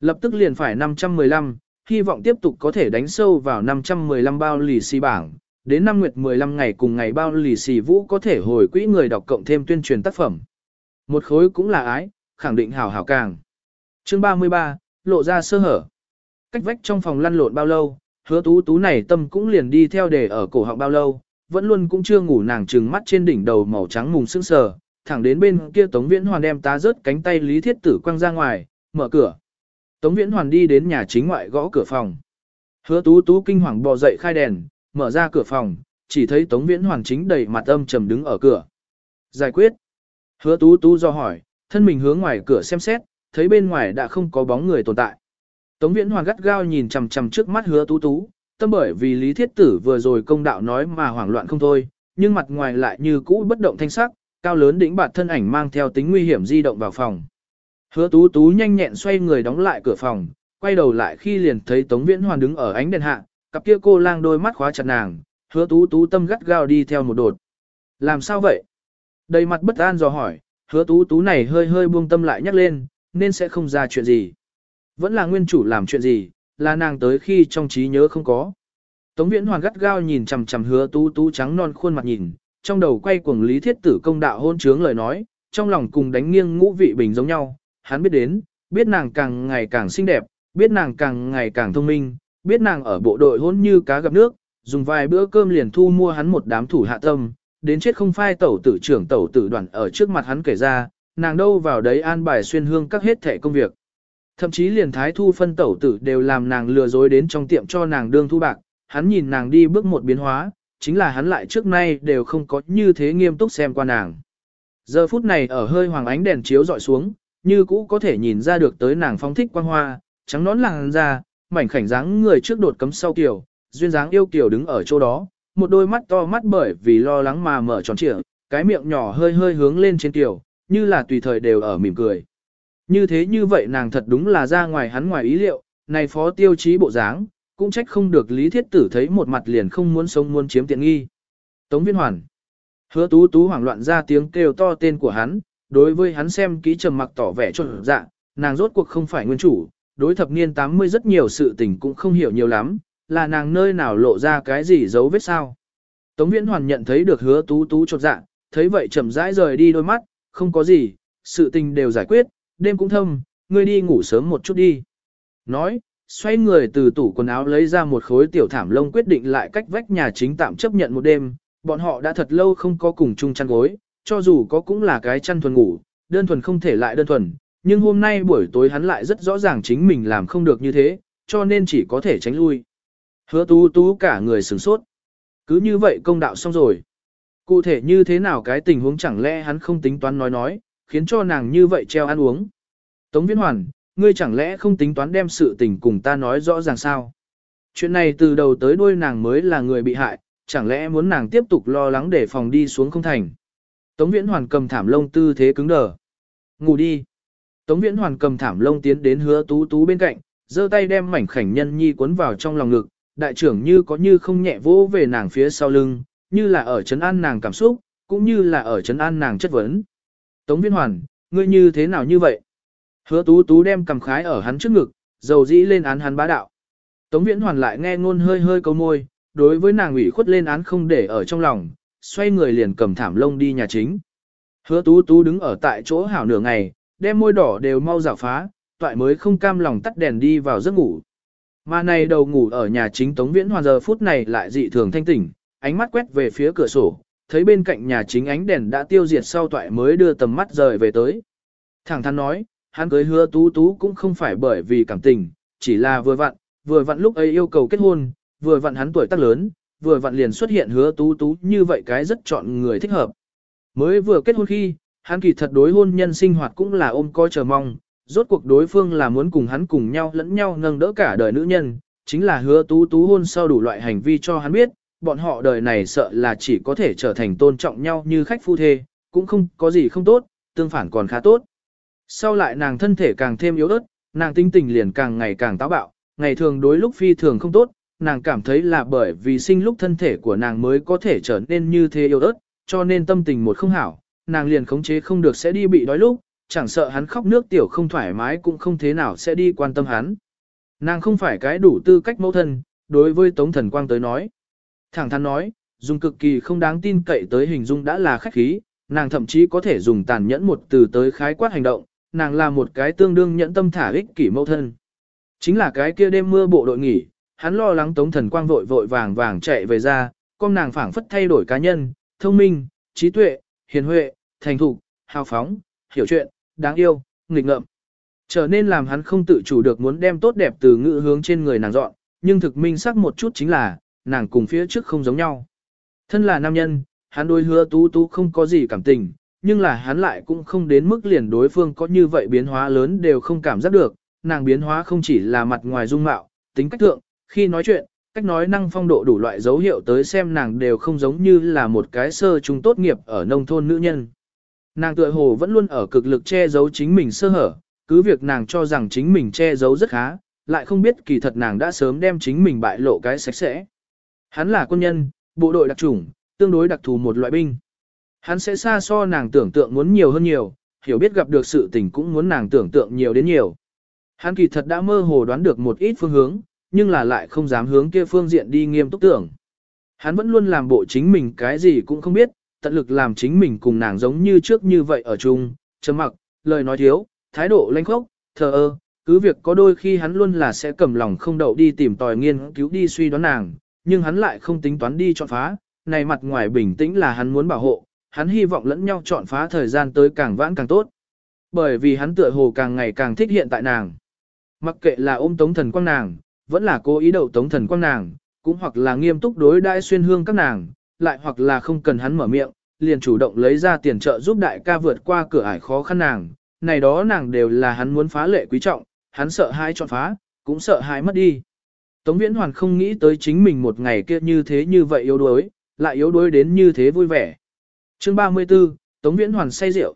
Speaker 1: Lập tức liền phải 515, hy vọng tiếp tục có thể đánh sâu vào 515 bao lì xì bảng. Đến năm nguyệt 15 ngày cùng ngày bao lì xì vũ có thể hồi quỹ người đọc cộng thêm tuyên truyền tác phẩm. Một khối cũng là ái, khẳng định hảo hảo càng. Chương 33, lộ ra sơ hở. Cách vách trong phòng lăn lộn bao lâu, hứa tú tú này tâm cũng liền đi theo để ở cổ họng bao lâu, vẫn luôn cũng chưa ngủ nàng trừng mắt trên đỉnh đầu màu trắng mùng sương sờ, thẳng đến bên kia Tống Viễn Hoàn đem tá rớt cánh tay Lý Thiết Tử quăng ra ngoài, mở cửa. Tống Viễn Hoàn đi đến nhà chính ngoại gõ cửa phòng. Hứa tú tú kinh hoàng bò dậy khai đèn, mở ra cửa phòng, chỉ thấy Tống Viễn Hoàn chính đầy mặt âm trầm đứng ở cửa. Giải quyết. Hứa tú tú do hỏi, thân mình hướng ngoài cửa xem xét, thấy bên ngoài đã không có bóng người tồn tại. Tống Viễn Hoàn gắt gao nhìn chằm chằm trước mắt hứa tú tú, tâm bởi vì Lý Thiết Tử vừa rồi công đạo nói mà hoảng loạn không thôi, nhưng mặt ngoài lại như cũ bất động thanh sắc, cao lớn đỉnh bạt thân ảnh mang theo tính nguy hiểm di động vào phòng. Hứa tú tú nhanh nhẹn xoay người đóng lại cửa phòng, quay đầu lại khi liền thấy Tống Viễn Hoàn đứng ở ánh đèn hạ, cặp kia cô lang đôi mắt khóa chặt nàng, hứa tú tú tâm gắt gao đi theo một đột. Làm sao vậy? Đầy mặt bất an dò hỏi, hứa tú tú này hơi hơi buông tâm lại nhắc lên, nên sẽ không ra chuyện gì. Vẫn là nguyên chủ làm chuyện gì, là nàng tới khi trong trí nhớ không có. Tống Viễn Hoàn gắt gao nhìn chằm chằm hứa tú tú trắng non khuôn mặt nhìn, trong đầu quay cuồng lý thiết tử công đạo hôn trướng lời nói, trong lòng cùng đánh nghiêng ngũ vị bình giống nhau, hắn biết đến, biết nàng càng ngày càng xinh đẹp, biết nàng càng ngày càng thông minh, biết nàng ở bộ đội hôn như cá gặp nước, dùng vài bữa cơm liền thu mua hắn một đám thủ hạ tâm, đến chết không phai tẩu tử trưởng tẩu tử đoàn ở trước mặt hắn kể ra, nàng đâu vào đấy an bài xuyên hương các hết thể công việc. Thậm chí liền thái thu phân tẩu tử đều làm nàng lừa dối đến trong tiệm cho nàng đương thu bạc, hắn nhìn nàng đi bước một biến hóa, chính là hắn lại trước nay đều không có như thế nghiêm túc xem qua nàng. Giờ phút này ở hơi hoàng ánh đèn chiếu dọi xuống, như cũ có thể nhìn ra được tới nàng phong thích quang hoa, trắng nón làng ra, mảnh khảnh dáng người trước đột cấm sau kiểu, duyên dáng yêu kiều đứng ở chỗ đó, một đôi mắt to mắt bởi vì lo lắng mà mở tròn trịa, cái miệng nhỏ hơi hơi hướng lên trên kiểu, như là tùy thời đều ở mỉm cười. Như thế như vậy nàng thật đúng là ra ngoài hắn ngoài ý liệu, này phó tiêu chí bộ dáng, cũng trách không được Lý Thiết Tử thấy một mặt liền không muốn sống muốn chiếm tiện nghi. Tống Viên Hoàn. Hứa tú tú hoảng loạn ra tiếng kêu to tên của hắn, đối với hắn xem kỹ trầm mặc tỏ vẻ trộn dạ, nàng rốt cuộc không phải nguyên chủ, đối thập niên 80 rất nhiều sự tình cũng không hiểu nhiều lắm, là nàng nơi nào lộ ra cái gì dấu vết sao. Tống Viễn Hoàn nhận thấy được hứa tú tú trột dạ, thấy vậy chậm rãi rời đi đôi mắt, không có gì, sự tình đều giải quyết, đêm cũng thâm, ngươi đi ngủ sớm một chút đi. Nói, xoay người từ tủ quần áo lấy ra một khối tiểu thảm lông quyết định lại cách vách nhà chính tạm chấp nhận một đêm, bọn họ đã thật lâu không có cùng chung chăn gối, cho dù có cũng là cái chăn thuần ngủ, đơn thuần không thể lại đơn thuần, nhưng hôm nay buổi tối hắn lại rất rõ ràng chính mình làm không được như thế, cho nên chỉ có thể tránh lui. Hứa tú tú cả người sửng sốt. Cứ như vậy công đạo xong rồi. Cụ thể như thế nào cái tình huống chẳng lẽ hắn không tính toán nói nói, khiến cho nàng như vậy treo ăn uống. Tống Viễn Hoàn, ngươi chẳng lẽ không tính toán đem sự tình cùng ta nói rõ ràng sao? Chuyện này từ đầu tới đuôi nàng mới là người bị hại, chẳng lẽ muốn nàng tiếp tục lo lắng để phòng đi xuống không thành? Tống Viễn Hoàn cầm thảm lông tư thế cứng đờ. Ngủ đi. Tống Viễn Hoàn cầm thảm lông tiến đến hứa tú tú bên cạnh, giơ tay đem mảnh khảnh nhân nhi cuốn vào trong lòng ngực, đại trưởng như có như không nhẹ vỗ về nàng phía sau lưng, như là ở chấn an nàng cảm xúc, cũng như là ở chấn an nàng chất vấn. Tống Viễn Hoàn, ngươi như thế nào như vậy? Hứa tú tú đem cầm khái ở hắn trước ngực, dầu dĩ lên án hắn bá đạo. Tống Viễn Hoàn lại nghe ngôn hơi hơi câu môi, đối với nàng ủy khuất lên án không để ở trong lòng, xoay người liền cầm thảm lông đi nhà chính. Hứa tú tú đứng ở tại chỗ hảo nửa ngày, đem môi đỏ đều mau rào phá, toại mới không cam lòng tắt đèn đi vào giấc ngủ. Mà này đầu ngủ ở nhà chính Tống Viễn Hoàn giờ phút này lại dị thường thanh tỉnh, ánh mắt quét về phía cửa sổ, thấy bên cạnh nhà chính ánh đèn đã tiêu diệt sau toại mới đưa tầm mắt rời về tới. Thẳng thắn nói, hắn cưới hứa tú tú cũng không phải bởi vì cảm tình, chỉ là vừa vặn, vừa vặn lúc ấy yêu cầu kết hôn, vừa vặn hắn tuổi tác lớn, vừa vặn liền xuất hiện hứa tú tú như vậy cái rất chọn người thích hợp. Mới vừa kết hôn khi, hắn kỳ thật đối hôn nhân sinh hoạt cũng là ôm coi chờ mong, rốt cuộc đối phương là muốn cùng hắn cùng nhau lẫn nhau nâng đỡ cả đời nữ nhân, chính là hứa tú tú hôn sau đủ loại hành vi cho hắn biết, bọn họ đời này sợ là chỉ có thể trở thành tôn trọng nhau như khách phu thê, cũng không có gì không tốt, tương phản còn khá tốt. Sau lại nàng thân thể càng thêm yếu ớt, nàng tinh tình liền càng ngày càng táo bạo, ngày thường đối lúc phi thường không tốt, nàng cảm thấy là bởi vì sinh lúc thân thể của nàng mới có thể trở nên như thế yếu ớt, cho nên tâm tình một không hảo, nàng liền khống chế không được sẽ đi bị đói lúc, chẳng sợ hắn khóc nước tiểu không thoải mái cũng không thế nào sẽ đi quan tâm hắn. Nàng không phải cái đủ tư cách mẫu thân, đối với Tống Thần Quang tới nói. Thẳng thắn nói, dùng cực kỳ không đáng tin cậy tới hình dung đã là khách khí, nàng thậm chí có thể dùng tàn nhẫn một từ tới khái quát hành động, nàng là một cái tương đương nhẫn tâm thả ích kỷ mâu thân. Chính là cái kia đêm mưa bộ đội nghỉ, hắn lo lắng Tống Thần Quang vội vội vàng vàng chạy về ra, con nàng phảng phất thay đổi cá nhân, thông minh, trí tuệ, hiền huệ, thành thục, hào phóng, hiểu chuyện, đáng yêu, nghịch ngợm. Trở nên làm hắn không tự chủ được muốn đem tốt đẹp từ ngữ hướng trên người nàng dọn, nhưng thực minh sắc một chút chính là, nàng cùng phía trước không giống nhau. Thân là nam nhân, hắn đối hứa tú tú không có gì cảm tình, nhưng là hắn lại cũng không đến mức liền đối phương có như vậy biến hóa lớn đều không cảm giác được, nàng biến hóa không chỉ là mặt ngoài dung mạo, tính cách thượng, khi nói chuyện, cách nói năng phong độ đủ loại dấu hiệu tới xem nàng đều không giống như là một cái sơ trung tốt nghiệp ở nông thôn nữ nhân. Nàng tựa hồ vẫn luôn ở cực lực che giấu chính mình sơ hở, cứ việc nàng cho rằng chính mình che giấu rất khá, lại không biết kỳ thật nàng đã sớm đem chính mình bại lộ cái sạch sẽ. Hắn là quân nhân, bộ đội đặc chủng, tương đối đặc thù một loại binh. Hắn sẽ xa so nàng tưởng tượng muốn nhiều hơn nhiều, hiểu biết gặp được sự tình cũng muốn nàng tưởng tượng nhiều đến nhiều. Hắn kỳ thật đã mơ hồ đoán được một ít phương hướng, nhưng là lại không dám hướng kia phương diện đi nghiêm túc tưởng. Hắn vẫn luôn làm bộ chính mình cái gì cũng không biết, tận lực làm chính mình cùng nàng giống như trước như vậy ở chung, chấm mặc, lời nói thiếu, thái độ lanh khốc, thờ ơ, cứ việc có đôi khi hắn luôn là sẽ cầm lòng không đậu đi tìm tòi nghiên cứu đi suy đoán nàng, nhưng hắn lại không tính toán đi chọn phá, này mặt ngoài bình tĩnh là hắn muốn bảo hộ, hắn hy vọng lẫn nhau chọn phá thời gian tới càng vãn càng tốt. Bởi vì hắn tựa hồ càng ngày càng thích hiện tại nàng. Mặc kệ là ôm tống thần quang nàng, vẫn là cố ý đậu tống thần quang nàng, cũng hoặc là nghiêm túc đối đãi xuyên hương các nàng, lại hoặc là không cần hắn mở miệng, liền chủ động lấy ra tiền trợ giúp đại ca vượt qua cửa ải khó khăn nàng, này đó nàng đều là hắn muốn phá lệ quý trọng, hắn sợ hai chọn phá, cũng sợ hai mất đi. Tống Viễn Hoàn không nghĩ tới chính mình một ngày kia như thế như vậy yếu đuối, lại yếu đuối đến như thế vui vẻ. Chương 34, Tống Viễn Hoàn say rượu.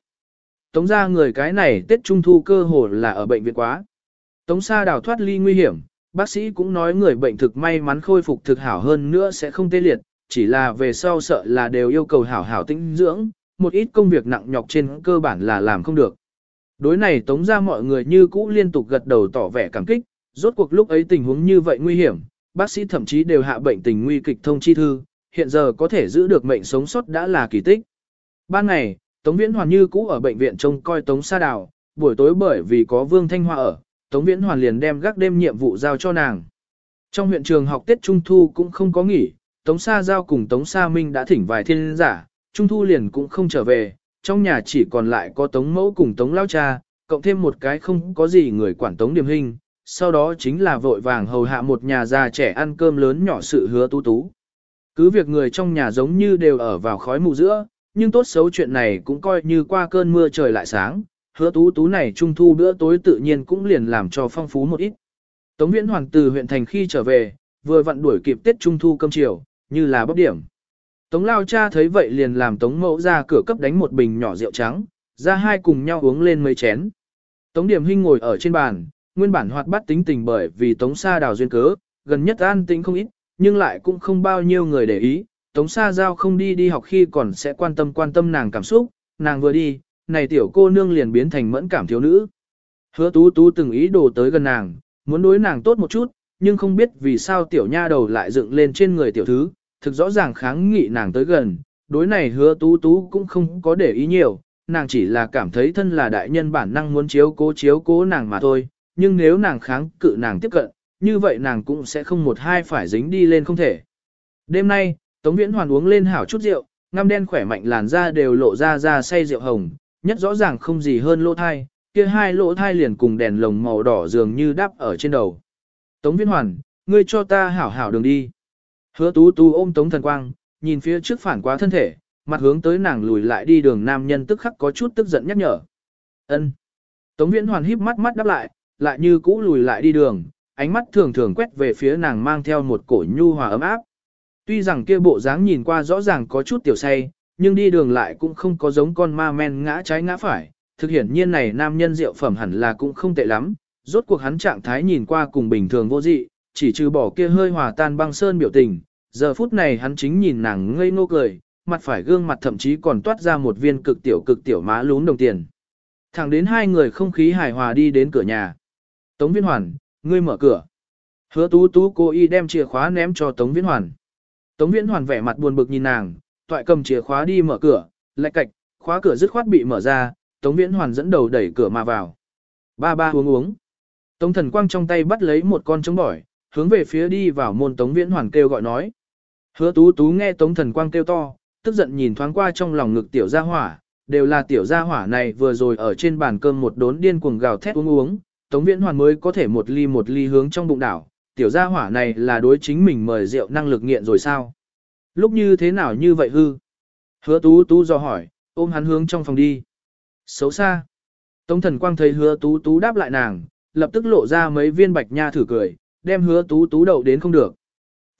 Speaker 1: Tống ra người cái này Tết Trung Thu cơ hồ là ở bệnh viện quá. Tống Sa đào thoát ly nguy hiểm, bác sĩ cũng nói người bệnh thực may mắn khôi phục thực hảo hơn nữa sẽ không tê liệt, chỉ là về sau sợ là đều yêu cầu hảo hảo tĩnh dưỡng, một ít công việc nặng nhọc trên cơ bản là làm không được. Đối này tống ra mọi người như cũ liên tục gật đầu tỏ vẻ cảm kích, rốt cuộc lúc ấy tình huống như vậy nguy hiểm, bác sĩ thậm chí đều hạ bệnh tình nguy kịch thông chi thư, hiện giờ có thể giữ được mệnh sống sót đã là kỳ tích. Ban ngày, Tống Viễn Hoàn như cũ ở bệnh viện trông coi Tống Sa Đào, buổi tối bởi vì có Vương Thanh Hoa ở, Tống Viễn Hoàn liền đem gác đêm nhiệm vụ giao cho nàng. Trong huyện trường học Tết Trung Thu cũng không có nghỉ, Tống Sa Giao cùng Tống Sa Minh đã thỉnh vài thiên giả, Trung Thu liền cũng không trở về, trong nhà chỉ còn lại có Tống Mẫu cùng Tống Lao Cha, cộng thêm một cái không có gì người quản Tống Điềm Hình, sau đó chính là vội vàng hầu hạ một nhà già trẻ ăn cơm lớn nhỏ sự hứa tú tú. Cứ việc người trong nhà giống như đều ở vào khói mù giữa, nhưng tốt xấu chuyện này cũng coi như qua cơn mưa trời lại sáng, hứa tú tú này trung thu bữa tối tự nhiên cũng liền làm cho phong phú một ít. Tống Viễn Hoàng từ huyện thành khi trở về, vừa vặn đuổi kịp Tết Trung Thu cơm chiều, như là bốc điểm. Tống Lao Cha thấy vậy liền làm Tống Mẫu ra cửa cấp đánh một bình nhỏ rượu trắng, ra hai cùng nhau uống lên mấy chén. Tống Điểm Hinh ngồi ở trên bàn, nguyên bản hoạt bát tính tình bởi vì Tống Sa đào duyên cớ, gần nhất an tĩnh không ít, nhưng lại cũng không bao nhiêu người để ý. Tống Sa Giao không đi đi học khi còn sẽ quan tâm quan tâm nàng cảm xúc, nàng vừa đi, này tiểu cô nương liền biến thành mẫn cảm thiếu nữ. Hứa tú tú từng ý đồ tới gần nàng, muốn đối nàng tốt một chút, nhưng không biết vì sao tiểu nha đầu lại dựng lên trên người tiểu thứ, thực rõ ràng kháng nghị nàng tới gần, đối này hứa tú tú cũng không có để ý nhiều, nàng chỉ là cảm thấy thân là đại nhân bản năng muốn chiếu cố chiếu cố nàng mà thôi, nhưng nếu nàng kháng cự nàng tiếp cận, như vậy nàng cũng sẽ không một hai phải dính đi lên không thể. Đêm nay, Tống Viễn Hoàn uống lên hảo chút rượu, ngăm đen khỏe mạnh làn da đều lộ ra ra say rượu hồng, nhất rõ ràng không gì hơn lỗ thai, kia hai lỗ thai liền cùng đèn lồng màu đỏ dường như đắp ở trên đầu. Tống Viễn Hoàn, ngươi cho ta hảo hảo đường đi. Hứa tú tú ôm Tống Thần Quang, nhìn phía trước phản quá thân thể, mặt hướng tới nàng lùi lại đi đường nam nhân tức khắc có chút tức giận nhắc nhở. Ân. Tống Viễn Hoàn híp mắt mắt đáp lại, lại như cũ lùi lại đi đường, ánh mắt thường thường quét về phía nàng mang theo một cổ nhu hòa ấm áp. Tuy rằng kia bộ dáng nhìn qua rõ ràng có chút tiểu say, nhưng đi đường lại cũng không có giống con ma men ngã trái ngã phải. Thực hiển nhiên này nam nhân rượu phẩm hẳn là cũng không tệ lắm, rốt cuộc hắn trạng thái nhìn qua cùng bình thường vô dị, chỉ trừ bỏ kia hơi hòa tan băng sơn biểu tình. Giờ phút này hắn chính nhìn nàng ngây ngô cười, mặt phải gương mặt thậm chí còn toát ra một viên cực tiểu cực tiểu má lún đồng tiền. Thẳng đến hai người không khí hài hòa đi đến cửa nhà. Tống Viễn Hoàn, ngươi mở cửa. Hứa tú tú cô y đem chìa khóa ném cho Tống Viễn Hoàn. Tống Viễn Hoàn vẻ mặt buồn bực nhìn nàng, toại cầm chìa khóa đi mở cửa, lạch cạch, khóa cửa dứt khoát bị mở ra, Tống Viễn Hoàn dẫn đầu đẩy cửa mà vào. Ba ba uống uống. Tống Thần Quang trong tay bắt lấy một con trống bỏi, hướng về phía đi vào môn Tống Viễn Hoàn kêu gọi nói. Hứa tú tú nghe Tống Thần Quang kêu to, tức giận nhìn thoáng qua trong lòng ngực tiểu gia hỏa, đều là tiểu gia hỏa này vừa rồi ở trên bàn cơm một đốn điên cuồng gào thét uống uống, Tống Viễn Hoàn mới có thể một ly một ly hướng trong bụng đảo, tiểu gia hỏa này là đối chính mình mời rượu năng lực nghiện rồi sao? Lúc như thế nào như vậy hư? Hứa tú tú do hỏi, ôm hắn hướng trong phòng đi. Xấu xa. Tống thần quang thấy hứa tú tú đáp lại nàng, lập tức lộ ra mấy viên bạch nha thử cười, đem hứa tú tú đậu đến không được.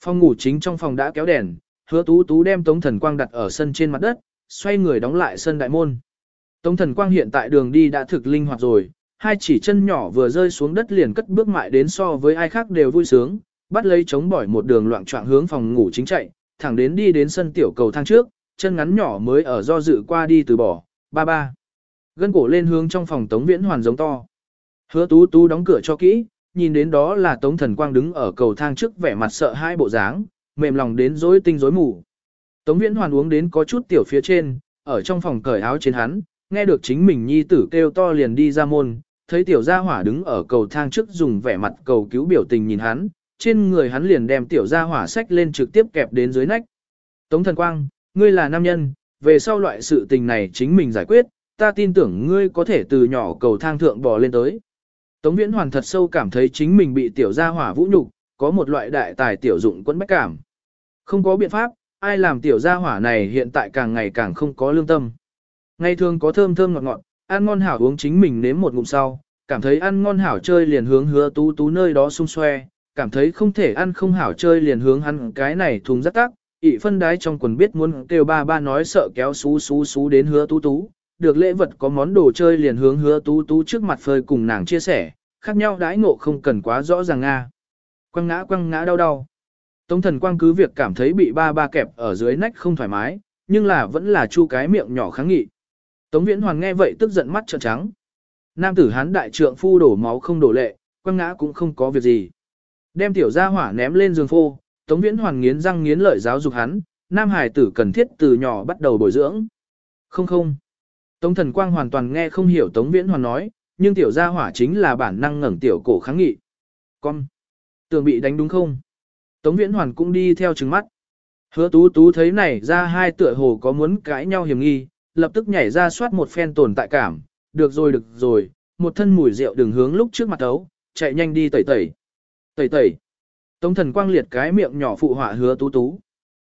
Speaker 1: Phòng ngủ chính trong phòng đã kéo đèn, hứa tú tú đem tống thần quang đặt ở sân trên mặt đất, xoay người đóng lại sân đại môn. Tống thần quang hiện tại đường đi đã thực linh hoạt rồi, hai chỉ chân nhỏ vừa rơi xuống đất liền cất bước mại đến so với ai khác đều vui sướng, bắt lấy chống bỏi một đường loạn trọng hướng phòng ngủ chính chạy, thẳng đến đi đến sân tiểu cầu thang trước, chân ngắn nhỏ mới ở do dự qua đi từ bỏ, ba ba. Gân cổ lên hướng trong phòng Tống Viễn Hoàn giống to. Hứa tú tú đóng cửa cho kỹ, nhìn đến đó là Tống Thần Quang đứng ở cầu thang trước vẻ mặt sợ hai bộ dáng, mềm lòng đến rối tinh rối mù. Tống Viễn Hoàn uống đến có chút tiểu phía trên, ở trong phòng cởi áo trên hắn, nghe được chính mình nhi tử kêu to liền đi ra môn, thấy tiểu gia hỏa đứng ở cầu thang trước dùng vẻ mặt cầu cứu biểu tình nhìn hắn, trên người hắn liền đem tiểu gia hỏa sách lên trực tiếp kẹp đến dưới nách. Tống Thần Quang, ngươi là nam nhân, về sau loại sự tình này chính mình giải quyết, ta tin tưởng ngươi có thể từ nhỏ cầu thang thượng bò lên tới. Tống Viễn Hoàn thật sâu cảm thấy chính mình bị tiểu gia hỏa vũ nhục, có một loại đại tài tiểu dụng quẫn bách cảm. Không có biện pháp, ai làm tiểu gia hỏa này hiện tại càng ngày càng không có lương tâm. Ngày thường có thơm thơm ngọt ngọt, ăn ngon hảo uống chính mình nếm một ngụm sau, cảm thấy ăn ngon hảo chơi liền hướng hứa tú tú nơi đó xung xoe, cảm thấy không thể ăn không hảo chơi liền hướng hắn cái này thùng rất tắc. ị phân đái trong quần biết muốn kêu ba ba nói sợ kéo xú xú xú đến hứa tú tú, được lễ vật có món đồ chơi liền hướng hứa tú tú trước mặt phơi cùng nàng chia sẻ, khác nhau đãi ngộ không cần quá rõ ràng nga. Quăng ngã quăng ngã đau đau. Tống thần quang cứ việc cảm thấy bị ba ba kẹp ở dưới nách không thoải mái, nhưng là vẫn là chu cái miệng nhỏ kháng nghị. Tống viễn hoàn nghe vậy tức giận mắt trợn trắng. Nam tử hán đại trượng phu đổ máu không đổ lệ, quăng ngã cũng không có việc gì. Đem tiểu gia hỏa ném lên giường phô, Tống Viễn Hoàn nghiến răng nghiến lợi giáo dục hắn, nam hải tử cần thiết từ nhỏ bắt đầu bồi dưỡng. Không không. Tống Thần Quang hoàn toàn nghe không hiểu Tống Viễn Hoàn nói, nhưng tiểu gia hỏa chính là bản năng ngẩng tiểu cổ kháng nghị. Con, tường bị đánh đúng không? Tống Viễn Hoàn cũng đi theo trừng mắt. Hứa tú tú thấy này ra hai tựa hồ có muốn cãi nhau hiểm nghi, lập tức nhảy ra soát một phen tồn tại cảm, được rồi được rồi, một thân mùi rượu đường hướng lúc trước mặt ấu, chạy nhanh đi tẩy tẩy. Tẩy tẩy. Tống thần quang liệt cái miệng nhỏ phụ họa hứa tú tú.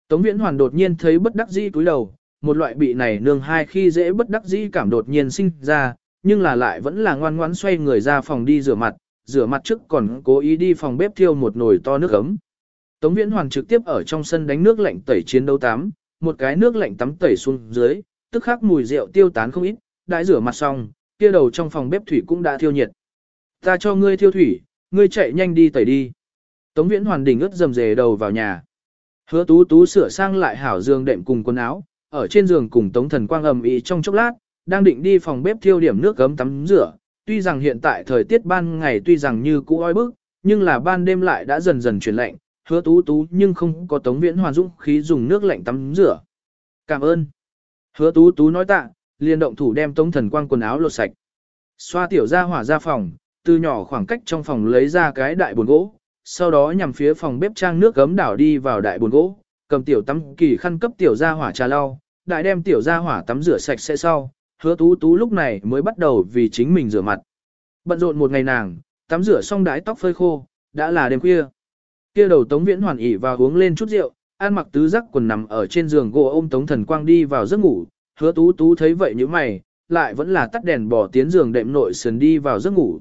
Speaker 1: Tống viễn hoàn đột nhiên thấy bất đắc dĩ cúi đầu, một loại bị này nương hai khi dễ bất đắc dĩ cảm đột nhiên sinh ra, nhưng là lại vẫn là ngoan ngoãn xoay người ra phòng đi rửa mặt, rửa mặt trước còn cố ý đi phòng bếp thiêu một nồi to nước ấm. Tống viễn hoàn trực tiếp ở trong sân đánh nước lạnh tẩy chiến đấu tắm, một cái nước lạnh tắm tẩy xuống dưới, tức khắc mùi rượu tiêu tán không ít, đãi rửa mặt xong, kia đầu trong phòng bếp thủy cũng đã thiêu nhiệt. Ta cho ngươi thiêu thủy, ngươi chạy nhanh đi tẩy đi. Tống Viễn Hoàn đỉnh ướt dầm dề đầu vào nhà. Hứa Tú Tú sửa sang lại hảo giường đệm cùng quần áo, ở trên giường cùng Tống Thần Quang ầm ĩ trong chốc lát, đang định đi phòng bếp thiêu điểm nước gấm tắm rửa. Tuy rằng hiện tại thời tiết ban ngày tuy rằng như cũ oi bức, nhưng là ban đêm lại đã dần dần chuyển lạnh, Hứa Tú Tú nhưng không có Tống Viễn Hoàn dũng khí dùng nước lạnh tắm rửa. Cảm ơn. Hứa Tú Tú nói tạ, liền động thủ đem Tống Thần Quang quần áo lột sạch. Xoa tiểu ra hỏa ra phòng, từ nhỏ khoảng cách trong phòng lấy ra cái đại buồn gỗ, sau đó nhằm phía phòng bếp trang nước gấm đảo đi vào đại buồn gỗ, cầm tiểu tắm kỳ khăn cấp tiểu ra hỏa trà lau, đại đem tiểu ra hỏa tắm rửa sạch sẽ sau, hứa tú tú lúc này mới bắt đầu vì chính mình rửa mặt. Bận rộn một ngày nàng, tắm rửa xong đái tóc phơi khô, đã là đêm khuya. Kia đầu Tống Viễn hoàn ỉ và uống lên chút rượu, An mặc tứ giác quần nằm ở trên giường gỗ ôm Tống Thần Quang đi vào giấc ngủ, hứa tú tú thấy vậy như mày, lại vẫn là tắt đèn bỏ tiến giường đệm nội sườn đi vào giấc ngủ.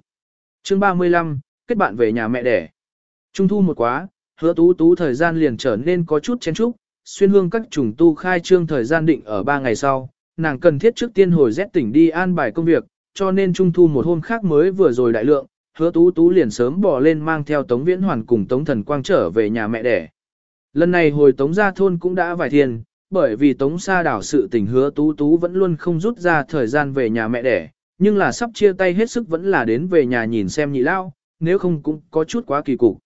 Speaker 1: Chương 35, kết bạn về nhà mẹ đẻ. Trung thu một quá, hứa tú tú thời gian liền trở nên có chút chen trúc, xuyên hương các trùng tu khai trương thời gian định ở 3 ngày sau, nàng cần thiết trước tiên hồi rét tỉnh đi an bài công việc, cho nên trung thu một hôm khác mới vừa rồi đại lượng, hứa tú tú liền sớm bỏ lên mang theo Tống Viễn Hoàn cùng Tống Thần Quang trở về nhà mẹ đẻ. Lần này hồi Tống gia thôn cũng đã vài thiên, bởi vì Tống Sa đảo sự tình hứa tú tú vẫn luôn không rút ra thời gian về nhà mẹ đẻ, nhưng là sắp chia tay hết sức vẫn là đến về nhà nhìn xem nhị lao, nếu không cũng có chút quá kỳ cục.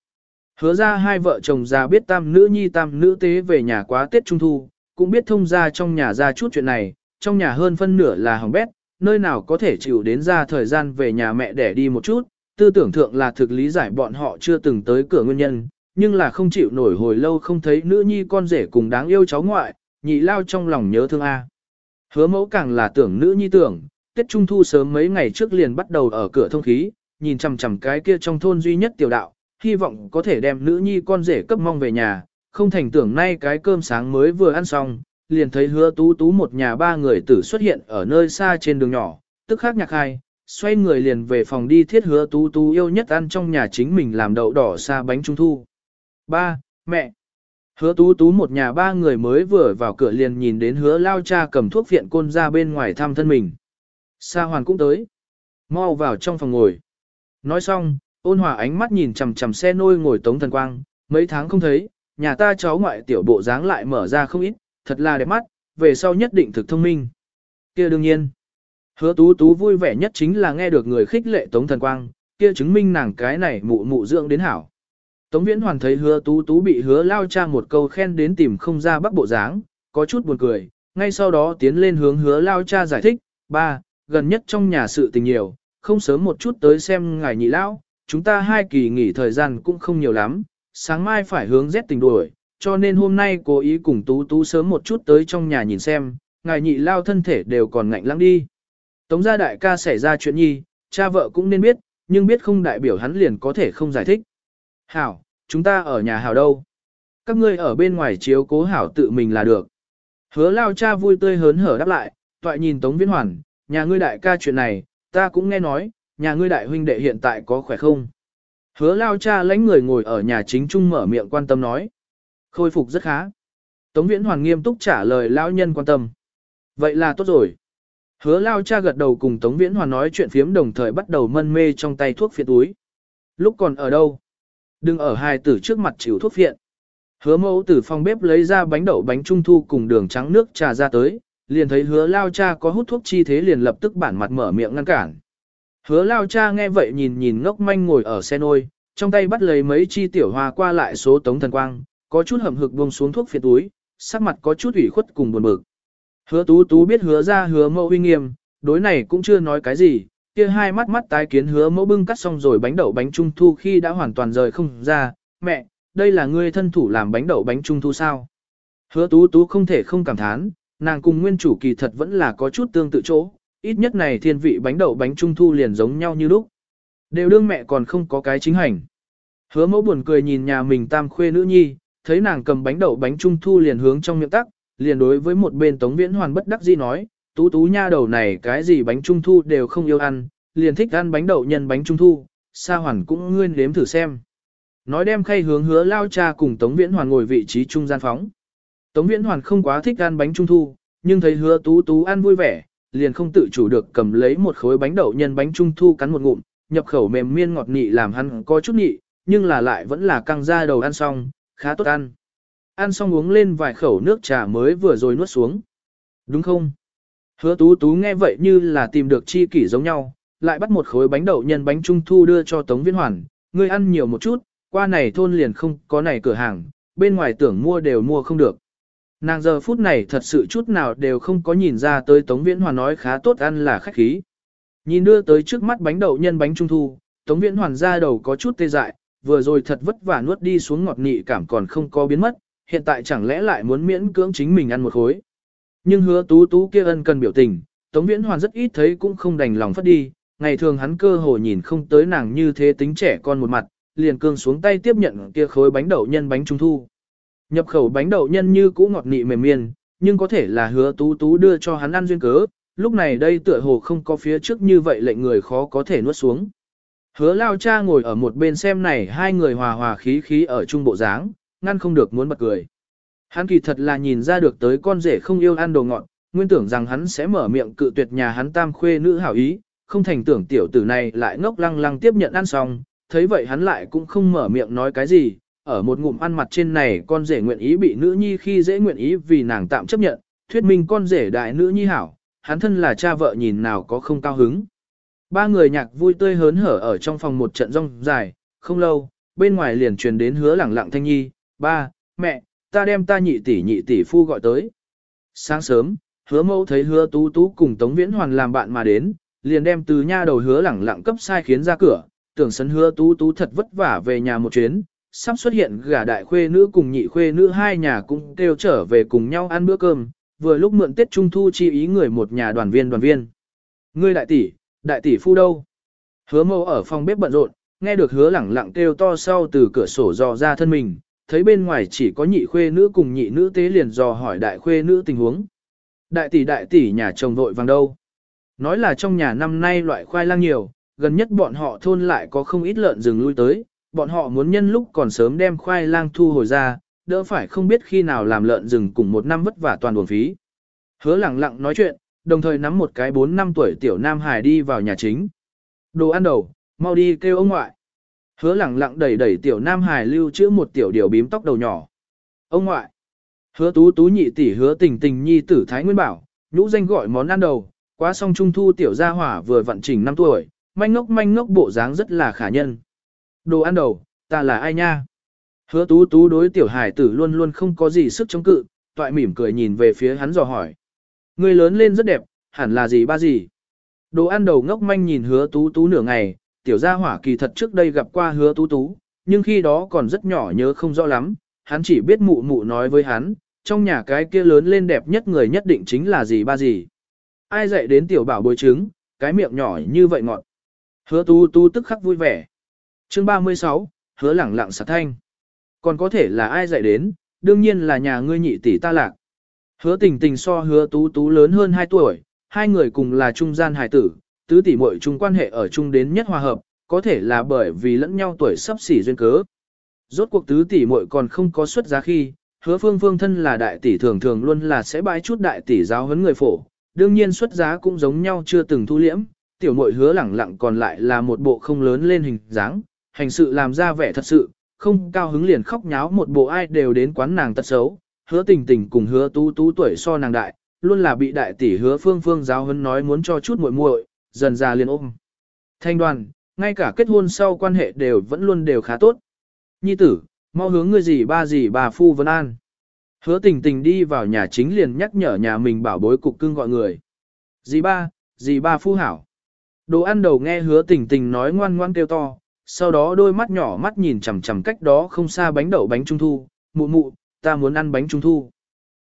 Speaker 1: Hứa ra hai vợ chồng già biết tam nữ nhi tam nữ tế về nhà quá Tết Trung Thu, cũng biết thông ra trong nhà ra chút chuyện này, trong nhà hơn phân nửa là hỏng bét, nơi nào có thể chịu đến ra thời gian về nhà mẹ để đi một chút, tư tưởng thượng là thực lý giải bọn họ chưa từng tới cửa nguyên nhân, nhưng là không chịu nổi hồi lâu không thấy nữ nhi con rể cùng đáng yêu cháu ngoại, nhị lao trong lòng nhớ thương A. Hứa mẫu càng là tưởng nữ nhi tưởng, Tết Trung Thu sớm mấy ngày trước liền bắt đầu ở cửa thông khí, nhìn chằm chằm cái kia trong thôn duy nhất tiểu đạo, hy vọng có thể đem nữ nhi con rể cấp mong về nhà, không thành tưởng nay cái cơm sáng mới vừa ăn xong, liền thấy hứa tú tú một nhà ba người tử xuất hiện ở nơi xa trên đường nhỏ, tức khắc nhạc hai, xoay người liền về phòng đi thiết hứa tú tú yêu nhất ăn trong nhà chính mình làm đậu đỏ xa bánh trung thu. Ba, mẹ. Hứa tú tú một nhà ba người mới vừa vào cửa liền nhìn đến hứa lao cha cầm thuốc viện côn ra bên ngoài thăm thân mình. Sa hoàn cũng tới. Mau vào trong phòng ngồi. Nói xong, ôn hòa ánh mắt nhìn chằm chằm xe nôi ngồi tống thần quang, mấy tháng không thấy, nhà ta cháu ngoại tiểu bộ dáng lại mở ra không ít, thật là đẹp mắt, về sau nhất định thực thông minh. kia đương nhiên. Hứa tú tú vui vẻ nhất chính là nghe được người khích lệ tống thần quang, kia chứng minh nàng cái này mụ mụ dưỡng đến hảo. Tống viễn hoàn thấy hứa tú tú bị hứa lao cha một câu khen đến tìm không ra bắc bộ dáng, có chút buồn cười, ngay sau đó tiến lên hướng hứa lao cha giải thích, ba, gần nhất trong nhà sự tình nhiều, không sớm một chút tới xem ngài nhị lão, chúng ta hai kỳ nghỉ thời gian cũng không nhiều lắm, sáng mai phải hướng rét tình đuổi, cho nên hôm nay cố ý cùng tú tú sớm một chút tới trong nhà nhìn xem, ngài nhị lao thân thể đều còn ngạnh lắm đi. Tống gia đại ca xảy ra chuyện nhi, cha vợ cũng nên biết, nhưng biết không đại biểu hắn liền có thể không giải thích. Hảo, chúng ta ở nhà Hảo đâu? Các ngươi ở bên ngoài chiếu cố Hảo tự mình là được. Hứa lao cha vui tươi hớn hở đáp lại, toại nhìn Tống Viễn Hoàn, nhà ngươi đại ca chuyện này, ta cũng nghe nói, nhà ngươi đại huynh đệ hiện tại có khỏe không? Hứa lao cha lãnh người ngồi ở nhà chính trung mở miệng quan tâm nói. Khôi phục rất khá. Tống Viễn Hoàn nghiêm túc trả lời lao nhân quan tâm. Vậy là tốt rồi. Hứa lao cha gật đầu cùng Tống Viễn Hoàn nói chuyện phiếm đồng thời bắt đầu mân mê trong tay thuốc phiện túi. Lúc còn ở đâu? Đừng ở hai tử trước mặt chịu thuốc phiện. Hứa mẫu từ phòng bếp lấy ra bánh đậu bánh trung thu cùng đường trắng nước trà ra tới, liền thấy hứa lao cha có hút thuốc chi thế liền lập tức bản mặt mở miệng ngăn cản. Hứa lao cha nghe vậy nhìn nhìn ngốc manh ngồi ở xe nôi, trong tay bắt lấy mấy chi tiểu hoa qua lại số tống thần quang, có chút hầm hực buông xuống thuốc phiện túi, sắc mặt có chút ủy khuất cùng buồn bực. Hứa tú tú biết hứa ra hứa mẫu uy nghiêm, đối này cũng chưa nói cái gì, kia hai mắt mắt tái kiến hứa mẫu bưng cắt xong rồi bánh đậu bánh trung thu khi đã hoàn toàn rời không ra, mẹ, đây là ngươi thân thủ làm bánh đậu bánh trung thu sao. Hứa tú tú không thể không cảm thán, nàng cùng nguyên chủ kỳ thật vẫn là có chút tương tự chỗ, ít nhất này thiên vị bánh đậu bánh trung thu liền giống nhau như lúc. Đều đương mẹ còn không có cái chính hành. Hứa mẫu buồn cười nhìn nhà mình tam khuê nữ nhi, thấy nàng cầm bánh đậu bánh trung thu liền hướng trong miệng tắc, liền đối với một bên Tống Viễn Hoàn bất đắc dĩ nói, tú tú nha đầu này cái gì bánh trung thu đều không yêu ăn, liền thích ăn bánh đậu nhân bánh trung thu, sa hoàn cũng nguyên nếm thử xem. Nói đem khay hướng hứa lao cha cùng Tống Viễn Hoàn ngồi vị trí trung gian phóng. Tống Viễn Hoàn không quá thích ăn bánh trung thu, nhưng thấy hứa tú tú ăn vui vẻ, liền không tự chủ được cầm lấy một khối bánh đậu nhân bánh trung thu cắn một ngụm, nhập khẩu mềm miên ngọt nị làm hắn có chút nị, nhưng là lại vẫn là căng ra đầu ăn xong, khá tốt ăn ăn xong uống lên vài khẩu nước trà mới vừa rồi nuốt xuống. Đúng không? Hứa tú tú nghe vậy như là tìm được chi kỷ giống nhau, lại bắt một khối bánh đậu nhân bánh trung thu đưa cho Tống Viễn Hoàn, ngươi ăn nhiều một chút, qua này thôn liền không có này cửa hàng, bên ngoài tưởng mua đều mua không được. Nàng giờ phút này thật sự chút nào đều không có nhìn ra tới Tống Viễn Hoàn nói khá tốt ăn là khách khí. Nhìn đưa tới trước mắt bánh đậu nhân bánh trung thu, Tống Viễn Hoàn ra đầu có chút tê dại, vừa rồi thật vất vả nuốt đi xuống ngọt nị cảm còn không có biến mất, hiện tại chẳng lẽ lại muốn miễn cưỡng chính mình ăn một khối. Nhưng hứa tú tú kia ân cần biểu tình, Tống Viễn Hoàn rất ít thấy cũng không đành lòng phất đi, ngày thường hắn cơ hồ nhìn không tới nàng như thế tính trẻ con một mặt, liền cương xuống tay tiếp nhận kia khối bánh đậu nhân bánh trung thu. Nhập khẩu bánh đậu nhân như cũ ngọt nị mềm miên, nhưng có thể là hứa tú tú đưa cho hắn ăn duyên cớ, lúc này đây tựa hồ không có phía trước như vậy lệnh người khó có thể nuốt xuống. Hứa lao cha ngồi ở một bên xem này hai người hòa hòa khí khí ở trung bộ dáng, ngăn không được muốn bật cười. Hắn kỳ thật là nhìn ra được tới con rể không yêu ăn đồ ngọt, nguyên tưởng rằng hắn sẽ mở miệng cự tuyệt nhà hắn tam khuê nữ hảo ý, không thành tưởng tiểu tử này lại ngốc lăng lăng tiếp nhận ăn xong, thấy vậy hắn lại cũng không mở miệng nói cái gì, ở một ngụm ăn mặt trên này con rể nguyện ý bị nữ nhi khi dễ nguyện ý vì nàng tạm chấp nhận, thuyết minh con rể đại nữ nhi hảo, hắn thân là cha vợ nhìn nào có không cao hứng. Ba người nhạc vui tươi hớn hở ở trong phòng một trận rong dài, không lâu, bên ngoài liền truyền đến hứa lẳng lặng thanh nhi, ba, mẹ, ta đem ta nhị tỷ nhị tỷ phu gọi tới. Sáng sớm, hứa mẫu thấy hứa tú tú cùng Tống Viễn Hoàn làm bạn mà đến, liền đem từ nha đầu hứa lẳng lặng cấp sai khiến ra cửa, tưởng sấn hứa tú tú thật vất vả về nhà một chuyến, sắp xuất hiện gả đại khuê nữ cùng nhị khuê nữ hai nhà cũng kêu trở về cùng nhau ăn bữa cơm, vừa lúc mượn Tết Trung Thu chi ý người một nhà đoàn viên đoàn viên. Ngươi đại tỷ, đại tỷ phu đâu? Hứa mẫu ở phòng bếp bận rộn, nghe được hứa lẳng lặng kêu to sau từ cửa sổ dò ra thân mình, thấy bên ngoài chỉ có nhị khuê nữ cùng nhị nữ tế liền dò hỏi đại khuê nữ tình huống. Đại tỷ đại tỷ nhà chồng vội vàng đâu? Nói là trong nhà năm nay loại khoai lang nhiều, gần nhất bọn họ thôn lại có không ít lợn rừng lui tới, bọn họ muốn nhân lúc còn sớm đem khoai lang thu hồi ra, đỡ phải không biết khi nào làm lợn rừng cùng một năm vất vả toàn buồn phí. Hứa lặng lặng nói chuyện, đồng thời nắm một cái 4 năm tuổi tiểu nam hải đi vào nhà chính. Đồ ăn đầu, mau đi kêu ông ngoại. Hứa lẳng lặng đẩy đẩy tiểu nam hải lưu chữ một tiểu điều bím tóc đầu nhỏ. Ông ngoại. Hứa tú tú nhị tỷ hứa tình tình nhi tử Thái Nguyên Bảo, nhũ danh gọi món ăn đầu, qua xong trung thu tiểu gia hỏa vừa vận trình 5 tuổi, manh ngốc manh ngốc bộ dáng rất là khả nhân. Đồ ăn đầu, ta là ai nha? Hứa tú tú đối tiểu hải tử luôn luôn không có gì sức chống cự, toại mỉm cười nhìn về phía hắn dò hỏi. Người lớn lên rất đẹp, hẳn là gì ba gì? Đồ ăn đầu ngốc manh nhìn hứa tú tú nửa ngày, tiểu gia hỏa kỳ thật trước đây gặp qua hứa tú tú, nhưng khi đó còn rất nhỏ nhớ không rõ lắm, hắn chỉ biết mụ mụ nói với hắn, trong nhà cái kia lớn lên đẹp nhất người nhất định chính là gì ba gì. Ai dạy đến tiểu bảo bồi trứng, cái miệng nhỏ như vậy ngọt. Hứa tú tú tức khắc vui vẻ. Chương 36, hứa lẳng lặng sạc thanh. Còn có thể là ai dạy đến, đương nhiên là nhà ngươi nhị tỷ ta lạc. Hứa tình tình so hứa tú tú lớn hơn 2 tuổi, hai người cùng là trung gian hài tử, tứ tỷ muội chung quan hệ ở chung đến nhất hòa hợp, có thể là bởi vì lẫn nhau tuổi sắp xỉ duyên cớ. Rốt cuộc tứ tỷ muội còn không có xuất giá khi, hứa phương phương thân là đại tỷ thường thường luôn là sẽ bãi chút đại tỷ giáo huấn người phổ, đương nhiên xuất giá cũng giống nhau chưa từng thu liễm, tiểu muội hứa lẳng lặng còn lại là một bộ không lớn lên hình dáng, hành sự làm ra vẻ thật sự, không cao hứng liền khóc nháo một bộ ai đều đến quán nàng tật xấu, hứa tình tình cùng hứa tú tú tuổi so nàng đại, luôn là bị đại tỷ hứa phương phương giáo huấn nói muốn cho chút muội muội, dần ra liền ôm. Thanh đoàn, ngay cả kết hôn sau quan hệ đều vẫn luôn đều khá tốt. Nhi tử, mau hướng ngươi gì ba gì bà phu vân an. Hứa tình tình đi vào nhà chính liền nhắc nhở nhà mình bảo bối cục cưng gọi người. Dì ba, dì ba phu hảo. Đồ ăn đầu nghe hứa tình tình nói ngoan ngoan kêu to, sau đó đôi mắt nhỏ mắt nhìn chằm chằm cách đó không xa bánh đậu bánh trung thu, mụ mụ, ta muốn ăn bánh trung thu.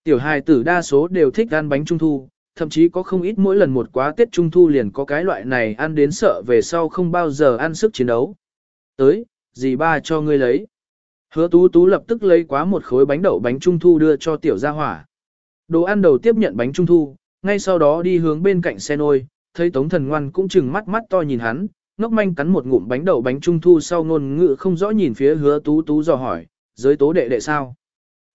Speaker 1: Tiểu hài tử đa số đều thích ăn bánh trung thu, thậm chí có không ít mỗi lần một quá Tết trung thu liền có cái loại này ăn đến sợ về sau không bao giờ ăn sức chiến đấu. Tới, dì ba cho ngươi lấy. Hứa tú tú lập tức lấy quá một khối bánh đậu bánh trung thu đưa cho tiểu gia hỏa. Đồ ăn đầu tiếp nhận bánh trung thu, ngay sau đó đi hướng bên cạnh xe nôi, thấy tống thần ngoan cũng chừng mắt mắt to nhìn hắn, ngốc manh cắn một ngụm bánh đậu bánh trung thu sau ngôn ngữ không rõ nhìn phía hứa tú tú dò hỏi, giới tố đệ đệ sao.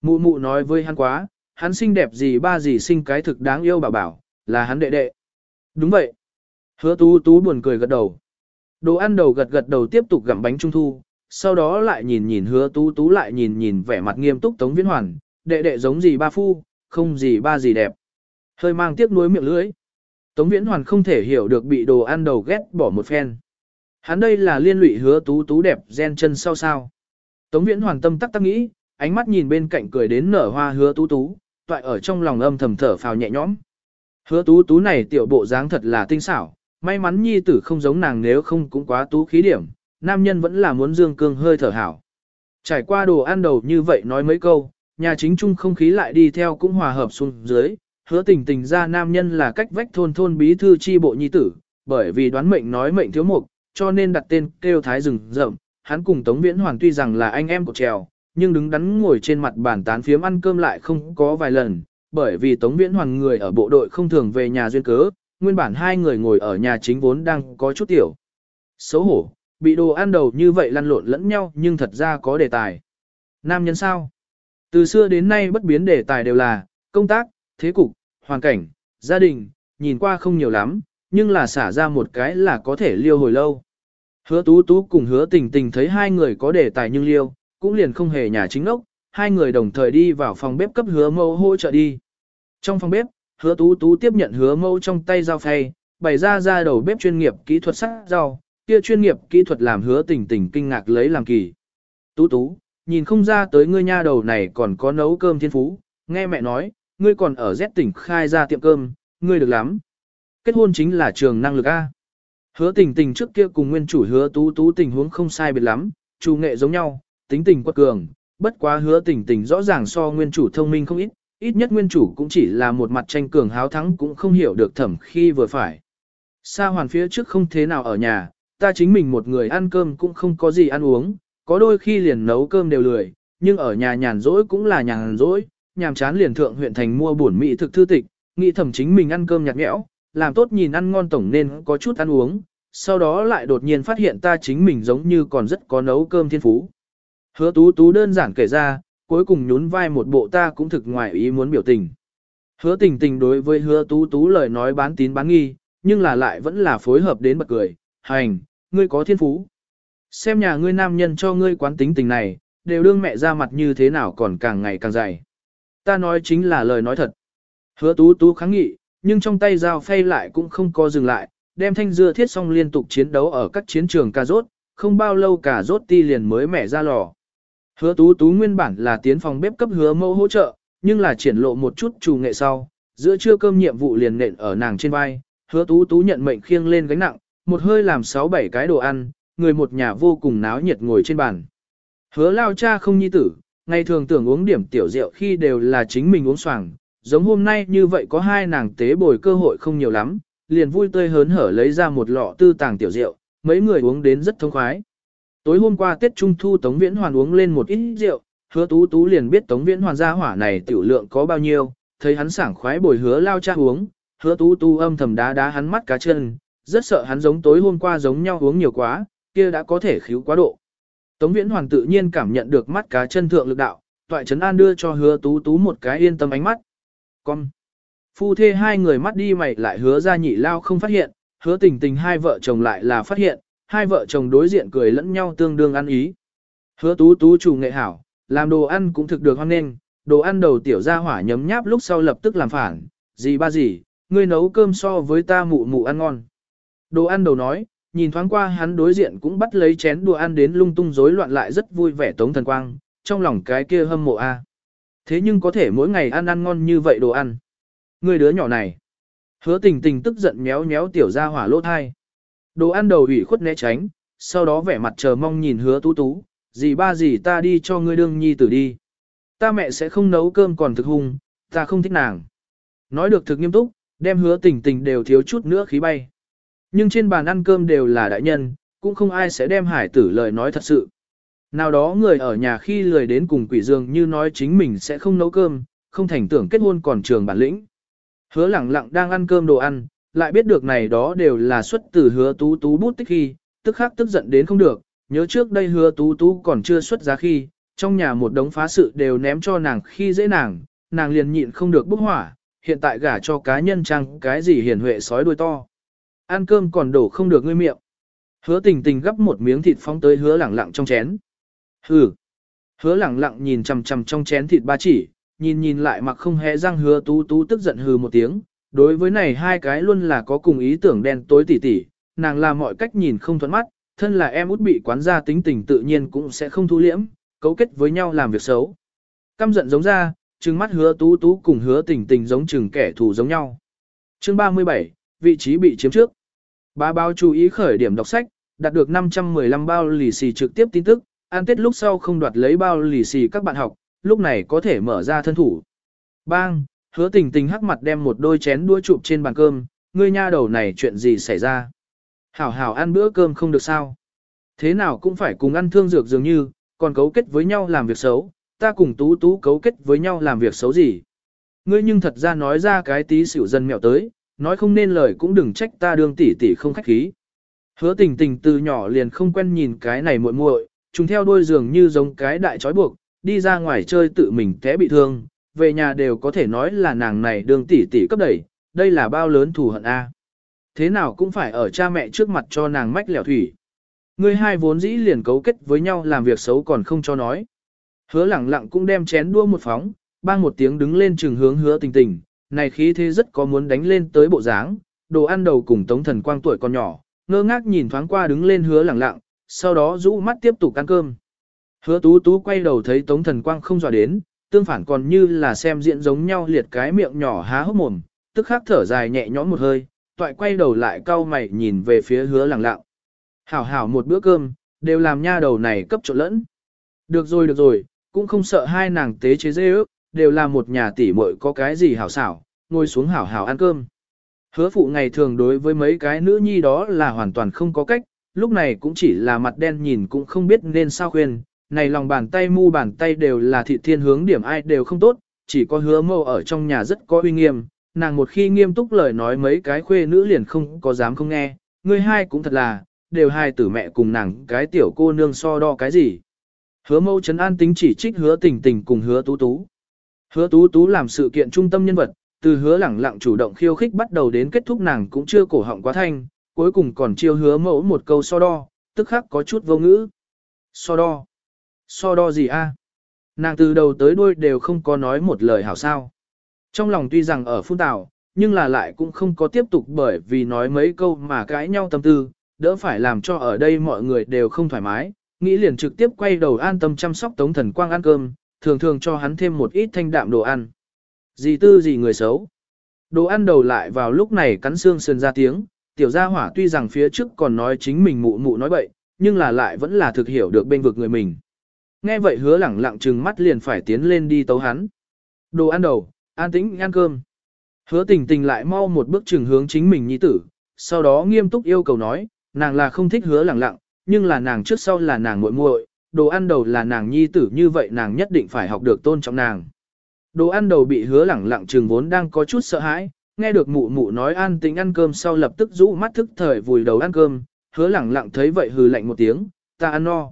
Speaker 1: Mụ mụ nói với hắn quá, hắn xinh đẹp gì ba gì sinh cái thực đáng yêu bảo bảo, là hắn đệ đệ. Đúng vậy. Hứa tú tú buồn cười gật đầu. Đồ ăn đầu gật gật đầu tiếp tục gặm bánh trung thu, sau đó lại nhìn nhìn hứa tú tú lại nhìn nhìn vẻ mặt nghiêm túc tống viễn hoàn, đệ đệ giống gì ba phu, không gì ba gì đẹp. Hơi mang tiếc nuối miệng lưỡi. Tống viễn hoàn không thể hiểu được bị đồ ăn đầu ghét bỏ một phen. Hắn đây là liên lụy hứa tú tú đẹp gen chân sau sao. Tống viễn hoàn tâm tắc tắc nghĩ, ánh mắt nhìn bên cạnh cười đến nở hoa hứa tú tú, toại ở trong lòng âm thầm thở phào nhẹ nhõm. Hứa tú tú này tiểu bộ dáng thật là tinh xảo, may mắn nhi tử không giống nàng nếu không cũng quá tú khí điểm, nam nhân vẫn là muốn dương cương hơi thở hảo. Trải qua đồ ăn đầu như vậy nói mấy câu, nhà chính trung không khí lại đi theo cũng hòa hợp xuống dưới, hứa tình tình ra nam nhân là cách vách thôn thôn bí thư chi bộ nhi tử, bởi vì đoán mệnh nói mệnh thiếu mục, cho nên đặt tên kêu thái rừng rậm, hắn cùng Tống Viễn Hoàng tuy rằng là anh em của trèo, nhưng đứng đắn ngồi trên mặt bàn tán phiếm ăn cơm lại không có vài lần, bởi vì Tống Viễn Hoàng người ở bộ đội không thường về nhà duyên cớ, nguyên bản hai người ngồi ở nhà chính vốn đang có chút tiểu. Xấu hổ, bị đồ ăn đầu như vậy lăn lộn lẫn nhau nhưng thật ra có đề tài. Nam nhân sao? Từ xưa đến nay bất biến đề tài đều là công tác, thế cục, hoàn cảnh, gia đình, nhìn qua không nhiều lắm, nhưng là xả ra một cái là có thể liêu hồi lâu. Hứa tú tú cùng hứa tình tình thấy hai người có đề tài nhưng liêu, cũng liền không hề nhà chính ốc, hai người đồng thời đi vào phòng bếp cấp hứa mâu hỗ trợ đi. Trong phòng bếp, hứa tú tú tiếp nhận hứa mâu trong tay dao phay, bày ra ra đầu bếp chuyên nghiệp kỹ thuật sắc rau, kia chuyên nghiệp kỹ thuật làm hứa tình tình kinh ngạc lấy làm kỳ. Tú tú, nhìn không ra tới ngươi nha đầu này còn có nấu cơm thiên phú, nghe mẹ nói, ngươi còn ở Z tỉnh khai ra tiệm cơm, ngươi được lắm. Kết hôn chính là trường năng lực A. Hứa tình tình trước kia cùng nguyên chủ hứa tú tú tình huống không sai biệt lắm, chủ nghệ giống nhau, tính tình quật cường, bất quá hứa tình tình rõ ràng so nguyên chủ thông minh không ít, ít nhất nguyên chủ cũng chỉ là một mặt tranh cường háo thắng cũng không hiểu được thẩm khi vừa phải. Sa hoàn phía trước không thế nào ở nhà, ta chính mình một người ăn cơm cũng không có gì ăn uống, có đôi khi liền nấu cơm đều lười, nhưng ở nhà nhàn rỗi cũng là nhàn rỗi, nhàm chán liền thượng huyện thành mua bổn mỹ thực thư tịch, nghĩ thẩm chính mình ăn cơm nhạt nhẽo, làm tốt nhìn ăn ngon tổng nên có chút ăn uống, sau đó lại đột nhiên phát hiện ta chính mình giống như còn rất có nấu cơm thiên phú. Hứa tú tú đơn giản kể ra, cuối cùng nhún vai một bộ ta cũng thực ngoài ý muốn biểu tình. Hứa tình tình đối với hứa tú tú lời nói bán tín bán nghi, nhưng là lại vẫn là phối hợp đến bật cười, hành, ngươi có thiên phú. Xem nhà ngươi nam nhân cho ngươi quán tính tình này, đều đương mẹ ra mặt như thế nào còn càng ngày càng dày. Ta nói chính là lời nói thật. Hứa tú tú kháng nghị, nhưng trong tay dao phay lại cũng không có dừng lại, đem thanh dưa thiết xong liên tục chiến đấu ở các chiến trường cà rốt, không bao lâu cả rốt ti liền mới mẻ ra lò. Hứa tú tú nguyên bản là tiến phòng bếp cấp hứa mẫu hỗ trợ, nhưng là triển lộ một chút chủ nghệ sau, giữa trưa cơm nhiệm vụ liền nện ở nàng trên vai, hứa tú tú nhận mệnh khiêng lên gánh nặng, một hơi làm 6-7 cái đồ ăn, người một nhà vô cùng náo nhiệt ngồi trên bàn. Hứa lao cha không nhi tử, ngày thường tưởng uống điểm tiểu rượu khi đều là chính mình uống xoàng, giống hôm nay như vậy có hai nàng tế bồi cơ hội không nhiều lắm, liền vui tươi hớn hở lấy ra một lọ tư tàng tiểu rượu, mấy người uống đến rất thông khoái. Tối hôm qua Tết Trung Thu Tống Viễn Hoàn uống lên một ít rượu, hứa tú tú liền biết Tống Viễn Hoàn gia hỏa này tiểu lượng có bao nhiêu, thấy hắn sảng khoái bồi hứa lao cha uống, hứa tú tú âm thầm đá đá hắn mắt cá chân, rất sợ hắn giống tối hôm qua giống nhau uống nhiều quá, kia đã có thể khíu quá độ. Tống Viễn Hoàn tự nhiên cảm nhận được mắt cá chân thượng lực đạo, toại trấn an đưa cho hứa tú tú một cái yên tâm ánh mắt. Con! Phu thê hai người mắt đi mày lại hứa ra nhị lao không phát hiện, hứa tình tình hai vợ chồng lại là phát hiện, hai vợ chồng đối diện cười lẫn nhau tương đương ăn ý. Hứa tú tú chủ nghệ hảo, làm đồ ăn cũng thực được hoan nghênh, đồ ăn đầu tiểu ra hỏa nhấm nháp lúc sau lập tức làm phản, gì ba gì, ngươi nấu cơm so với ta mụ mụ ăn ngon. Đồ ăn đầu nói, nhìn thoáng qua hắn đối diện cũng bắt lấy chén đồ ăn đến lung tung rối loạn lại rất vui vẻ tống thần quang, trong lòng cái kia hâm mộ a. Thế nhưng có thể mỗi ngày ăn ăn ngon như vậy đồ ăn. Ngươi đứa nhỏ này. Hứa tình tình tức giận méo méo tiểu ra hỏa lỗ thai. Đồ ăn đầu ủy khuất né tránh, sau đó vẻ mặt chờ mong nhìn hứa tú tú, gì ba gì ta đi cho ngươi đương nhi tử đi. Ta mẹ sẽ không nấu cơm còn thực hung, ta không thích nàng. Nói được thực nghiêm túc, đem hứa tình tình đều thiếu chút nữa khí bay. Nhưng trên bàn ăn cơm đều là đại nhân, cũng không ai sẽ đem hải tử lời nói thật sự. Nào đó người ở nhà khi lười đến cùng quỷ dương như nói chính mình sẽ không nấu cơm, không thành tưởng kết hôn còn trường bản lĩnh. Hứa lẳng lặng đang ăn cơm đồ ăn, lại biết được này đó đều là xuất từ hứa tú tú bút tích khi, tức khắc tức giận đến không được, nhớ trước đây hứa tú tú còn chưa xuất giá khi, trong nhà một đống phá sự đều ném cho nàng khi dễ nàng, nàng liền nhịn không được bốc hỏa, hiện tại gả cho cá nhân chăng cái gì hiền huệ sói đuôi to. Ăn cơm còn đổ không được ngươi miệng. Hứa tình tình gấp một miếng thịt phóng tới hứa lẳng lặng trong chén. Hừ. Hứa lẳng lặng nhìn chằm chằm trong chén thịt ba chỉ, nhìn nhìn lại mặc không hé răng hứa tú tú tức giận hừ một tiếng. Đối với này hai cái luôn là có cùng ý tưởng đen tối tỉ tỉ, nàng làm mọi cách nhìn không thuận mắt, thân là em út bị quán gia tính tình tự nhiên cũng sẽ không thu liễm, cấu kết với nhau làm việc xấu. Căm giận giống ra, trừng mắt hứa tú tú cùng hứa tình tình giống chừng kẻ thù giống nhau. Chương 37, vị trí bị chiếm trước. Ba báo chú ý khởi điểm đọc sách, đạt được 515 bao lì xì trực tiếp tin tức, an tết lúc sau không đoạt lấy bao lì xì các bạn học, lúc này có thể mở ra thân thủ. Bang, hứa tình tình hắc mặt đem một đôi chén đua chụp trên bàn cơm, ngươi nha đầu này chuyện gì xảy ra. Hảo hảo ăn bữa cơm không được sao. Thế nào cũng phải cùng ăn thương dược dường như, còn cấu kết với nhau làm việc xấu, ta cùng tú tú cấu kết với nhau làm việc xấu gì. Ngươi nhưng thật ra nói ra cái tí xỉu dân mẹo tới, nói không nên lời cũng đừng trách ta đương tỷ tỷ không khách khí. Hứa tình tình từ nhỏ liền không quen nhìn cái này muội muội, chúng theo đôi giường như giống cái đại trói buộc, đi ra ngoài chơi tự mình té bị thương, về nhà đều có thể nói là nàng này đường tỷ tỷ cấp đẩy, đây là bao lớn thù hận a. À. Thế nào cũng phải ở cha mẹ trước mặt cho nàng mách lẻo thủy. Người hai vốn dĩ liền cấu kết với nhau làm việc xấu còn không cho nói. Hứa lẳng lặng cũng đem chén đua một phóng, bang một tiếng đứng lên trường hướng hứa tình tình, này khí thế rất có muốn đánh lên tới bộ dáng, đồ ăn đầu cùng tống thần quang tuổi còn nhỏ, ngơ ngác nhìn thoáng qua đứng lên hứa lẳng lặng, sau đó rũ mắt tiếp tục ăn cơm. Hứa tú tú quay đầu thấy tống thần quang không dọa đến, tương phản còn như là xem diễn giống nhau liệt cái miệng nhỏ há hốc mồm, tức khắc thở dài nhẹ nhõm một hơi, toại quay đầu lại cau mày nhìn về phía hứa lẳng lặng. Hảo hảo một bữa cơm, đều làm nha đầu này cấp trộn lẫn. Được rồi được rồi, cũng không sợ hai nàng tế chế dê ước, đều là một nhà tỷ muội có cái gì hảo xảo, ngồi xuống hảo hảo ăn cơm. Hứa phụ ngày thường đối với mấy cái nữ nhi đó là hoàn toàn không có cách, lúc này cũng chỉ là mặt đen nhìn cũng không biết nên sao khuyên, này lòng bàn tay mu bàn tay đều là thị thiên hướng điểm ai đều không tốt, chỉ có hứa mâu ở trong nhà rất có uy nghiêm, nàng một khi nghiêm túc lời nói mấy cái khuê nữ liền không có dám không nghe, người hai cũng thật là, đều hai tử mẹ cùng nàng cái tiểu cô nương so đo cái gì. Hứa mâu trấn an tính chỉ trích hứa tình tình cùng hứa tú tú. Hứa tú tú làm sự kiện trung tâm nhân vật, từ hứa lẳng lặng chủ động khiêu khích bắt đầu đến kết thúc nàng cũng chưa cổ họng quá thanh, cuối cùng còn chiêu hứa mẫu một câu so đo, tức khắc có chút vô ngữ. So đo? So đo gì a? Nàng từ đầu tới đuôi đều không có nói một lời hảo sao. Trong lòng tuy rằng ở phun tảo nhưng là lại cũng không có tiếp tục bởi vì nói mấy câu mà cãi nhau tâm tư, đỡ phải làm cho ở đây mọi người đều không thoải mái, nghĩ liền trực tiếp quay đầu an tâm chăm sóc Tống Thần Quang ăn cơm, thường thường cho hắn thêm một ít thanh đạm đồ ăn. Gì tư gì người xấu. Đồ ăn đầu lại vào lúc này cắn xương sườn ra tiếng, tiểu gia hỏa tuy rằng phía trước còn nói chính mình mụ mụ nói bậy, nhưng là lại vẫn là thực hiểu được bên vực người mình. Nghe vậy hứa lẳng lặng trừng mắt liền phải tiến lên đi tấu hắn. Đồ ăn đầu, an tĩnh ăn cơm. Hứa tình tình lại mau một bước trừng hướng chính mình nhi tử, sau đó nghiêm túc yêu cầu nói, nàng là không thích hứa lẳng lặng, nhưng là nàng trước sau là nàng muội muội, đồ ăn đầu là nàng nhi tử như vậy nàng nhất định phải học được tôn trọng nàng. Đồ ăn đầu bị hứa lẳng lặng trừng vốn đang có chút sợ hãi, nghe được mụ mụ nói an tính ăn cơm sau lập tức rũ mắt thức thời vùi đầu ăn cơm, hứa lẳng lặng thấy vậy hừ lạnh một tiếng, ta ăn no.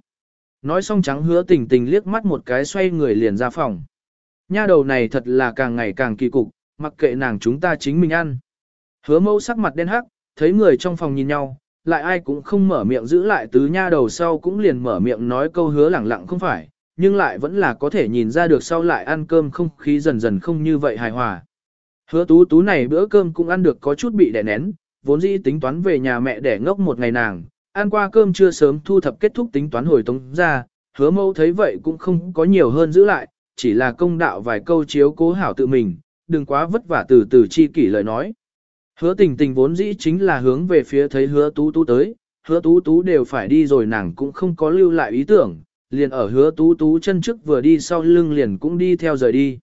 Speaker 1: Nói xong trắng hứa tình tình liếc mắt một cái xoay người liền ra phòng. Nha đầu này thật là càng ngày càng kỳ cục, mặc kệ nàng chúng ta chính mình ăn. Hứa mẫu sắc mặt đen hắc, thấy người trong phòng nhìn nhau, lại ai cũng không mở miệng giữ lại tứ nha đầu sau cũng liền mở miệng nói câu hứa lẳng lặng không phải, nhưng lại vẫn là có thể nhìn ra được sau lại ăn cơm không khí dần dần không như vậy hài hòa. Hứa tú tú này bữa cơm cũng ăn được có chút bị đè nén, vốn dĩ tính toán về nhà mẹ để ngốc một ngày nàng, ăn qua cơm chưa sớm thu thập kết thúc tính toán hồi tống ra, hứa mẫu thấy vậy cũng không có nhiều hơn giữ lại, chỉ là công đạo vài câu chiếu cố hảo tự mình, đừng quá vất vả từ từ chi kỷ lời nói. Hứa tình tình vốn dĩ chính là hướng về phía thấy hứa tú tú tới, hứa tú tú đều phải đi rồi nàng cũng không có lưu lại ý tưởng, liền ở hứa tú tú chân trước vừa đi sau lưng liền cũng đi theo rời đi.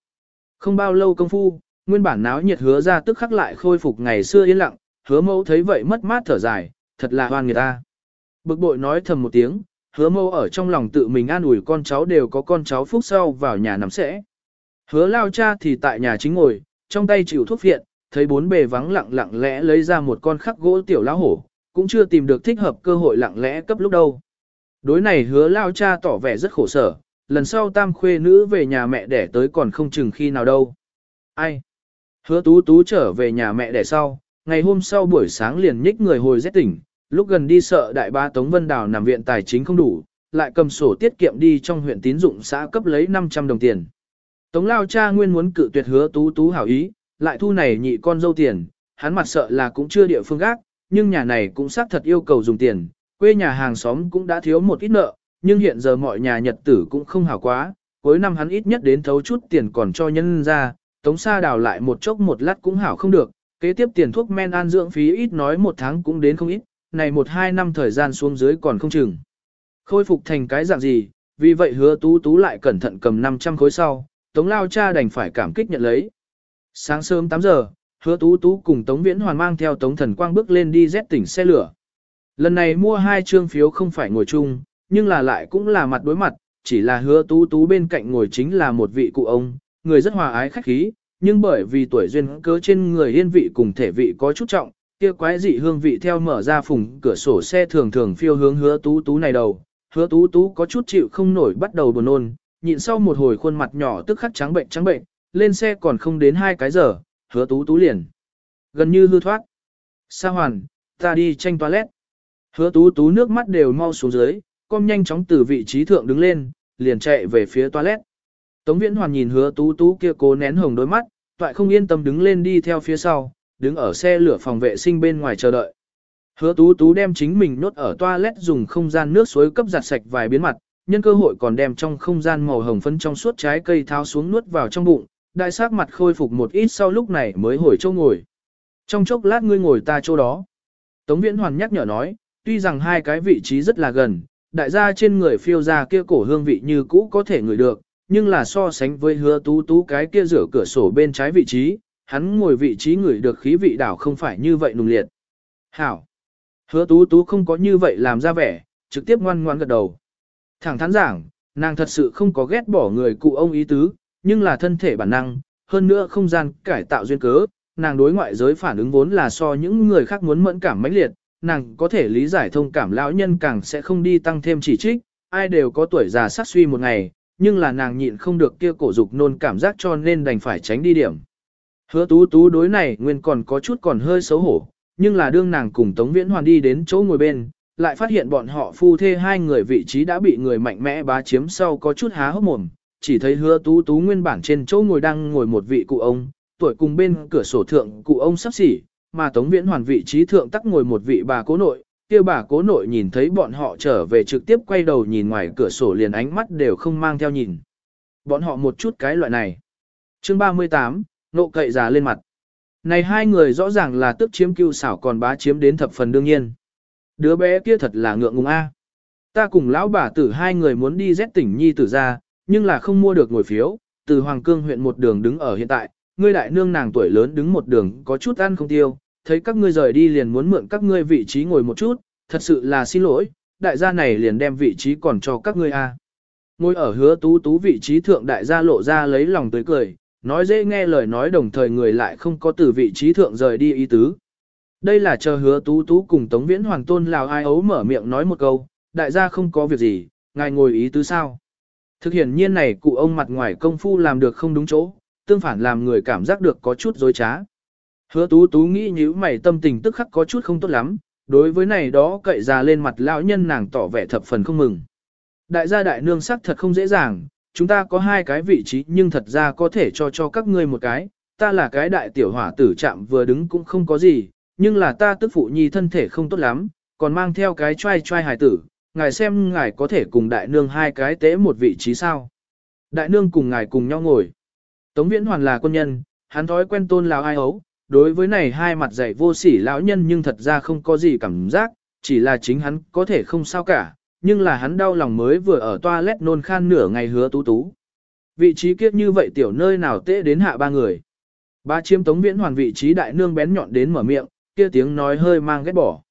Speaker 1: Không bao lâu công phu, nguyên bản náo nhiệt hứa ra tức khắc lại khôi phục ngày xưa yên lặng, hứa mẫu thấy vậy mất mát thở dài, thật là hoan người ta. Bực bội nói thầm một tiếng, hứa mâu ở trong lòng tự mình an ủi con cháu đều có con cháu phúc sau vào nhà nằm sẽ. Hứa lao cha thì tại nhà chính ngồi, trong tay chịu thuốc viện, thấy bốn bề vắng lặng lặng lẽ lấy ra một con khắc gỗ tiểu lão hổ, cũng chưa tìm được thích hợp cơ hội lặng lẽ cấp lúc đâu. Đối này hứa lao cha tỏ vẻ rất khổ sở, lần sau tam khuê nữ về nhà mẹ đẻ tới còn không chừng khi nào đâu. Ai? Hứa tú tú trở về nhà mẹ đẻ sau, ngày hôm sau buổi sáng liền nhích người hồi rét tỉnh, lúc gần đi sợ đại ba Tống Vân Đào nằm viện tài chính không đủ, lại cầm sổ tiết kiệm đi trong huyện tín dụng xã cấp lấy 500 đồng tiền. Tống lao cha nguyên muốn cự tuyệt hứa tú tú hảo ý, lại thu này nhị con dâu tiền, hắn mặt sợ là cũng chưa địa phương gác, nhưng nhà này cũng xác thật yêu cầu dùng tiền, quê nhà hàng xóm cũng đã thiếu một ít nợ, nhưng hiện giờ mọi nhà nhật tử cũng không hảo quá, cuối năm hắn ít nhất đến thấu chút tiền còn cho nhân ra, tống sa đào lại một chốc một lát cũng hảo không được, kế tiếp tiền thuốc men an dưỡng phí ít nói một tháng cũng đến không ít, này một hai năm thời gian xuống dưới còn không chừng. Khôi phục thành cái dạng gì, vì vậy hứa tú tú lại cẩn thận cầm 500 khối sau, tống lao cha đành phải cảm kích nhận lấy. Sáng sớm 8 giờ, hứa tú tú cùng tống viễn hoàn mang theo tống thần quang bước lên đi rét tỉnh xe lửa. Lần này mua hai trương phiếu không phải ngồi chung, nhưng là lại cũng là mặt đối mặt, chỉ là hứa tú tú bên cạnh ngồi chính là một vị cụ ông, người rất hòa ái khách khí, nhưng bởi vì tuổi duyên cớ trên người yên vị cùng thể vị có chút trọng, kia quái dị hương vị theo mở ra phùng cửa sổ xe thường thường phiêu hướng hứa tú tú này đầu, hứa tú tú có chút chịu không nổi bắt đầu buồn nôn, nhịn sau một hồi khuôn mặt nhỏ tức khắc trắng bệnh trắng bệnh, lên xe còn không đến hai cái giờ, hứa tú tú liền. Gần như hư thoát. Sa hoàn, ta đi tranh toilet. Hứa tú tú nước mắt đều mau xuống dưới, con nhanh chóng từ vị trí thượng đứng lên, liền chạy về phía toilet. Tống viễn hoàn nhìn hứa tú tú kia cố nén hồng đôi mắt, toại không yên tâm đứng lên đi theo phía sau, đứng ở xe lửa phòng vệ sinh bên ngoài chờ đợi. Hứa tú tú đem chính mình nốt ở toilet dùng không gian nước suối cấp giặt sạch vài biến mặt, nhân cơ hội còn đem trong không gian màu hồng phấn trong suốt trái cây tháo xuống nuốt vào trong bụng, đại sắc mặt khôi phục một ít sau lúc này mới hồi chỗ ngồi. Trong chốc lát ngươi ngồi ta chỗ đó. Tống Viễn Hoàn nhắc nhở nói, tuy rằng hai cái vị trí rất là gần, đại gia trên người phiêu ra kia cổ hương vị như cũ có thể ngửi được, nhưng là so sánh với hứa tú tú cái kia rửa cửa sổ bên trái vị trí, hắn ngồi vị trí người được khí vị đảo không phải như vậy nùng liệt. Hảo! Hứa tú tú không có như vậy làm ra vẻ, trực tiếp ngoan ngoan gật đầu. Thẳng thắn giảng, nàng thật sự không có ghét bỏ người cụ ông ý tứ, nhưng là thân thể bản năng, hơn nữa không gian cải tạo duyên cớ, nàng đối ngoại giới phản ứng vốn là so những người khác muốn mẫn cảm mãnh liệt, nàng có thể lý giải thông cảm lão nhân càng sẽ không đi tăng thêm chỉ trích, ai đều có tuổi già sát suy một ngày, nhưng là nàng nhịn không được kia cổ dục nôn cảm giác cho nên đành phải tránh đi điểm. Hứa tú tú đối này nguyên còn có chút còn hơi xấu hổ, nhưng là đương nàng cùng Tống Viễn Hoàn đi đến chỗ ngồi bên, lại phát hiện bọn họ phu thê hai người vị trí đã bị người mạnh mẽ bá chiếm sau có chút há hốc mồm, chỉ thấy hứa tú tú nguyên bản trên chỗ ngồi đang ngồi một vị cụ ông, tuổi cùng bên cửa sổ thượng cụ ông sắp xỉ, mà Tống Viễn Hoàn vị trí thượng tắc ngồi một vị bà cố nội, kia bà cố nội nhìn thấy bọn họ trở về trực tiếp quay đầu nhìn ngoài cửa sổ liền ánh mắt đều không mang theo nhìn. Bọn họ một chút cái loại này. Chương 38, nộ cậy già lên mặt. Này hai người rõ ràng là tức chiếm cưu xảo còn bá chiếm đến thập phần đương nhiên. Đứa bé kia thật là ngượng ngùng a. Ta cùng lão bà tử hai người muốn đi rét tỉnh nhi tử ra, nhưng là không mua được ngồi phiếu, từ Hoàng Cương huyện một đường đứng ở hiện tại, ngươi đại nương nàng tuổi lớn đứng một đường có chút ăn không tiêu, thấy các ngươi rời đi liền muốn mượn các ngươi vị trí ngồi một chút, thật sự là xin lỗi, đại gia này liền đem vị trí còn cho các ngươi a. Ngồi ở hứa tú tú vị trí thượng đại gia lộ ra lấy lòng tươi cười, nói dễ nghe lời nói đồng thời người lại không có từ vị trí thượng rời đi ý tứ. Đây là chờ hứa tú tú cùng Tống Viễn Hoàng Tôn Lào ai ấu mở miệng nói một câu, đại gia không có việc gì, ngài ngồi ý tứ sao. Thực hiện nhiên này cụ ông mặt ngoài công phu làm được không đúng chỗ, tương phản làm người cảm giác được có chút dối trá. Hứa tú tú nghĩ như mày tâm tình tức khắc có chút không tốt lắm, đối với này đó cậy ra lên mặt lão nhân nàng tỏ vẻ thập phần không mừng. Đại gia đại nương sắc thật không dễ dàng, chúng ta có hai cái vị trí nhưng thật ra có thể cho cho các ngươi một cái, ta là cái đại tiểu hỏa tử chạm vừa đứng cũng không có gì, nhưng là ta tức phụ nhi thân thể không tốt lắm, còn mang theo cái trai trai hài tử, ngài xem ngài có thể cùng đại nương hai cái tế một vị trí sao. Đại nương cùng ngài cùng nhau ngồi. Tống Viễn Hoàn là quân nhân, hắn thói quen tôn lão ai ấu, đối với này hai mặt dạy vô sỉ lão nhân nhưng thật ra không có gì cảm giác, chỉ là chính hắn có thể không sao cả, nhưng là hắn đau lòng mới vừa ở toilet nôn khan nửa ngày hứa tú tú. Vị trí kiếp như vậy tiểu nơi nào tệ đến hạ ba người. Ba chiếm Tống Viễn Hoàn vị trí đại nương bén nhọn đến mở miệng, kia tiếng nói hơi mang ghét bỏ.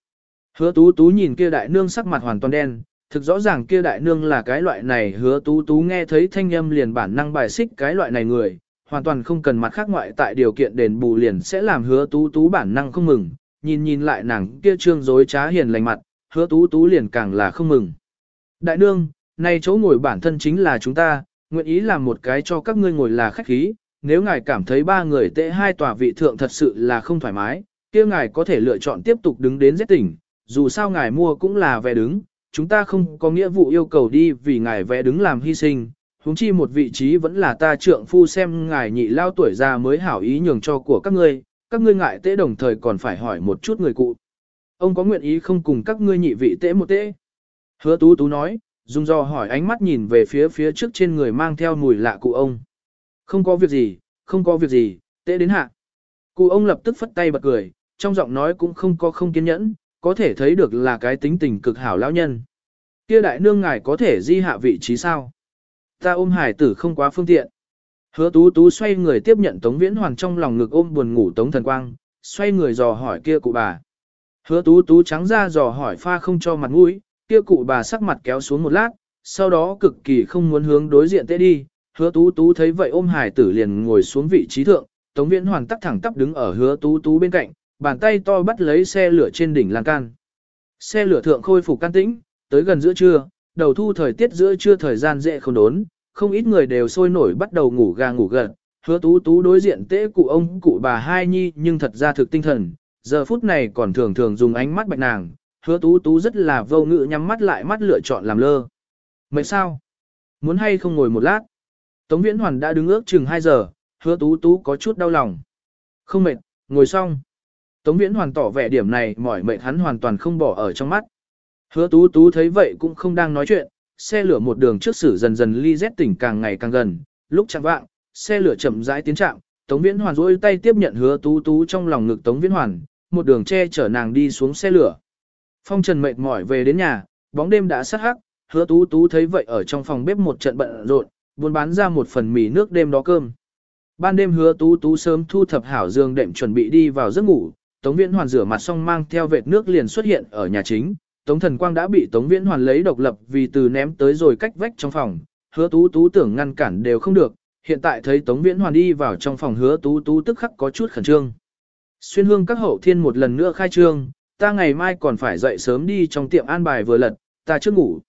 Speaker 1: Hứa tú tú nhìn kia đại nương sắc mặt hoàn toàn đen, thực rõ ràng kia đại nương là cái loại này hứa tú tú nghe thấy thanh âm liền bản năng bài xích cái loại này người, hoàn toàn không cần mặt khác ngoại tại điều kiện đền bù liền sẽ làm hứa tú tú bản năng không mừng, nhìn nhìn lại nàng kia trương dối trá hiền lành mặt, hứa tú tú liền càng là không mừng. Đại nương, nay chỗ ngồi bản thân chính là chúng ta, nguyện ý làm một cái cho các ngươi ngồi là khách khí, nếu ngài cảm thấy ba người tệ hai tòa vị thượng thật sự là không thoải mái, kia ngài có thể lựa chọn tiếp tục đứng đến giết tỉnh, dù sao ngài mua cũng là vé đứng, chúng ta không có nghĩa vụ yêu cầu đi vì ngài vé đứng làm hy sinh, huống chi một vị trí vẫn là ta trượng phu xem ngài nhị lao tuổi già mới hảo ý nhường cho của các ngươi, các ngươi ngại tế đồng thời còn phải hỏi một chút người cụ. Ông có nguyện ý không cùng các ngươi nhị vị tế một tế? Hứa tú tú nói, dùng do hỏi ánh mắt nhìn về phía phía trước trên người mang theo mùi lạ cụ ông. Không có việc gì, không có việc gì, tệ đến hạ. Cụ ông lập tức phất tay bật cười, trong giọng nói cũng không có không kiên nhẫn, có thể thấy được là cái tính tình cực hảo lão nhân. Kia đại nương ngài có thể di hạ vị trí sao? Ta ôm hải tử không quá phương tiện. Hứa tú tú xoay người tiếp nhận Tống Viễn Hoàng trong lòng ngực ôm buồn ngủ Tống Thần Quang, xoay người dò hỏi kia cụ bà. Hứa tú tú trắng ra dò hỏi pha không cho mặt mũi, kia cụ bà sắc mặt kéo xuống một lát, sau đó cực kỳ không muốn hướng đối diện tê đi. Hứa tú tú thấy vậy ôm hải tử liền ngồi xuống vị trí thượng, Tống Viễn Hoàng tắc thẳng tắp đứng ở hứa tú tú bên cạnh, bàn tay to bắt lấy xe lửa trên đỉnh lan can. Xe lửa thượng khôi phục can tĩnh, tới gần giữa trưa, đầu thu thời tiết giữa trưa thời gian dễ không đốn, không ít người đều sôi nổi bắt đầu ngủ gà ngủ gật. Hứa tú tú đối diện tế cụ ông cụ bà hai nhi nhưng thật ra thực tinh thần, giờ phút này còn thường thường dùng ánh mắt bạch nàng, hứa tú tú rất là vô ngự nhắm mắt lại mắt lựa chọn làm lơ. Mệt sao? Muốn hay không ngồi một lát? Tống Viễn Hoàn đã đứng ước chừng 2 giờ, hứa tú tú có chút đau lòng. Không mệt, ngồi xong. Tống Viễn Hoàn tỏ vẻ điểm này mỏi mệt hắn hoàn toàn không bỏ ở trong mắt. Hứa tú tú thấy vậy cũng không đang nói chuyện, xe lửa một đường trước xử dần dần ly rét tỉnh càng ngày càng gần, lúc chạm vạng, xe lửa chậm rãi tiến chạm, Tống Viễn Hoàn duỗi tay tiếp nhận hứa tú tú trong lòng ngực Tống Viễn Hoàn, một đường che chở nàng đi xuống xe lửa. Phong Trần mệt mỏi về đến nhà, bóng đêm đã sát hắc, hứa tú tú thấy vậy ở trong phòng bếp một trận bận rộn, buôn bán ra một phần mì nước đêm đó cơm. Ban đêm hứa tú tú sớm thu thập hảo giường đệm chuẩn bị đi vào giấc ngủ, Tống Viễn Hoàn rửa mặt xong mang theo vệt nước liền xuất hiện ở nhà chính. Tống Thần Quang đã bị Tống Viễn Hoàn lấy độc lập vì từ ném tới rồi cách vách trong phòng, hứa tú tú tưởng ngăn cản đều không được, hiện tại thấy Tống Viễn Hoàn đi vào trong phòng hứa tú tú tức khắc có chút khẩn trương. Xuyên hương các hậu thiên một lần nữa khai trương, ta ngày mai còn phải dậy sớm đi trong tiệm an bài vừa lật, ta chưa ngủ.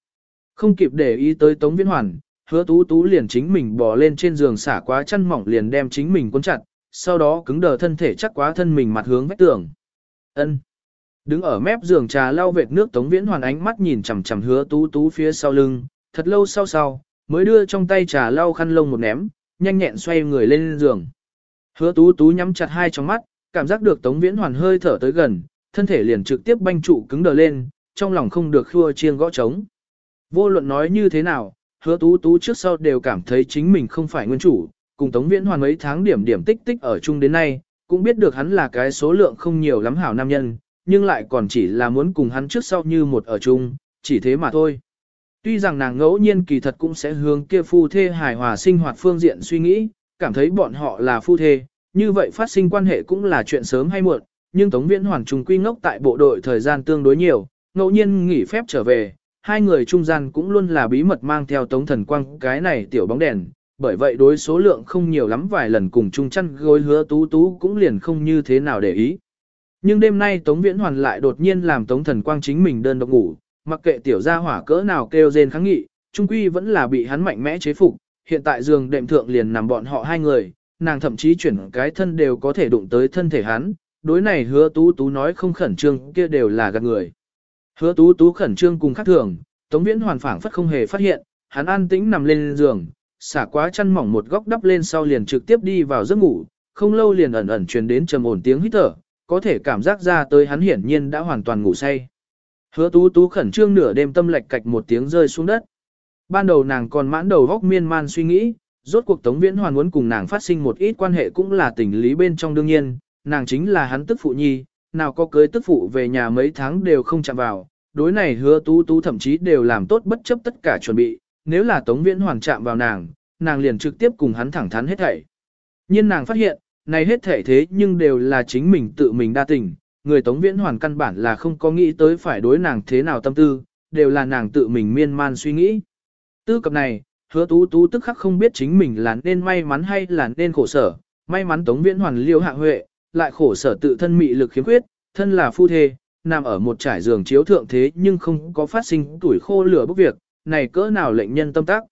Speaker 1: Không kịp để ý tới Tống Viễn Hoàn, hứa tú tú liền chính mình bò lên trên giường xả quá chăn mỏng liền đem chính mình cuốn chặt, sau đó cứng đờ thân thể chắc quá thân mình mặt hướng vách tường. Ân. Đứng ở mép giường trà lau vệt nước Tống Viễn Hoàn ánh mắt nhìn chằm chằm hứa tú tú phía sau lưng, thật lâu sau sau, mới đưa trong tay trà lau khăn lông một ném, nhanh nhẹn xoay người lên giường. Hứa tú tú nhắm chặt hai trong mắt, cảm giác được Tống Viễn Hoàn hơi thở tới gần, thân thể liền trực tiếp banh trụ cứng đờ lên, trong lòng không được khua chiêng gõ trống. Vô luận nói như thế nào, hứa tú tú trước sau đều cảm thấy chính mình không phải nguyên chủ, cùng Tống Viễn Hoàn mấy tháng điểm điểm tích tích ở chung đến nay, cũng biết được hắn là cái số lượng không nhiều lắm hảo nam nhân, nhưng lại còn chỉ là muốn cùng hắn trước sau như một ở chung, chỉ thế mà thôi. Tuy rằng nàng ngẫu nhiên kỳ thật cũng sẽ hướng kia phu thê hài hòa sinh hoạt phương diện suy nghĩ, cảm thấy bọn họ là phu thê, như vậy phát sinh quan hệ cũng là chuyện sớm hay muộn, nhưng Tống Viễn Hoàn trùng quy ngốc tại bộ đội thời gian tương đối nhiều, ngẫu nhiên nghỉ phép trở về, hai người trung gian cũng luôn là bí mật mang theo Tống Thần Quang cái này tiểu bóng đèn, bởi vậy đối số lượng không nhiều lắm vài lần cùng chung chăn gối hứa tú tú cũng liền không như thế nào để ý. Nhưng đêm nay Tống Viễn Hoàn lại đột nhiên làm Tống Thần Quang chính mình đơn độc ngủ, mặc kệ tiểu gia hỏa cỡ nào kêu rên kháng nghị, trung quy vẫn là bị hắn mạnh mẽ chế phục, hiện tại giường đệm thượng liền nằm bọn họ hai người, nàng thậm chí chuyển cái thân đều có thể đụng tới thân thể hắn, đối này hứa tú tú nói không khẩn trương kia đều là gạt người. Hứa tú tú khẩn trương cùng khác thường, Tống Viễn hoàn phảng phất không hề phát hiện, hắn an tĩnh nằm lên giường, xả quá chăn mỏng một góc đắp lên sau liền trực tiếp đi vào giấc ngủ, không lâu liền ẩn ẩn truyền đến trầm ổn tiếng hít thở, có thể cảm giác ra tới hắn hiển nhiên đã hoàn toàn ngủ say. Hứa tú tú khẩn trương nửa đêm tâm lệch cạch một tiếng rơi xuống đất. Ban đầu nàng còn mãn đầu góc miên man suy nghĩ, rốt cuộc Tống Viễn Hoàn muốn cùng nàng phát sinh một ít quan hệ cũng là tình lý bên trong đương nhiên, nàng chính là hắn tức phụ nhi, nào có cưới tức phụ về nhà mấy tháng đều không chạm vào, đối này hứa tú tú thậm chí đều làm tốt bất chấp tất cả chuẩn bị, nếu là Tống Viễn Hoàn chạm vào nàng, nàng liền trực tiếp cùng hắn thẳng thắn hết thảy. Nhưng nàng phát hiện, này hết thảy thế nhưng đều là chính mình tự mình đa tình, người Tống Viễn Hoàn căn bản là không có nghĩ tới phải đối nàng thế nào tâm tư, đều là nàng tự mình miên man suy nghĩ. Tư cập này, hứa tú tú tức khắc không biết chính mình là nên may mắn hay là nên khổ sở, may mắn Tống Viễn Hoàn liêu hạ huệ, lại khổ sở tự thân mị lực khiếm khuyết, thân là phu thê, nằm ở một trải giường chiếu thượng thế nhưng không có phát sinh tuổi khô lửa bốc việc, này cỡ nào lệnh nhân tâm tác.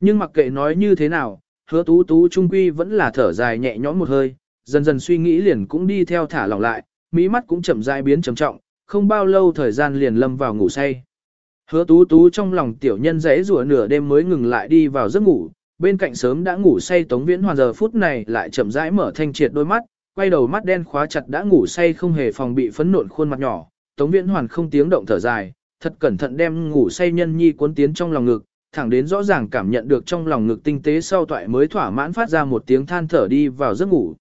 Speaker 1: Nhưng mặc kệ nói như thế nào, hứa tú tú trung quy vẫn là thở dài nhẹ nhõm một hơi, dần dần suy nghĩ liền cũng đi theo thả lỏng lại, mỹ mắt cũng chậm rãi biến trầm trọng, không bao lâu thời gian liền lâm vào ngủ say. Hứa tú tú trong lòng tiểu nhân rẽ rùa nửa đêm mới ngừng lại đi vào giấc ngủ, bên cạnh sớm đã ngủ say tống viễn hoàn giờ phút này lại chậm rãi mở thanh triệt đôi mắt, quay đầu mắt đen khóa chặt đã ngủ say không hề phòng bị phấn nộn khuôn mặt nhỏ, tống viễn hoàn không tiếng động thở dài, thật cẩn thận đem ngủ say nhân nhi cuốn tiến trong lòng ngực, thẳng đến rõ ràng cảm nhận được trong lòng ngực tinh tế sau toại mới thỏa mãn phát ra một tiếng than thở đi vào giấc ngủ.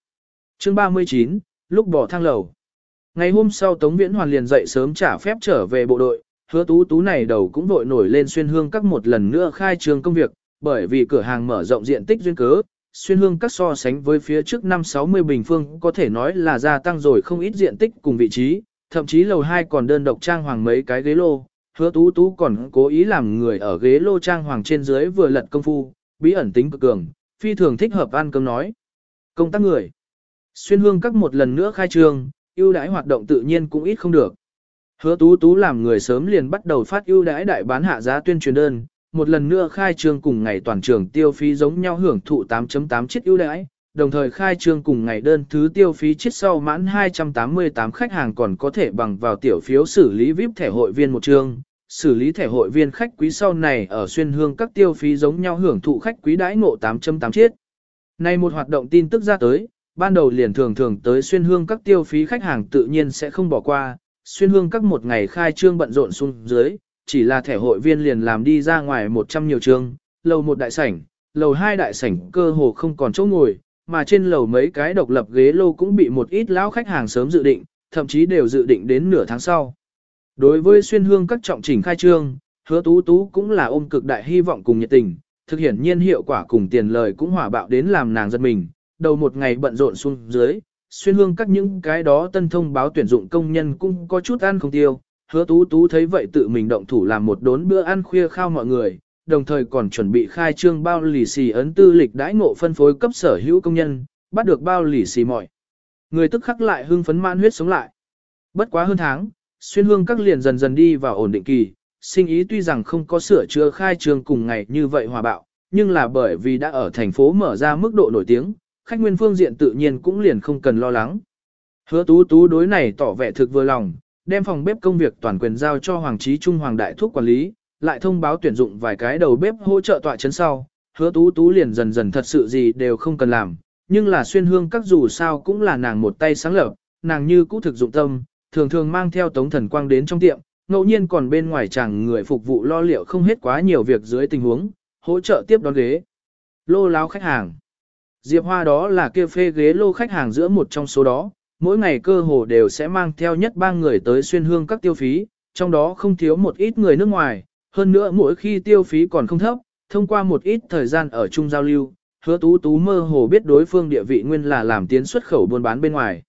Speaker 1: Chương 39, lúc bỏ thang lầu. Ngày hôm sau Tống Viễn Hoàn liền dậy sớm trả phép trở về bộ đội, hứa tú tú này đầu cũng vội nổi lên xuyên hương các một lần nữa khai trương công việc, bởi vì cửa hàng mở rộng diện tích duyên cớ, xuyên hương các so sánh với phía trước năm 60 bình phương có thể nói là gia tăng rồi không ít diện tích cùng vị trí, thậm chí lầu 2 còn đơn độc trang hoàng mấy cái ghế lô, hứa tú tú còn cố ý làm người ở ghế lô trang hoàng trên dưới vừa lật công phu, bí ẩn tính cực cường, phi thường thích hợp ăn cơm nói. Công tác người. Xuyên hương các một lần nữa khai trương, ưu đãi hoạt động tự nhiên cũng ít không được. Hứa tú tú làm người sớm liền bắt đầu phát ưu đãi đại bán hạ giá tuyên truyền đơn, một lần nữa khai trương cùng ngày toàn trường tiêu phí giống nhau hưởng thụ 8.8 chiếc ưu đãi, đồng thời khai trương cùng ngày đơn thứ tiêu phí chiết sau mãn 288 khách hàng còn có thể bằng vào tiểu phiếu xử lý VIP thẻ hội viên một trường, xử lý thẻ hội viên khách quý sau này ở xuyên hương các tiêu phí giống nhau hưởng thụ khách quý đãi ngộ 8.8 chiết. Này một hoạt động tin tức ra tới, ban đầu liền thường thường tới xuyên hương các tiêu phí khách hàng tự nhiên sẽ không bỏ qua, xuyên hương các một ngày khai trương bận rộn xuống dưới, chỉ là thẻ hội viên liền làm đi ra ngoài 100 nhiều trường, lầu một đại sảnh, lầu hai đại sảnh cơ hồ không còn chỗ ngồi, mà trên lầu mấy cái độc lập ghế lô cũng bị một ít lão khách hàng sớm dự định, thậm chí đều dự định đến nửa tháng sau. Đối với xuyên hương các trọng chỉnh khai trương, hứa tú tú cũng là ôm cực đại hy vọng cùng nhiệt tình, thực hiện nhiên hiệu quả cùng tiền lời cũng hỏa bạo đến làm nàng giật mình, đầu một ngày bận rộn xuống dưới, xuyên hương các những cái đó tân thông báo tuyển dụng công nhân cũng có chút ăn không tiêu, hứa tú tú thấy vậy tự mình động thủ làm một đốn bữa ăn khuya khao mọi người, đồng thời còn chuẩn bị khai trương bao lì xì ấn tư lịch đãi ngộ phân phối cấp sở hữu công nhân, bắt được bao lì xì mọi. Người tức khắc lại hưng phấn man huyết sống lại. Bất quá hơn tháng, xuyên hương các liền dần dần đi vào ổn định kỳ, sinh ý tuy rằng không có sửa chữa khai trương cùng ngày như vậy hòa bạo, nhưng là bởi vì đã ở thành phố mở ra mức độ nổi tiếng, khách nguyên phương diện tự nhiên cũng liền không cần lo lắng. Hứa tú tú đối này tỏ vẻ thực vừa lòng, đem phòng bếp công việc toàn quyền giao cho Hoàng Trí Trung Hoàng Đại Thúc quản lý, lại thông báo tuyển dụng vài cái đầu bếp hỗ trợ tọa chấn sau, hứa tú tú liền dần dần thật sự gì đều không cần làm, nhưng là xuyên hương các dù sao cũng là nàng một tay sáng lập, nàng như cũ thực dụng tâm, thường thường mang theo tống thần quang đến trong tiệm, ngẫu nhiên còn bên ngoài chẳng người phục vụ lo liệu không hết quá nhiều việc dưới tình huống, hỗ trợ tiếp đón ghế. Lô láo khách hàng. Diệp Hoa đó là kia phê ghế lô khách hàng giữa một trong số đó, mỗi ngày cơ hồ đều sẽ mang theo nhất ba người tới xuyên hương các tiêu phí, trong đó không thiếu một ít người nước ngoài, hơn nữa mỗi khi tiêu phí còn không thấp, thông qua một ít thời gian ở chung giao lưu, hứa tú tú mơ hồ biết đối phương địa vị nguyên là làm tiến xuất khẩu buôn bán bên ngoài.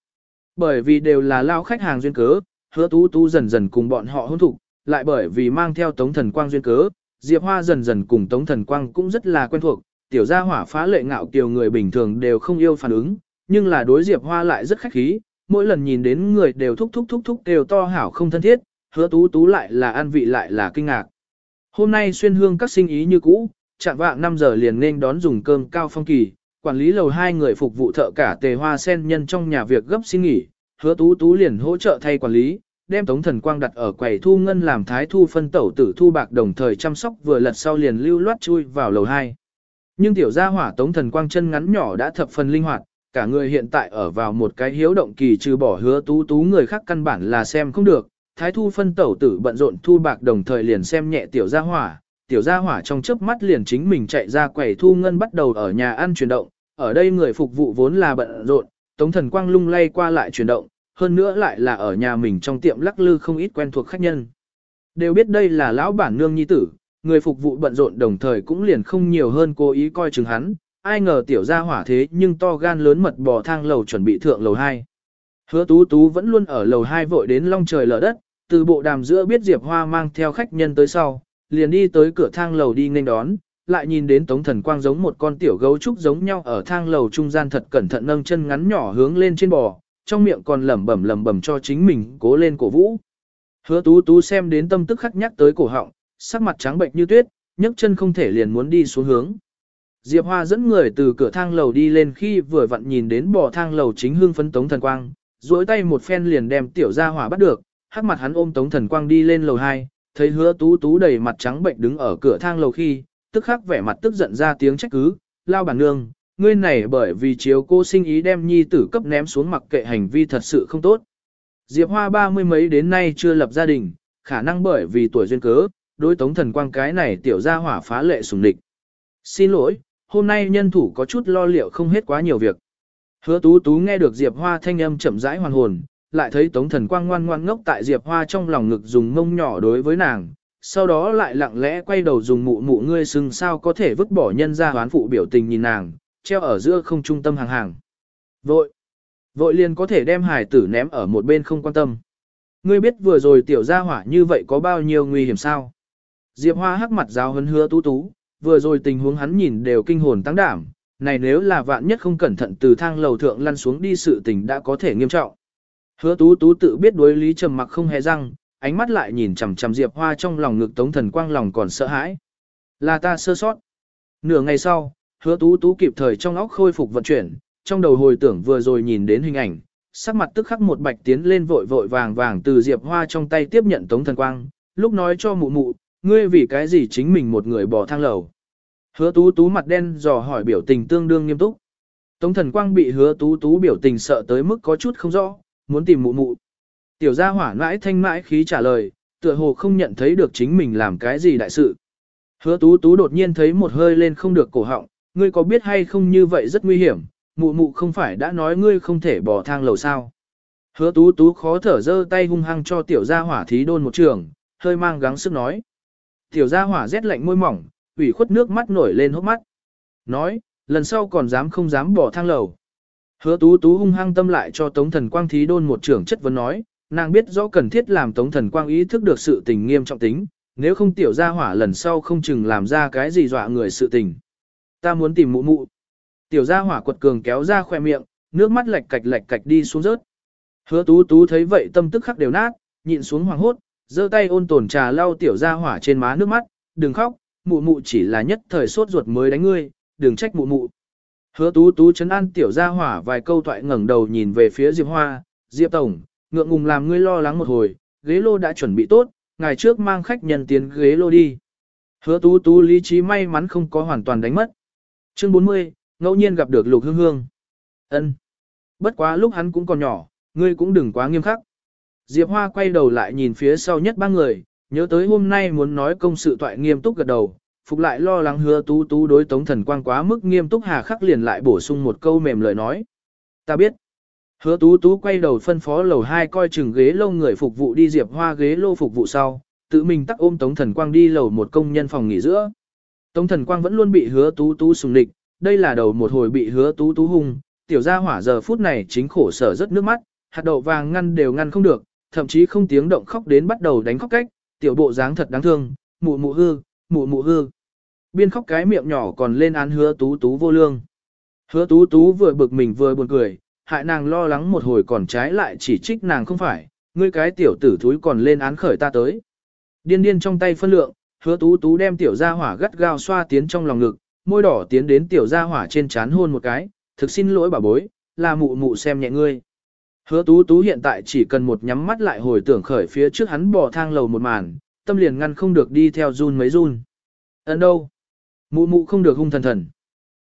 Speaker 1: Bởi vì đều là lao khách hàng duyên cớ, hứa tú tú dần dần cùng bọn họ hôn thục, lại bởi vì mang theo tống thần quang duyên cớ, Diệp Hoa dần dần cùng tống thần quang cũng rất là quen thuộc, tiểu gia hỏa phá lệ ngạo kiều người bình thường đều không yêu phản ứng, nhưng là đối Diệp Hoa lại rất khách khí, mỗi lần nhìn đến người đều thúc thúc thúc thúc đều to hảo không thân thiết, hứa tú tú lại là an vị lại là kinh ngạc. Hôm nay xuyên hương các sinh ý như cũ, chạm vạng 5 giờ liền nên đón dùng cơm cao phong kỳ, quản lý lầu hai người phục vụ thợ cả tề hoa sen nhân trong nhà việc gấp xin nghỉ, hứa tú tú liền hỗ trợ thay quản lý, đem tống thần quang đặt ở quầy thu ngân làm thái thu phân tẩu tử thu bạc đồng thời chăm sóc vừa lật sau liền lưu loát chui vào lầu hai. Nhưng tiểu gia hỏa tống thần quang chân ngắn nhỏ đã thập phần linh hoạt, cả người hiện tại ở vào một cái hiếu động kỳ trừ bỏ hứa tú tú người khác căn bản là xem không được, thái thu phân tẩu tử bận rộn thu bạc đồng thời liền xem nhẹ tiểu gia hỏa, tiểu gia hỏa trong chớp mắt liền chính mình chạy ra quầy thu ngân bắt đầu ở nhà ăn chuyển động, ở đây người phục vụ vốn là bận rộn, tống thần quang lung lay qua lại chuyển động, hơn nữa lại là ở nhà mình trong tiệm lắc lư không ít quen thuộc khách nhân. Đều biết đây là lão bản nương nhi tử, người phục vụ bận rộn đồng thời cũng liền không nhiều hơn cố ý coi chừng hắn, ai ngờ tiểu gia hỏa thế nhưng to gan lớn mật bò thang lầu chuẩn bị thượng lầu 2. Hứa tú tú vẫn luôn ở lầu 2 vội đến long trời lở đất, từ bộ đàm giữa biết Diệp Hoa mang theo khách nhân tới sau, liền đi tới cửa thang lầu đi nghênh đón, lại nhìn đến Tống Thần Quang giống một con tiểu gấu trúc giống nhau ở thang lầu trung gian thật cẩn thận nâng chân ngắn nhỏ hướng lên trên bò, trong miệng còn lẩm bẩm lẩm bẩm cho chính mình cố lên cổ vũ. Hứa Tú Tú xem đến tâm tức khắc nhắc tới cổ họng, sắc mặt trắng bệnh như tuyết, nhấc chân không thể liền muốn đi xuống hướng. Diệp Hoa dẫn người từ cửa thang lầu đi lên khi vừa vặn nhìn đến bò thang lầu chính hương phấn Tống Thần Quang, duỗi tay một phen liền đem tiểu gia hỏa bắt được, hắc mặt hắn ôm Tống Thần Quang đi lên lầu 2, thấy hứa tú tú đầy mặt trắng bệnh đứng ở cửa thang lầu khi, tức khắc vẻ mặt tức giận ra tiếng trách cứ, lao bản nương, ngươi này bởi vì chiếu cô sinh ý đem nhi tử cấp ném xuống mặc kệ hành vi thật sự không tốt. Diệp Hoa ba mươi mấy đến nay chưa lập gia đình, khả năng bởi vì tuổi duyên cớ, đối tống thần quang cái này tiểu gia hỏa phá lệ sùng địch. Xin lỗi, hôm nay nhân thủ có chút lo liệu không hết quá nhiều việc. Hứa tú tú nghe được Diệp Hoa thanh âm chậm rãi hoàn hồn, lại thấy Tống Thần Quang ngoan ngoan ngốc tại Diệp Hoa trong lòng ngực dùng mông nhỏ đối với nàng, sau đó lại lặng lẽ quay đầu dùng mụ mụ ngươi sưng sao có thể vứt bỏ nhân ra hoán phụ biểu tình nhìn nàng, treo ở giữa không trung tâm hàng hàng. Vội, vội liền có thể đem hải tử ném ở một bên không quan tâm. Ngươi biết vừa rồi tiểu gia hỏa như vậy có bao nhiêu nguy hiểm sao? Diệp Hoa hắc mặt giáo hấn hứa tú tú, vừa rồi tình huống hắn nhìn đều kinh hồn tăng đảm, này nếu là vạn nhất không cẩn thận từ thang lầu thượng lăn xuống đi sự tình đã có thể nghiêm trọng. Hứa tú tú tự biết đối lý trầm mặc không hề răng, ánh mắt lại nhìn chằm chằm Diệp Hoa trong lòng ngực Tống Thần Quang lòng còn sợ hãi. Là ta sơ sót. Nửa ngày sau, hứa tú tú kịp thời trong óc khôi phục vận chuyển, trong đầu hồi tưởng vừa rồi nhìn đến hình ảnh, sắc mặt tức khắc một bạch tiến lên vội vội vàng vàng từ Diệp Hoa trong tay tiếp nhận Tống Thần Quang, lúc nói cho mụ mụ, ngươi vì cái gì chính mình một người bỏ thang lầu. Hứa tú tú mặt đen dò hỏi biểu tình tương đương nghiêm túc. Tống Thần Quang bị hứa tú tú biểu tình sợ tới mức có chút không rõ, muốn tìm mụ mụ. Tiểu gia hỏa mãi thanh mãi khí trả lời, Tựa hồ không nhận thấy được chính mình làm cái gì đại sự. Hứa tú tú đột nhiên thấy một hơi lên không được cổ họng, ngươi có biết hay không như vậy rất nguy hiểm, mụ mụ không phải đã nói ngươi không thể bỏ thang lầu sao. Hứa tú tú khó thở dơ tay hung hăng cho tiểu gia hỏa thí đôn một trường, hơi mang gắng sức nói. Tiểu gia hỏa rét lạnh môi mỏng, ủy khuất nước mắt nổi lên hốc mắt. Nói, lần sau còn dám không dám bỏ thang lầu. Hứa tú tú hung hăng tâm lại cho Tống Thần Quang thí đôn một trưởng chất vấn nói, nàng biết rõ cần thiết làm Tống Thần Quang ý thức được sự tình nghiêm trọng tính, nếu không tiểu gia hỏa lần sau không chừng làm ra cái gì dọa người sự tình. Ta muốn tìm mụ mụ. Tiểu gia hỏa quật cường kéo ra khoe miệng, nước mắt lệch cạch lệch cạch đi xuống rớt. Hứa tú tú thấy vậy tâm tức khắc đều nát, nhịn xuống hoàng hốt, giơ tay ôn tồn trà lau tiểu ra hỏa trên má nước mắt, đừng khóc, mụ mụ chỉ là nhất thời sốt ruột mới đánh ngươi, đừng trách mụ mụ. Hứa tú tú chấn an tiểu ra hỏa vài câu thoại ngẩng đầu nhìn về phía Diệp Hoa, Diệp Tổng, ngượng ngùng làm ngươi lo lắng một hồi, ghế lô đã chuẩn bị tốt, ngày trước mang khách nhân tiến ghế lô đi. Hứa tú tú lý trí may mắn không có hoàn toàn đánh mất. Chương 40, ngẫu nhiên gặp được lục hương hương. ân Bất quá lúc hắn cũng còn nhỏ, ngươi cũng đừng quá nghiêm khắc. Diệp Hoa quay đầu lại nhìn phía sau nhất ba người, nhớ tới hôm nay muốn nói công sự toại nghiêm túc gật đầu, phục lại lo lắng hứa tú tú đối tống thần quang quá mức nghiêm túc hà khắc liền lại bổ sung một câu mềm lời nói. Ta biết. Hứa tú tú quay đầu phân phó lầu hai coi chừng ghế lâu người phục vụ đi Diệp Hoa ghế lô phục vụ sau, tự mình tắc ôm tống thần quang đi lầu một công nhân phòng nghỉ giữa. Tống thần quang vẫn luôn bị hứa tú tú sùng địch, đây là đầu một hồi bị hứa tú tú hung, tiểu gia hỏa giờ phút này chính khổ sở rất nước mắt, hạt đậu vàng ngăn đều ngăn không được, thậm chí không tiếng động khóc đến bắt đầu đánh khóc cách, tiểu bộ dáng thật đáng thương, mụ mụ hư, mụ mụ hư. Biên khóc cái miệng nhỏ còn lên án hứa tú tú vô lương. Hứa tú tú vừa bực mình vừa buồn cười, hại nàng lo lắng một hồi còn trái lại chỉ trích nàng không phải, ngươi cái tiểu tử thúi còn lên án khởi ta tới. Điên điên trong tay phân lượng, hứa tú tú đem tiểu gia hỏa gắt gao xoa tiến trong lòng ngực, môi đỏ tiến đến tiểu gia hỏa trên chán hôn một cái, thực xin lỗi bà bối, là mụ mụ xem nhẹ ngươi. Hứa tú tú hiện tại chỉ cần một nhắm mắt lại hồi tưởng khởi phía trước hắn bỏ thang lầu một màn, tâm liền ngăn không được đi theo run mấy run. Ấn đâu? Mụ mụ không được hung thần thần.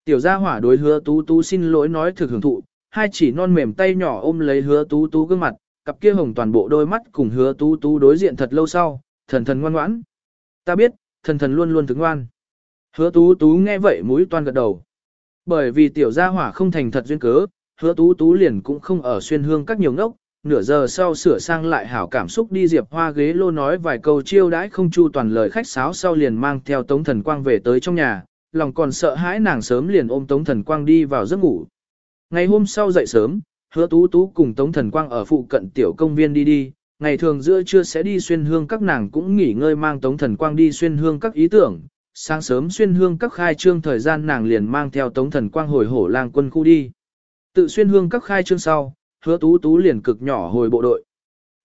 Speaker 1: Tiểu gia hỏa đối hứa tú tú xin lỗi nói thực hưởng thụ, hai chỉ non mềm tay nhỏ ôm lấy hứa tú tú gương mặt, cặp kia hồng toàn bộ đôi mắt cùng hứa tú tú đối diện thật lâu sau, thần thần ngoan ngoãn. Ta biết, thần thần luôn luôn thức ngoan. Hứa tú tú nghe vậy mũi toan gật đầu. Bởi vì tiểu gia hỏa không thành thật duyên cớ, hứa tú tú liền cũng không ở xuyên hương các nhiều ngốc, nửa giờ sau sửa sang lại hảo cảm xúc đi diệp hoa ghế lô nói vài câu chiêu đãi không chu toàn lời khách sáo sau liền mang theo tống thần quang về tới trong nhà, lòng còn sợ hãi nàng sớm liền ôm tống thần quang đi vào giấc ngủ. Ngày hôm sau dậy sớm, hứa tú tú cùng tống thần quang ở phụ cận tiểu công viên đi đi, ngày thường giữa trưa sẽ đi xuyên hương các nàng cũng nghỉ ngơi mang tống thần quang đi xuyên hương các ý tưởng. Sáng sớm xuyên hương các khai trương thời gian nàng liền mang theo tống thần quang hồi hổ lang quân khu đi. Tự xuyên hương các khai trương sau, hứa tú tú liền cực nhỏ hồi bộ đội.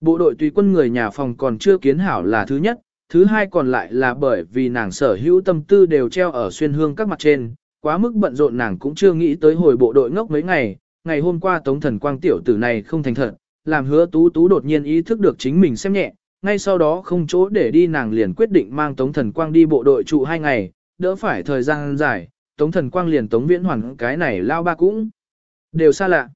Speaker 1: Bộ đội tùy quân người nhà phòng còn chưa kiến hảo là thứ nhất, thứ hai còn lại là bởi vì nàng sở hữu tâm tư đều treo ở xuyên hương các mặt trên, quá mức bận rộn nàng cũng chưa nghĩ tới hồi bộ đội ngốc mấy ngày, ngày hôm qua tống thần quang tiểu tử này không thành thật, làm hứa tú tú đột nhiên ý thức được chính mình xem nhẹ, ngay sau đó không chỗ để đi nàng liền quyết định mang tống thần quang đi bộ đội trụ hai ngày, đỡ phải thời gian dài, tống thần quang liền tống viễn hoàn cái này lao ba cũng đều xa lạ.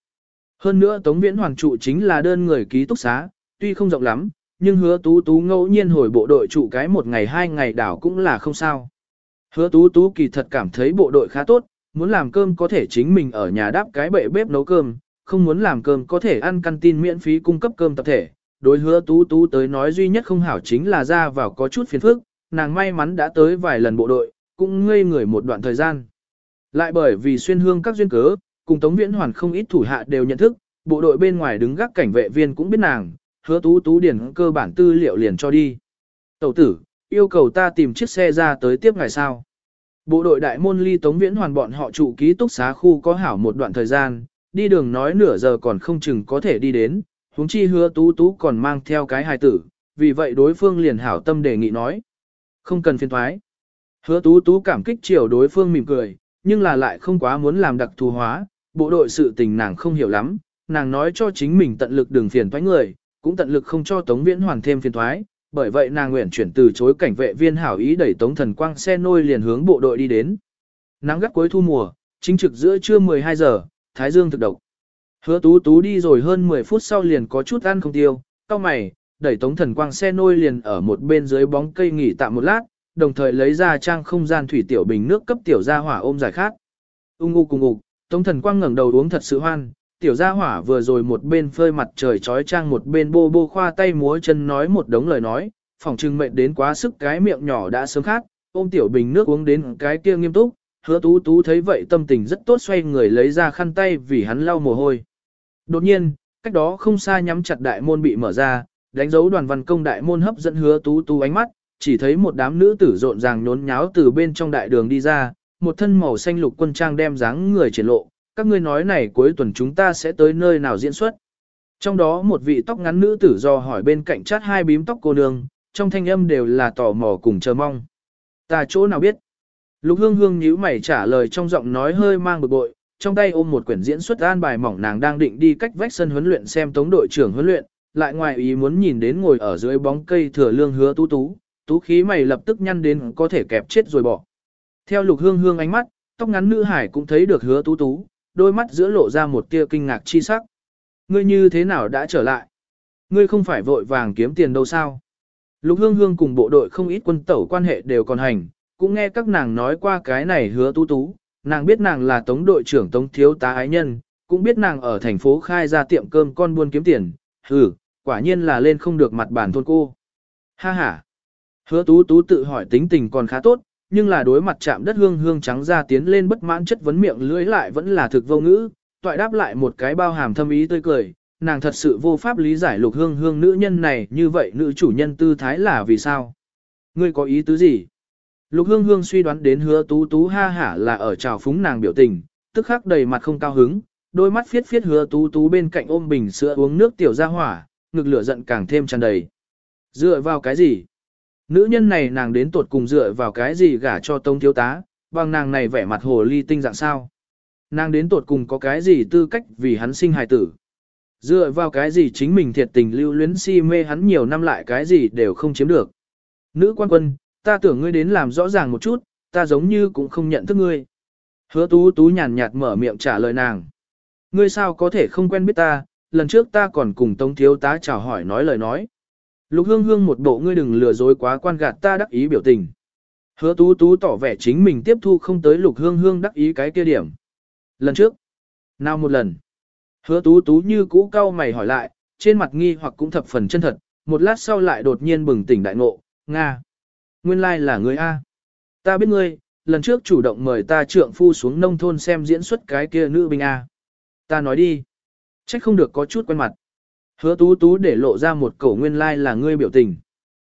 Speaker 1: Hơn nữa Tống Viễn Hoàn trụ chính là đơn người ký túc xá, tuy không rộng lắm, nhưng hứa tú tú ngẫu nhiên hồi bộ đội trụ cái một ngày hai ngày đảo cũng là không sao. Hứa tú tú kỳ thật cảm thấy bộ đội khá tốt, muốn làm cơm có thể chính mình ở nhà đáp cái bệ bếp nấu cơm, không muốn làm cơm có thể ăn căn tin miễn phí cung cấp cơm tập thể. Đối hứa tú tú tới nói duy nhất không hảo chính là ra vào có chút phiền phức, nàng may mắn đã tới vài lần bộ đội, cũng ngây người một đoạn thời gian. Lại bởi vì xuyên hương các duyên cớ, cùng Tống Viễn Hoàn không ít thủ hạ đều nhận thức, bộ đội bên ngoài đứng gác cảnh vệ viên cũng biết nàng, hứa tú tú điển cơ bản tư liệu liền cho đi. Tẩu tử, yêu cầu ta tìm chiếc xe ra tới tiếp ngày sao. Bộ đội đại môn ly Tống Viễn Hoàn bọn họ trụ ký túc xá khu có hảo một đoạn thời gian, đi đường nói nửa giờ còn không chừng có thể đi đến, huống chi hứa tú tú còn mang theo cái hài tử, vì vậy đối phương liền hảo tâm đề nghị nói. Không cần phiền thoái. Hứa tú tú cảm kích chiều đối phương mỉm cười, nhưng là lại không quá muốn làm đặc thù hóa, bộ đội sự tình nàng không hiểu lắm, nàng nói cho chính mình tận lực đừng phiền thoái người, cũng tận lực không cho Tống Viễn Hoàn thêm phiền thoái, bởi vậy nàng nguyện chuyển từ chối cảnh vệ viên hảo ý đẩy Tống Thần Quang xe nôi liền hướng bộ đội đi đến. Nắng gắt cuối thu mùa, chính trực giữa trưa 12 giờ, Thái Dương thực độc. Hứa tú tú đi rồi hơn 10 phút sau liền có chút ăn không tiêu, cao mày, đẩy tống thần quang xe nôi liền ở một bên dưới bóng cây nghỉ tạm một lát, đồng thời lấy ra trang không gian thủy tiểu bình nước cấp tiểu gia hỏa ôm giải khát. Ung u cùng ngục, tống thần quang ngẩng đầu uống thật sự hoan, tiểu gia hỏa vừa rồi một bên phơi mặt trời trói trang một bên bô bô khoa tay múa chân nói một đống lời nói, phòng trưng mệnh đến quá sức cái miệng nhỏ đã sớm khát, ôm tiểu bình nước uống đến cái kia nghiêm túc, hứa tú tú thấy vậy tâm tình rất tốt xoay người lấy ra khăn tay vì hắn lau mồ hôi. Đột nhiên, cách đó không xa nhắm chặt đại môn bị mở ra, đánh dấu đoàn văn công đại môn hấp dẫn hứa tú tú ánh mắt, chỉ thấy một đám nữ tử rộn ràng nhốn nháo từ bên trong đại đường đi ra, một thân màu xanh lục quân trang đem dáng người triển lộ, các ngươi nói này cuối tuần chúng ta sẽ tới nơi nào diễn xuất. Trong đó một vị tóc ngắn nữ tử do hỏi bên cạnh chát hai bím tóc cô nương, trong thanh âm đều là tò mò cùng chờ mong. Ta chỗ nào biết? Lục hương hương nhíu mày trả lời trong giọng nói hơi mang bực bội, trong tay ôm một quyển diễn xuất an bài mỏng nàng đang định đi cách vách sân huấn luyện xem tống đội trưởng huấn luyện, lại ngoài ý muốn nhìn đến ngồi ở dưới bóng cây thừa lương hứa tú tú, tú khí mày lập tức nhăn đến có thể kẹp chết rồi bỏ. Theo lục hương hương ánh mắt, tóc ngắn nữ hải cũng thấy được hứa tú tú, đôi mắt giữa lộ ra một tia kinh ngạc chi sắc. Ngươi như thế nào đã trở lại? Ngươi không phải vội vàng kiếm tiền đâu sao? Lục hương hương cùng bộ đội không ít quân tẩu quan hệ đều còn hành, cũng nghe các nàng nói qua cái này hứa tú tú, nàng biết nàng là tống đội trưởng tống thiếu tá ái nhân, cũng biết nàng ở thành phố khai ra tiệm cơm con buôn kiếm tiền, hừ, quả nhiên là lên không được mặt bản thôn cô. Ha ha. Hứa tú tú tự hỏi tính tình còn khá tốt, nhưng là đối mặt chạm đất hương hương trắng ra tiến lên bất mãn chất vấn miệng lưỡi lại vẫn là thực vô ngữ, toại đáp lại một cái bao hàm thâm ý tươi cười, nàng thật sự vô pháp lý giải lục hương hương nữ nhân này như vậy nữ chủ nhân tư thái là vì sao. Ngươi có ý tứ gì? Lục hương hương suy đoán đến hứa tú tú ha hả là ở trào phúng nàng biểu tình, tức khắc đầy mặt không cao hứng, đôi mắt phiết phiết hứa tú tú bên cạnh ôm bình sữa uống nước tiểu ra hỏa, ngực lửa giận càng thêm tràn đầy. Dựa vào cái gì? Nữ nhân này nàng đến tuột cùng dựa vào cái gì gả cho tông thiếu tá, bằng nàng này vẻ mặt hồ ly tinh dạng sao? Nàng đến tuột cùng có cái gì tư cách vì hắn sinh hài tử? Dựa vào cái gì chính mình thiệt tình lưu luyến si mê hắn nhiều năm lại cái gì đều không chiếm được. Nữ quan quân, ta tưởng ngươi đến làm rõ ràng một chút, ta giống như cũng không nhận thức ngươi. Hứa tú tú nhàn nhạt mở miệng trả lời nàng. Ngươi sao có thể không quen biết ta, lần trước ta còn cùng tống thiếu tá chào hỏi nói lời nói. Lục hương hương một bộ ngươi đừng lừa dối quá quan gạt ta đắc ý biểu tình. Hứa tú tú tỏ vẻ chính mình tiếp thu không tới lục hương hương đắc ý cái kia điểm. Lần trước. Nào một lần. Hứa tú tú như cũ cau mày hỏi lại, trên mặt nghi hoặc cũng thập phần chân thật, một lát sau lại đột nhiên bừng tỉnh đại ngộ, Nga. Nguyên lai like là người A. Ta biết ngươi, lần trước chủ động mời ta trượng phu xuống nông thôn xem diễn xuất cái kia nữ binh A. Ta nói đi. Trách không được có chút quen mặt. Hứa tú tú để lộ ra một cổ nguyên lai like là ngươi biểu tình.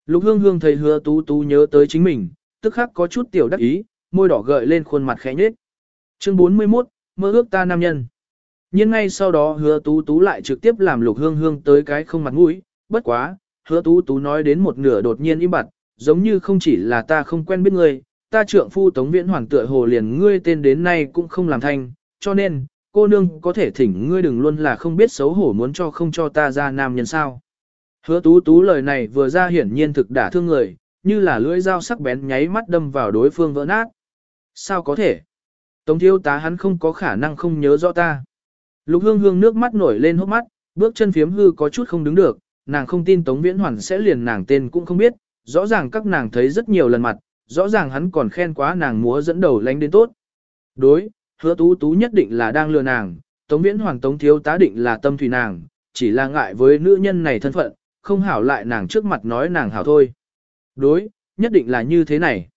Speaker 1: Lục hương hương thấy hứa tú tú nhớ tới chính mình, tức khắc có chút tiểu đắc ý, môi đỏ gợi lên khuôn mặt khẽ nhếch. Chương 41, mơ ước ta nam nhân. Nhưng ngay sau đó hứa tú tú lại trực tiếp làm lục hương hương tới cái không mặt mũi, bất quá, hứa tú tú nói đến một nửa đột nhiên im bặt, giống như không chỉ là ta không quen biết ngươi, ta trượng phu tống viễn hoàng tựa hồ liền ngươi tên đến nay cũng không làm thành, cho nên, cô nương có thể thỉnh ngươi đừng luôn là không biết xấu hổ muốn cho không cho ta ra nam nhân sao. Hứa tú tú lời này vừa ra hiển nhiên thực đả thương người, như là lưỡi dao sắc bén nháy mắt đâm vào đối phương vỡ nát. Sao có thể? Tống thiếu tá hắn không có khả năng không nhớ rõ ta. Lục hương hương nước mắt nổi lên hốc mắt, bước chân phiếm hư có chút không đứng được, nàng không tin Tống Viễn Hoàn sẽ liền nàng tên cũng không biết, rõ ràng các nàng thấy rất nhiều lần mặt, rõ ràng hắn còn khen quá nàng múa dẫn đầu lánh đến tốt. Đối, hứa tú tú nhất định là đang lừa nàng, Tống Viễn Hoàng Tống Thiếu tá định là tâm thủy nàng, chỉ là ngại với nữ nhân này thân phận, không hảo lại nàng trước mặt nói nàng hảo thôi. Đối, nhất định là như thế này.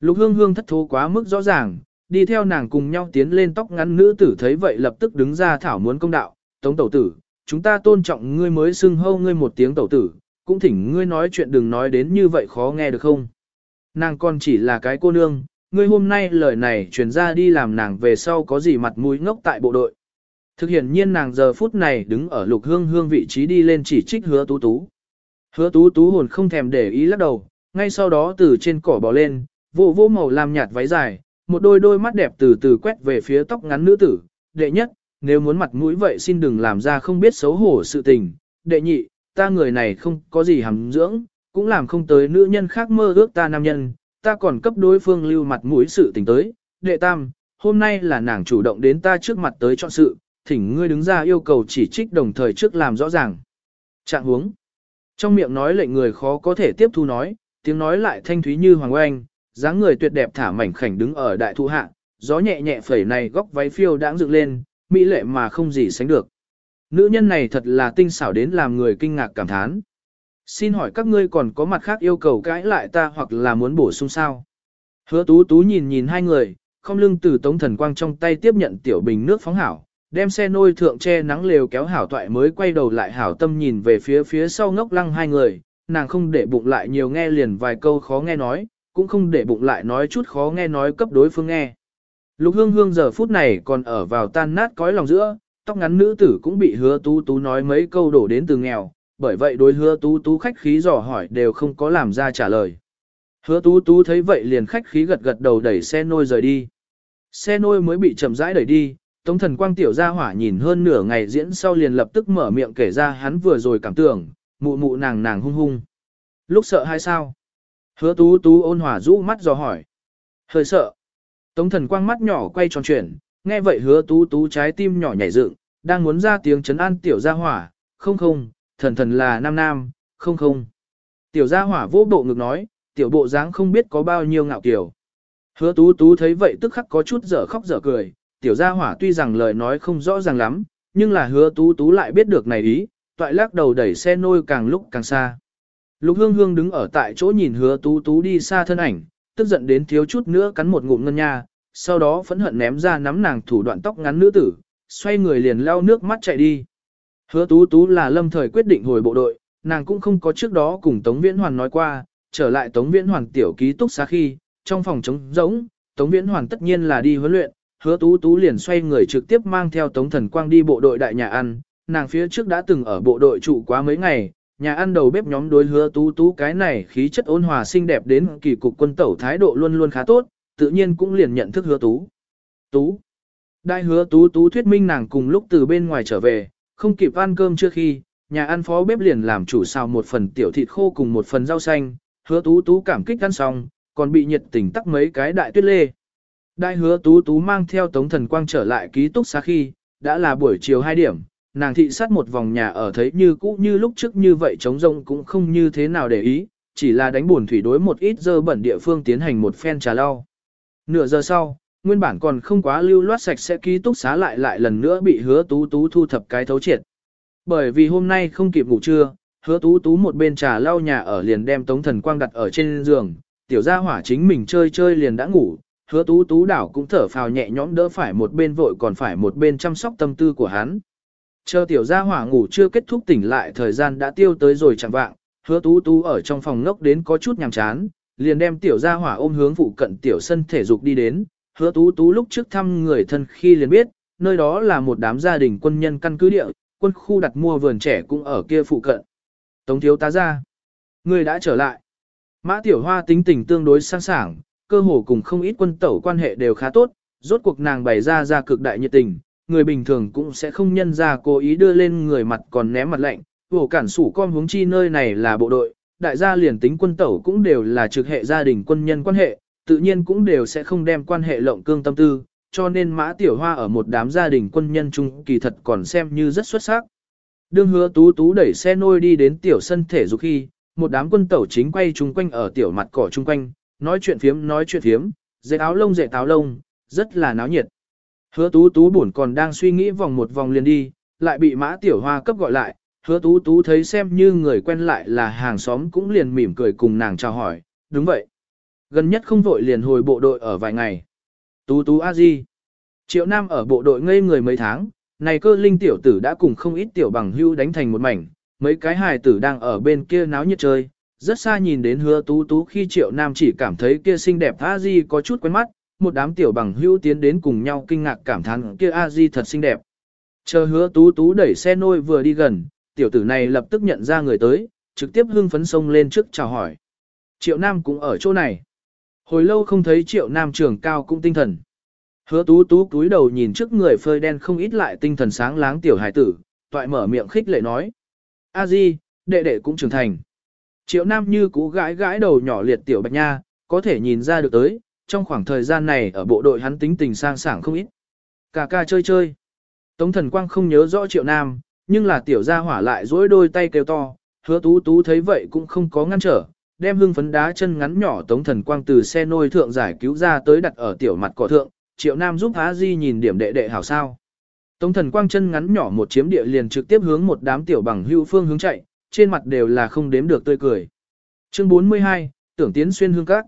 Speaker 1: Lục hương hương thất thố quá mức rõ ràng, đi theo nàng cùng nhau tiến lên tóc ngắn nữ tử thấy vậy lập tức đứng ra thảo muốn công đạo, tống tẩu tử, chúng ta tôn trọng ngươi mới xưng hâu ngươi một tiếng tẩu tử, cũng thỉnh ngươi nói chuyện đừng nói đến như vậy khó nghe được không. Nàng còn chỉ là cái cô nương, ngươi hôm nay lời này truyền ra đi làm nàng về sau có gì mặt mũi ngốc tại bộ đội. Thực hiện nhiên nàng giờ phút này đứng ở lục hương hương vị trí đi lên chỉ trích hứa tú tú. Hứa tú tú hồn không thèm để ý lắc đầu, ngay sau đó từ trên cỏ bò lên, vô vô màu làm nhạt váy dài, một đôi đôi mắt đẹp từ từ quét về phía tóc ngắn nữ tử. Đệ nhất, nếu muốn mặt mũi vậy xin đừng làm ra không biết xấu hổ sự tình. Đệ nhị, ta người này không có gì hàm dưỡng, cũng làm không tới nữ nhân khác mơ ước ta nam nhân, ta còn cấp đối phương lưu mặt mũi sự tình tới. Đệ tam, hôm nay là nàng chủ động đến ta trước mặt tới chọn sự, thỉnh ngươi đứng ra yêu cầu chỉ trích đồng thời trước làm rõ ràng. Trạng huống. Trong miệng nói lệnh người khó có thể tiếp thu nói, tiếng nói lại thanh thúy như hoàng oanh, dáng người tuyệt đẹp thả mảnh khảnh đứng ở đại thụ hạ, gió nhẹ nhẹ phẩy này góc váy phiêu đãng dựng lên, mỹ lệ mà không gì sánh được. Nữ nhân này thật là tinh xảo đến làm người kinh ngạc cảm thán. Xin hỏi các ngươi còn có mặt khác yêu cầu cãi lại ta hoặc là muốn bổ sung sao? Hứa tú tú nhìn nhìn hai người, không lưng từ tống thần quang trong tay tiếp nhận tiểu bình nước phóng hảo, đem xe nôi thượng che nắng lều kéo hảo toại mới quay đầu lại hảo tâm nhìn về phía phía sau ngốc lăng hai người, nàng không để bụng lại nhiều nghe liền vài câu khó nghe nói, cũng không để bụng lại nói chút khó nghe nói cấp đối phương nghe. Lục hương hương giờ phút này còn ở vào tan nát cõi lòng giữa, tóc ngắn nữ tử cũng bị hứa tú tú nói mấy câu đổ đến từ nghèo, bởi vậy đối hứa tú tú khách khí dò hỏi đều không có làm ra trả lời. Hứa tú tú thấy vậy liền khách khí gật gật đầu đẩy xe nôi rời đi. Xe nôi mới bị chậm rãi đẩy đi, Tống thần quang tiểu gia hỏa nhìn hơn nửa ngày diễn sau liền lập tức mở miệng kể ra hắn vừa rồi cảm tưởng, mụ mụ nàng nàng hung hung. Lúc sợ hay sao? Hứa tú tú ôn hòa rũ mắt dò hỏi. Hơi sợ. Tống thần quang mắt nhỏ quay tròn chuyển, nghe vậy hứa tú tú trái tim nhỏ nhảy dựng, đang muốn ra tiếng chấn an tiểu gia hỏa, không không, thần thần là nam nam, không không. Tiểu gia hỏa vô bộ ngực nói, tiểu bộ dáng không biết có bao nhiêu ngạo kiểu. Hứa tú tú thấy vậy tức khắc có chút dở khóc dở cười, tiểu gia hỏa tuy rằng lời nói không rõ ràng lắm, nhưng là hứa tú tú lại biết được này ý, toại lắc đầu đẩy xe nôi càng lúc càng xa. Lục hương hương đứng ở tại chỗ nhìn hứa tú tú đi xa thân ảnh, tức giận đến thiếu chút nữa cắn một ngụm ngân nha, sau đó phẫn hận ném ra nắm nàng thủ đoạn tóc ngắn nữ tử, xoay người liền leo nước mắt chạy đi. Hứa tú tú là lâm thời quyết định hồi bộ đội, nàng cũng không có trước đó cùng Tống Viễn Hoàn nói qua, trở lại Tống Viễn Hoàn tiểu ký túc xá khi, trong phòng trống rỗng, Tống Viễn Hoàn tất nhiên là đi huấn luyện, hứa tú tú liền xoay người trực tiếp mang theo Tống Thần Quang đi bộ đội đại nhà ăn, nàng phía trước đã từng ở bộ đội trụ quá mấy ngày, nhà ăn đầu bếp nhóm đối hứa tú tú cái này khí chất ôn hòa xinh đẹp đến kỳ cục quân tẩu thái độ luôn luôn khá tốt, tự nhiên cũng liền nhận thức hứa tú. Tú. Đại hứa tú tú thuyết minh nàng cùng lúc từ bên ngoài trở về, không kịp ăn cơm trước khi, nhà ăn phó bếp liền làm chủ xào một phần tiểu thịt khô cùng một phần rau xanh, hứa tú tú cảm kích ăn xong, còn bị nhiệt tình tắc mấy cái đại tuyết lê. Đại hứa tú tú mang theo tống thần quang trở lại ký túc xá khi, đã là buổi chiều 2 điểm, nàng thị sát một vòng nhà ở thấy như cũ như lúc trước như vậy trống rông cũng không như thế nào để ý, chỉ là đánh buồn thủy đối một ít dơ bẩn địa phương tiến hành một phen trà lau. Nửa giờ sau, nguyên bản còn không quá lưu loát sạch sẽ ký túc xá lại lại lần nữa bị hứa tú tú thu thập cái thấu triệt. Bởi vì hôm nay không kịp ngủ trưa, hứa tú tú một bên trà lau nhà ở liền đem tống thần quang đặt ở trên giường, tiểu gia hỏa chính mình chơi chơi liền đã ngủ, hứa tú tú đảo cũng thở phào nhẹ nhõm đỡ phải một bên vội còn phải một bên chăm sóc tâm tư của hắn. Chờ tiểu gia hỏa ngủ chưa kết thúc tỉnh lại thời gian đã tiêu tới rồi chẳng vạng, hứa tú tú ở trong phòng ngốc đến có chút nhàm chán, liền đem tiểu gia hỏa ôm hướng phụ cận tiểu sân thể dục đi đến, hứa tú tú lúc trước thăm người thân khi liền biết, nơi đó là một đám gia đình quân nhân căn cứ địa, quân khu đặt mua vườn trẻ cũng ở kia phụ cận. Tống thiếu tá ra, người đã trở lại. Mã tiểu hoa tính tình tương đối sang sảng, cơ hồ cùng không ít quân tẩu quan hệ đều khá tốt, rốt cuộc nàng bày ra ra cực đại nhiệt tình, người bình thường cũng sẽ không nhân ra cố ý đưa lên người mặt còn ném mặt lạnh, vổ cản sủ con hướng chi nơi này là bộ đội, đại gia liền tính quân tẩu cũng đều là trực hệ gia đình quân nhân quan hệ, tự nhiên cũng đều sẽ không đem quan hệ lộng cương tâm tư, cho nên mã tiểu hoa ở một đám gia đình quân nhân trung kỳ thật còn xem như rất xuất sắc. Đương hứa tú tú đẩy xe nôi đi đến tiểu sân thể dục khi, một đám quân tẩu chính quay chung quanh ở tiểu mặt cỏ chung quanh, nói chuyện phiếm nói chuyện phiếm, dạy áo lông dạy táo lông, rất là náo nhiệt. Hứa tú tú buồn còn đang suy nghĩ vòng một vòng liền đi, lại bị mã tiểu hoa cấp gọi lại, hứa tú tú thấy xem như người quen lại là hàng xóm cũng liền mỉm cười cùng nàng chào hỏi, đúng vậy. Gần nhất không vội liền hồi bộ đội ở vài ngày. Tú tú a di. Triệu Nam ở bộ đội ngây người mấy tháng, này cơ linh tiểu tử đã cùng không ít tiểu bằng hưu đánh thành một mảnh, mấy cái hài tử đang ở bên kia náo nhiệt chơi. Rất xa nhìn đến hứa tú tú khi triệu nam chỉ cảm thấy kia xinh đẹp a di có chút quen mắt, một đám tiểu bằng hưu tiến đến cùng nhau kinh ngạc cảm thán kia a di thật xinh đẹp. Chờ hứa tú tú đẩy xe nôi vừa đi gần, tiểu tử này lập tức nhận ra người tới, trực tiếp hưng phấn sông lên trước chào hỏi. Triệu Nam cũng ở chỗ này. Hồi lâu không thấy Triệu Nam trưởng cao cũng tinh thần. Hứa tú tú cúi đầu nhìn trước người phơi đen không ít lại tinh thần sáng láng tiểu hải tử, toại mở miệng khích lệ nói. A di, đệ đệ cũng trưởng thành. Triệu Nam như cú gãi gãi đầu nhỏ liệt tiểu bạch nha, có thể nhìn ra được tới, trong khoảng thời gian này ở bộ đội hắn tính tình sang sảng không ít. Cả ca chơi chơi. Tống thần quang không nhớ rõ Triệu Nam, nhưng là tiểu gia hỏa lại dối đôi tay kêu to, hứa tú tú thấy vậy cũng không có ngăn trở, đem hương phấn đá chân ngắn nhỏ tống thần quang từ xe nôi thượng giải cứu ra tới đặt ở tiểu mặt cỏ thượng, triệu nam giúp Á Di nhìn điểm đệ đệ hảo sao. Tống thần quang chân ngắn nhỏ một chiếm địa liền trực tiếp hướng một đám tiểu bằng hưu phương hướng chạy, trên mặt đều là không đếm được tươi cười. Chương 42, tưởng tiến xuyên hương các.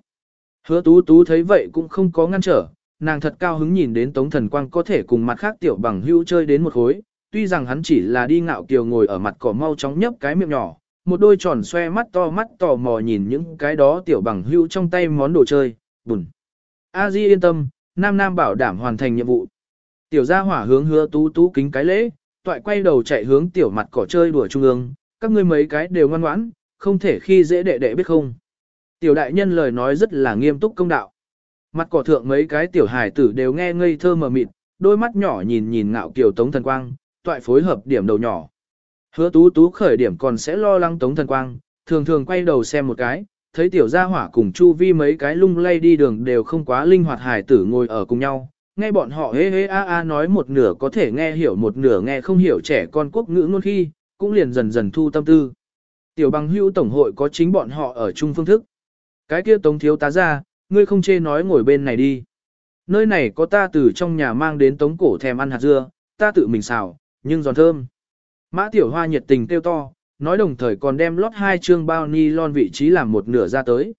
Speaker 1: Hứa tú tú thấy vậy cũng không có ngăn trở, nàng thật cao hứng nhìn đến tống thần quang có thể cùng mặt khác tiểu bằng hưu chơi đến một khối, tuy rằng hắn chỉ là đi ngạo kiều ngồi ở mặt cỏ mau chóng nhấp cái miệng nhỏ, một đôi tròn xoe mắt to mắt tò mò nhìn những cái đó tiểu bằng hữu trong tay món đồ chơi, bùn. A Di yên tâm, Nam Nam bảo đảm hoàn thành nhiệm vụ. Tiểu gia hỏa hướng hứa tú tú kính cái lễ, toại quay đầu chạy hướng tiểu mặt cỏ chơi đùa trung ương, các ngươi mấy cái đều ngoan ngoãn, không thể khi dễ đệ đệ biết không. Tiểu đại nhân lời nói rất là nghiêm túc công đạo. Mặt cỏ thượng mấy cái tiểu hài tử đều nghe ngây thơ mờ mịt, đôi mắt nhỏ nhìn nhìn ngạo kiều tống thần quang, toại phối hợp điểm đầu nhỏ. Hứa tú tú khởi điểm còn sẽ lo lắng tống thần quang, thường thường quay đầu xem một cái, thấy tiểu gia hỏa cùng chu vi mấy cái lung lay đi đường đều không quá linh hoạt hài tử ngồi ở cùng nhau. Nghe bọn họ hê hê a a nói một nửa có thể nghe hiểu một nửa nghe không hiểu trẻ con quốc ngữ ngôn khi, cũng liền dần dần thu tâm tư. Tiểu bằng hưu tổng hội có chính bọn họ ở chung phương thức. Cái kia tống thiếu tá ra, ngươi không chê nói ngồi bên này đi. Nơi này có ta từ trong nhà mang đến tống cổ thèm ăn hạt dưa, ta tự mình xào, nhưng giòn thơm. Mã tiểu hoa nhiệt tình kêu to, nói đồng thời còn đem lót hai chương bao ni lon vị trí làm một nửa ra tới.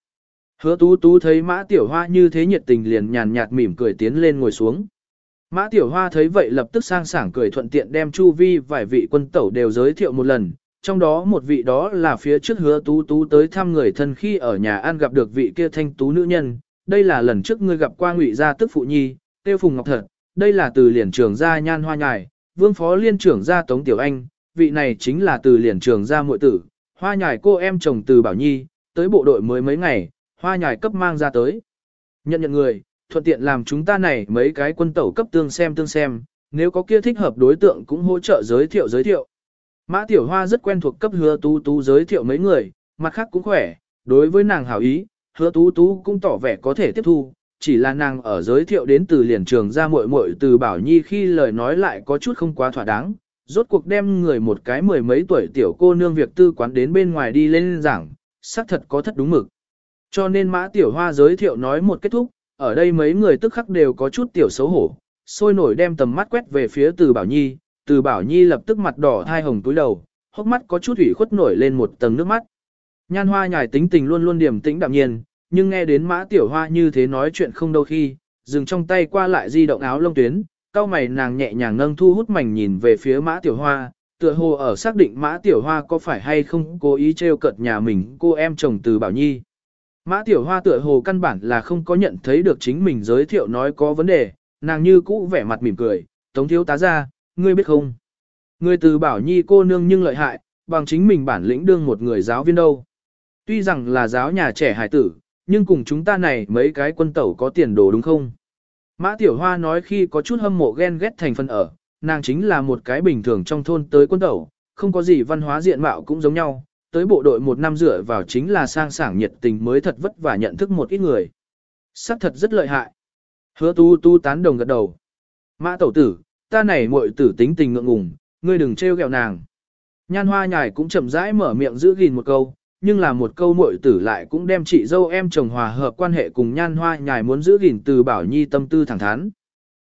Speaker 1: Hứa tú tú thấy mã tiểu hoa như thế nhiệt tình liền nhàn nhạt mỉm cười tiến lên ngồi xuống. Mã tiểu hoa thấy vậy lập tức sang sảng cười thuận tiện đem chu vi vài vị quân tẩu đều giới thiệu một lần, trong đó một vị đó là phía trước hứa tú tú tới thăm người thân khi ở nhà ăn gặp được vị kia thanh tú nữ nhân, đây là lần trước ngươi gặp qua ngụy gia tức phụ nhi, tiêu phùng ngọc thật, đây là từ liền trường gia nhan hoa nhài, vương phó liên trưởng gia tống tiểu anh, vị này chính là từ liền trường gia muội tử, hoa nhài cô em chồng từ bảo nhi, tới bộ đội mới mấy ngày, hoa nhài cấp mang ra tới. Nhận nhận người, thuận tiện làm chúng ta này mấy cái quân tẩu cấp tương xem tương xem, nếu có kia thích hợp đối tượng cũng hỗ trợ giới thiệu giới thiệu. Mã Tiểu Hoa rất quen thuộc cấp hứa tú tú giới thiệu mấy người, mặt khác cũng khỏe, đối với nàng hảo ý, hứa tú tú cũng tỏ vẻ có thể tiếp thu, chỉ là nàng ở giới thiệu đến từ liền trường ra muội muội từ Bảo Nhi khi lời nói lại có chút không quá thỏa đáng, rốt cuộc đem người một cái mười mấy tuổi tiểu cô nương việc tư quán đến bên ngoài đi lên giảng, xác thật có thất đúng mực. Cho nên Mã Tiểu Hoa giới thiệu nói một kết thúc, ở đây mấy người tức khắc đều có chút tiểu xấu hổ, sôi nổi đem tầm mắt quét về phía từ Bảo Nhi, từ Bảo Nhi lập tức mặt đỏ hai hồng túi đầu, hốc mắt có chút ủy khuất nổi lên một tầng nước mắt. Nhan hoa nhài tính tình luôn luôn điềm tĩnh đạm nhiên, nhưng nghe đến mã tiểu hoa như thế nói chuyện không đâu khi, dừng trong tay qua lại di động áo lông tuyến, cao mày nàng nhẹ nhàng nâng thu hút mảnh nhìn về phía mã tiểu hoa, tựa hồ ở xác định mã tiểu hoa có phải hay không cố ý trêu cợt nhà mình cô em chồng từ Bảo Nhi. Mã tiểu hoa tựa hồ căn bản là không có nhận thấy được chính mình giới thiệu nói có vấn đề, nàng như cũ vẻ mặt mỉm cười, tống thiếu tá ra, ngươi biết không? Ngươi từ bảo nhi cô nương nhưng lợi hại, bằng chính mình bản lĩnh đương một người giáo viên đâu. Tuy rằng là giáo nhà trẻ hải tử, nhưng cùng chúng ta này mấy cái quân tẩu có tiền đồ đúng không? Mã Tiểu Hoa nói khi có chút hâm mộ ghen ghét thành phần ở, nàng chính là một cái bình thường trong thôn tới quân tẩu, không có gì văn hóa diện mạo cũng giống nhau, tới bộ đội một năm rửa vào chính là sang sảng nhiệt tình mới thật vất vả nhận thức một ít người. Sắc thật rất lợi hại. Hứa tu tu tán đồng gật đầu. Mã tẩu tử, ta này muội tử tính tình ngượng ngùng, ngươi đừng trêu ghẹo nàng. Nhan hoa nhài cũng chậm rãi mở miệng giữ gìn một câu, nhưng là một câu muội tử lại cũng đem chị dâu em chồng hòa hợp quan hệ cùng nhan hoa nhài muốn giữ gìn từ bảo nhi tâm tư thẳng thắn.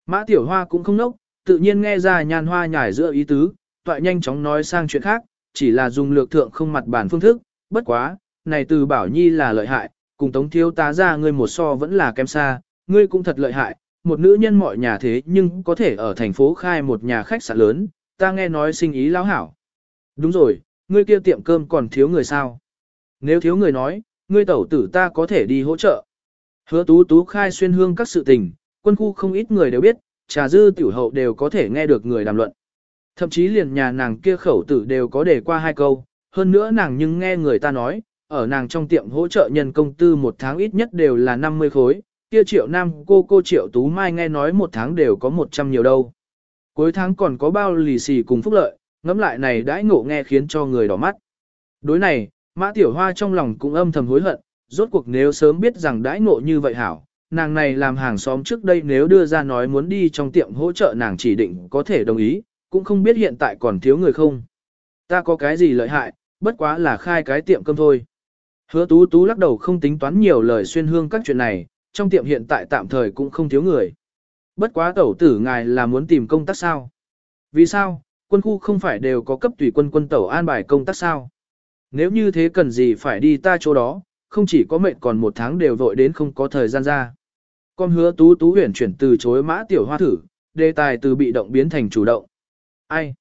Speaker 1: Mã tiểu hoa cũng không nốc, tự nhiên nghe ra nhan hoa nhài giữa ý tứ, toại nhanh chóng nói sang chuyện khác, chỉ là dùng lược thượng không mặt bản phương thức, bất quá, này từ bảo nhi là lợi hại, cùng tống thiếu tá ra ngươi một so vẫn là kém xa, ngươi cũng thật lợi hại, một nữ nhân mọi nhà thế nhưng có thể ở thành phố khai một nhà khách sạn lớn, ta nghe nói sinh ý lão hảo. Đúng rồi, ngươi kia tiệm cơm còn thiếu người sao? Nếu thiếu người nói, ngươi tẩu tử ta có thể đi hỗ trợ. Hứa tú tú khai xuyên hương các sự tình, quân khu không ít người đều biết, trà dư tiểu hậu đều có thể nghe được người đàm luận. Thậm chí liền nhà nàng kia khẩu tử đều có để qua hai câu, hơn nữa nàng nhưng nghe người ta nói, ở nàng trong tiệm hỗ trợ nhân công tư một tháng ít nhất đều là 50 khối, kia triệu nam cô cô triệu tú mai nghe nói một tháng đều có 100 nhiều đâu. Cuối tháng còn có bao lì xì cùng phúc lợi, ngẫm lại này đãi ngộ nghe khiến cho người đỏ mắt. Đối này, mã tiểu hoa trong lòng cũng âm thầm hối hận, rốt cuộc nếu sớm biết rằng đãi ngộ như vậy hảo, nàng này làm hàng xóm trước đây nếu đưa ra nói muốn đi trong tiệm hỗ trợ nàng chỉ định có thể đồng ý, cũng không biết hiện tại còn thiếu người không. Ta có cái gì lợi hại, bất quá là khai cái tiệm cơm thôi. Hứa tú tú lắc đầu không tính toán nhiều lời xuyên hương các chuyện này, trong tiệm hiện tại tạm thời cũng không thiếu người. Bất quá tẩu tử ngài là muốn tìm công tác sao? Vì sao, quân khu không phải đều có cấp tùy quân quân tẩu an bài công tác sao? Nếu như thế cần gì phải đi ta chỗ đó, không chỉ có mệnh còn một tháng đều vội đến không có thời gian ra. Con hứa tú tú huyền chuyển từ chối mã tiểu hoa thử, đề tài từ bị động biến thành chủ động. Ai?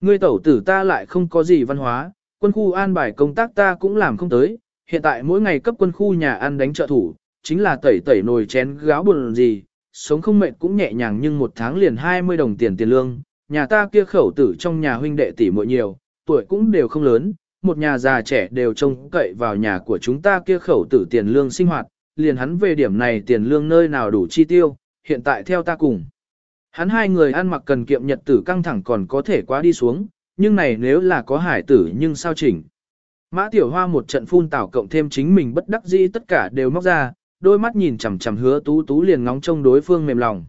Speaker 1: Ngươi tẩu tử ta lại không có gì văn hóa, quân khu an bài công tác ta cũng làm không tới, hiện tại mỗi ngày cấp quân khu nhà ăn đánh trợ thủ, chính là tẩy tẩy nồi chén gáo buồn gì, sống không mệt cũng nhẹ nhàng nhưng một tháng liền 20 đồng tiền tiền lương, nhà ta kia khẩu tử trong nhà huynh đệ tỷ muội nhiều, tuổi cũng đều không lớn, một nhà già trẻ đều trông cậy vào nhà của chúng ta kia khẩu tử tiền lương sinh hoạt, liền hắn về điểm này tiền lương nơi nào đủ chi tiêu, hiện tại theo ta cùng. Hắn hai người ăn mặc cần kiệm nhật tử căng thẳng còn có thể quá đi xuống, nhưng này nếu là có hải tử nhưng sao chỉnh. Mã Tiểu Hoa một trận phun tảo cộng thêm chính mình bất đắc dĩ tất cả đều móc ra, đôi mắt nhìn chằm chằm hứa tú tú liền ngóng trông đối phương mềm lòng.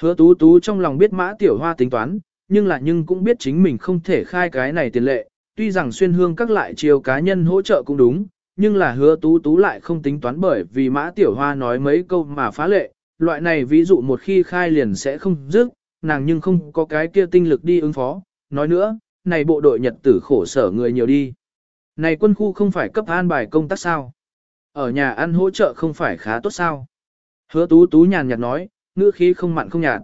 Speaker 1: Hứa tú tú trong lòng biết Mã Tiểu Hoa tính toán, nhưng là nhưng cũng biết chính mình không thể khai cái này tiền lệ, tuy rằng xuyên hương các lại chiều cá nhân hỗ trợ cũng đúng, nhưng là hứa tú tú lại không tính toán bởi vì Mã Tiểu Hoa nói mấy câu mà phá lệ, loại này ví dụ một khi khai liền sẽ không dứt, nàng nhưng không có cái kia tinh lực đi ứng phó, nói nữa, này bộ đội nhật tử khổ sở người nhiều đi. Này quân khu không phải cấp an bài công tác sao? Ở nhà ăn hỗ trợ không phải khá tốt sao? Hứa tú tú nhàn nhạt nói, ngữ khí không mặn không nhạt.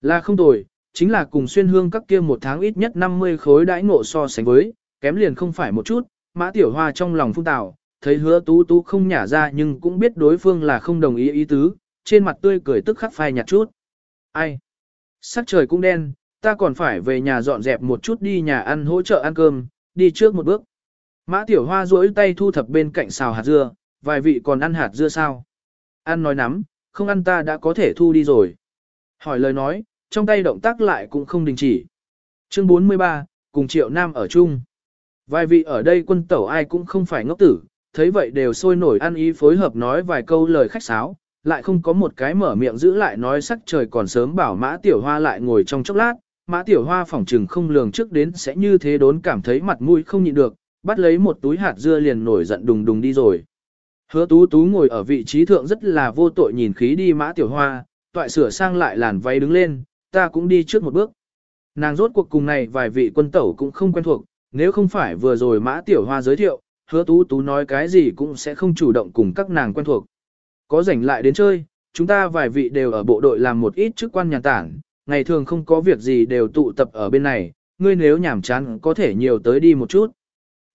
Speaker 1: Là không tồi, chính là cùng xuyên hương các kia một tháng ít nhất 50 khối đãi ngộ so sánh với, kém liền không phải một chút, mã tiểu hoa trong lòng phung tạo, thấy hứa tú tú không nhả ra nhưng cũng biết đối phương là không đồng ý ý tứ, trên mặt tươi cười tức khắc phai nhạt chút. Ai? Sắc trời cũng đen, ta còn phải về nhà dọn dẹp một chút đi nhà ăn hỗ trợ ăn cơm, đi trước một bước. Mã Tiểu Hoa duỗi tay thu thập bên cạnh xào hạt dưa, vài vị còn ăn hạt dưa sao? Ăn nói nắm, không ăn ta đã có thể thu đi rồi. Hỏi lời nói, trong tay động tác lại cũng không đình chỉ. Chương 43, cùng Triệu Nam ở chung. Vài vị ở đây quân tẩu ai cũng không phải ngốc tử, thấy vậy đều sôi nổi ăn ý phối hợp nói vài câu lời khách sáo, lại không có một cái mở miệng giữ lại nói sắc trời còn sớm bảo Mã Tiểu Hoa lại ngồi trong chốc lát, Mã Tiểu Hoa phỏng trừng không lường trước đến sẽ như thế đốn cảm thấy mặt mũi không nhịn được, bắt lấy một túi hạt dưa liền nổi giận đùng đùng đi rồi. Hứa tú tú ngồi ở vị trí thượng rất là vô tội nhìn khí đi Mã Tiểu Hoa, toại sửa sang lại làn váy đứng lên, ta cũng đi trước một bước. Nàng rốt cuộc cùng này vài vị quân tẩu cũng không quen thuộc, nếu không phải vừa rồi Mã Tiểu Hoa giới thiệu, hứa tú tú nói cái gì cũng sẽ không chủ động cùng các nàng quen thuộc. Có rảnh lại đến chơi, chúng ta vài vị đều ở bộ đội làm một ít chức quan nhàn tản ngày thường không có việc gì đều tụ tập ở bên này, ngươi nếu nhảm chán có thể nhiều tới đi một chút.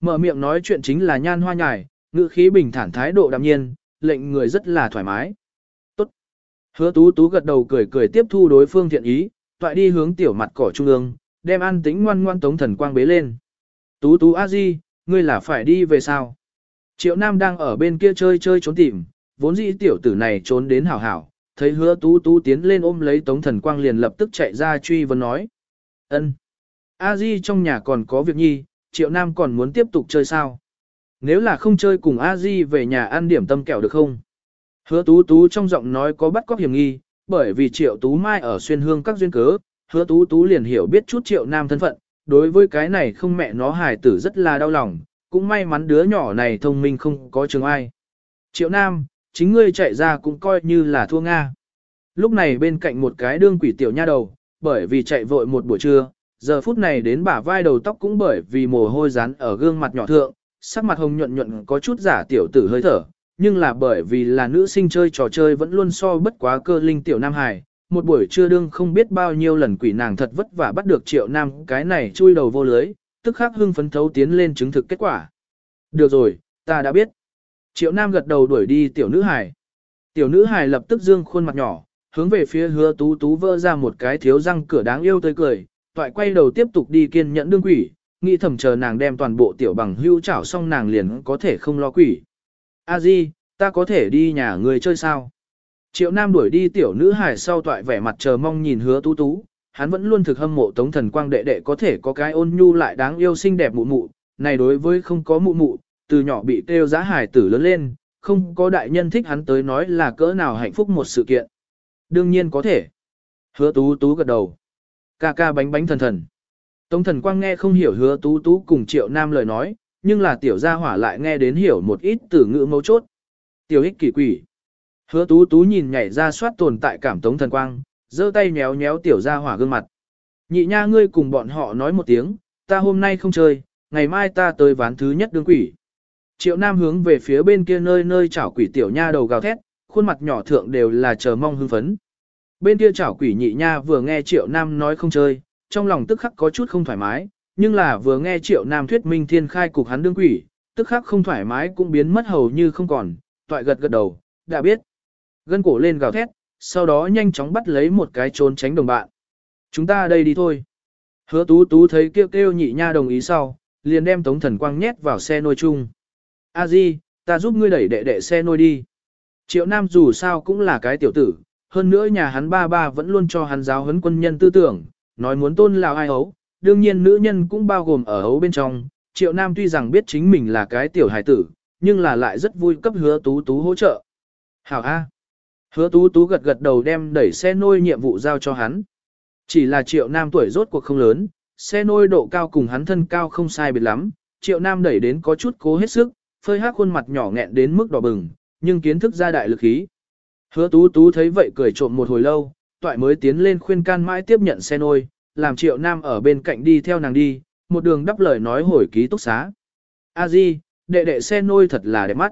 Speaker 1: Mở miệng nói chuyện chính là nhan hoa nhải, ngữ khí bình thản thái độ đạm nhiên, lệnh người rất là thoải mái. Tốt. Hứa tú tú gật đầu cười cười tiếp thu đối phương thiện ý, toại đi hướng tiểu mặt cỏ trung ương, đem an tính ngoan ngoan tống thần quang bế lên. Tú tú a di, ngươi là phải đi về sao? Triệu Nam đang ở bên kia chơi chơi trốn tìm, vốn dĩ tiểu tử này trốn đến hảo hảo, thấy hứa tú tú tiến lên ôm lấy tống thần quang liền lập tức chạy ra truy vấn nói. ân A Di trong nhà còn có việc nhi, triệu nam còn muốn tiếp tục chơi sao? Nếu là không chơi cùng A Di về nhà ăn điểm tâm kẹo được không? Hứa tú tú trong giọng nói có bắt cóc hiểm nghi, bởi vì triệu tú mai ở xuyên hương các duyên cớ, hứa tú tú liền hiểu biết chút triệu nam thân phận, đối với cái này không mẹ nó hài tử rất là đau lòng, cũng may mắn đứa nhỏ này thông minh không có trường ai. Triệu nam, chính ngươi chạy ra cũng coi như là thua Nga. Lúc này bên cạnh một cái đương quỷ tiểu nha đầu, bởi vì chạy vội một buổi trưa, giờ phút này đến bả vai đầu tóc cũng bởi vì mồ hôi rán ở gương mặt nhỏ thượng, sắc mặt hồng nhuận nhuận có chút giả tiểu tử hơi thở, nhưng là bởi vì là nữ sinh chơi trò chơi vẫn luôn so bất quá cơ linh tiểu nam hài, một buổi trưa đương không biết bao nhiêu lần quỷ nàng thật vất vả bắt được triệu nam cái này chui đầu vô lưới, tức khắc hưng phấn thấu tiến lên chứng thực kết quả. Được rồi, ta đã biết. Triệu Nam gật đầu đuổi đi tiểu nữ hài. Tiểu nữ hài lập tức dương khuôn mặt nhỏ, hướng về phía hứa tú tú vỡ ra một cái thiếu răng cửa đáng yêu tươi cười, toại quay đầu tiếp tục đi kiên nhẫn đương quỷ, nghĩ thầm chờ nàng đem toàn bộ tiểu bằng hưu chảo xong nàng liền có thể không lo quỷ. A Di, ta có thể đi nhà người chơi sao? Triệu Nam đuổi đi tiểu nữ hài sau toại vẻ mặt chờ mong nhìn hứa tú tú, hắn vẫn luôn thực hâm mộ tống thần quang đệ đệ có thể có cái ôn nhu lại đáng yêu xinh đẹp mụ mụ, này đối với không có mụ mụ, từ nhỏ bị kêu giá hài tử lớn lên, không có đại nhân thích hắn tới nói là cỡ nào hạnh phúc một sự kiện. Đương nhiên có thể. Hứa tú tú gật đầu. Ca ca bánh bánh thần thần. Tống thần quang nghe không hiểu hứa tú tú cùng triệu nam lời nói, nhưng là tiểu gia hỏa lại nghe đến hiểu một ít từ ngữ mấu chốt. Tiểu ích kỷ quỷ. Hứa tú tú nhìn nhảy ra soát tồn tại cảm tống thần quang, giơ tay nhéo nhéo tiểu ra hỏa gương mặt. Nhị nha ngươi cùng bọn họ nói một tiếng, ta hôm nay không chơi, ngày mai ta tới ván thứ nhất đương quỷ. Triệu Nam hướng về phía bên kia nơi nơi chảo quỷ tiểu nha đầu gào thét, khuôn mặt nhỏ thượng đều là chờ mong hưng phấn. Bên kia chảo quỷ nhị nha vừa nghe Triệu Nam nói không chơi, trong lòng tức khắc có chút không thoải mái, nhưng là vừa nghe Triệu Nam thuyết minh thiên khai cục hắn đương quỷ, tức khắc không thoải mái cũng biến mất hầu như không còn, toại gật gật đầu, đã biết. Gân cổ lên gào thét, sau đó nhanh chóng bắt lấy một cái trốn tránh đồng bạn. Chúng ta đây đi thôi. Hứa tú tú thấy kêu kêu nhị nha đồng ý sau, liền đem tống thần quang nhét vào xe nôi chung. A Di, ta giúp ngươi đẩy đệ đệ xe nôi đi. Triệu Nam dù sao cũng là cái tiểu tử, hơn nữa nhà hắn ba ba vẫn luôn cho hắn giáo huấn quân nhân tư tưởng, nói muốn tôn lào ai hấu, đương nhiên nữ nhân cũng bao gồm ở hấu bên trong. Triệu Nam tuy rằng biết chính mình là cái tiểu hài tử, nhưng là lại rất vui cấp hứa tú tú hỗ trợ. Hảo A. Hứa tú tú gật gật đầu đem đẩy xe nôi nhiệm vụ giao cho hắn. Chỉ là triệu nam tuổi rốt cuộc không lớn, xe nôi độ cao cùng hắn thân cao không sai biệt lắm, triệu nam đẩy đến có chút cố hết sức, phơi hát khuôn mặt nhỏ nghẹn đến mức đỏ bừng, nhưng kiến thức ra đại lực khí. Hứa tú tú thấy vậy cười trộm một hồi lâu, toại mới tiến lên khuyên can mãi tiếp nhận xe nôi, làm triệu nam ở bên cạnh đi theo nàng đi, một đường đắp lời nói hồi ký túc xá. A di, đệ đệ xe nôi thật là đẹp mắt.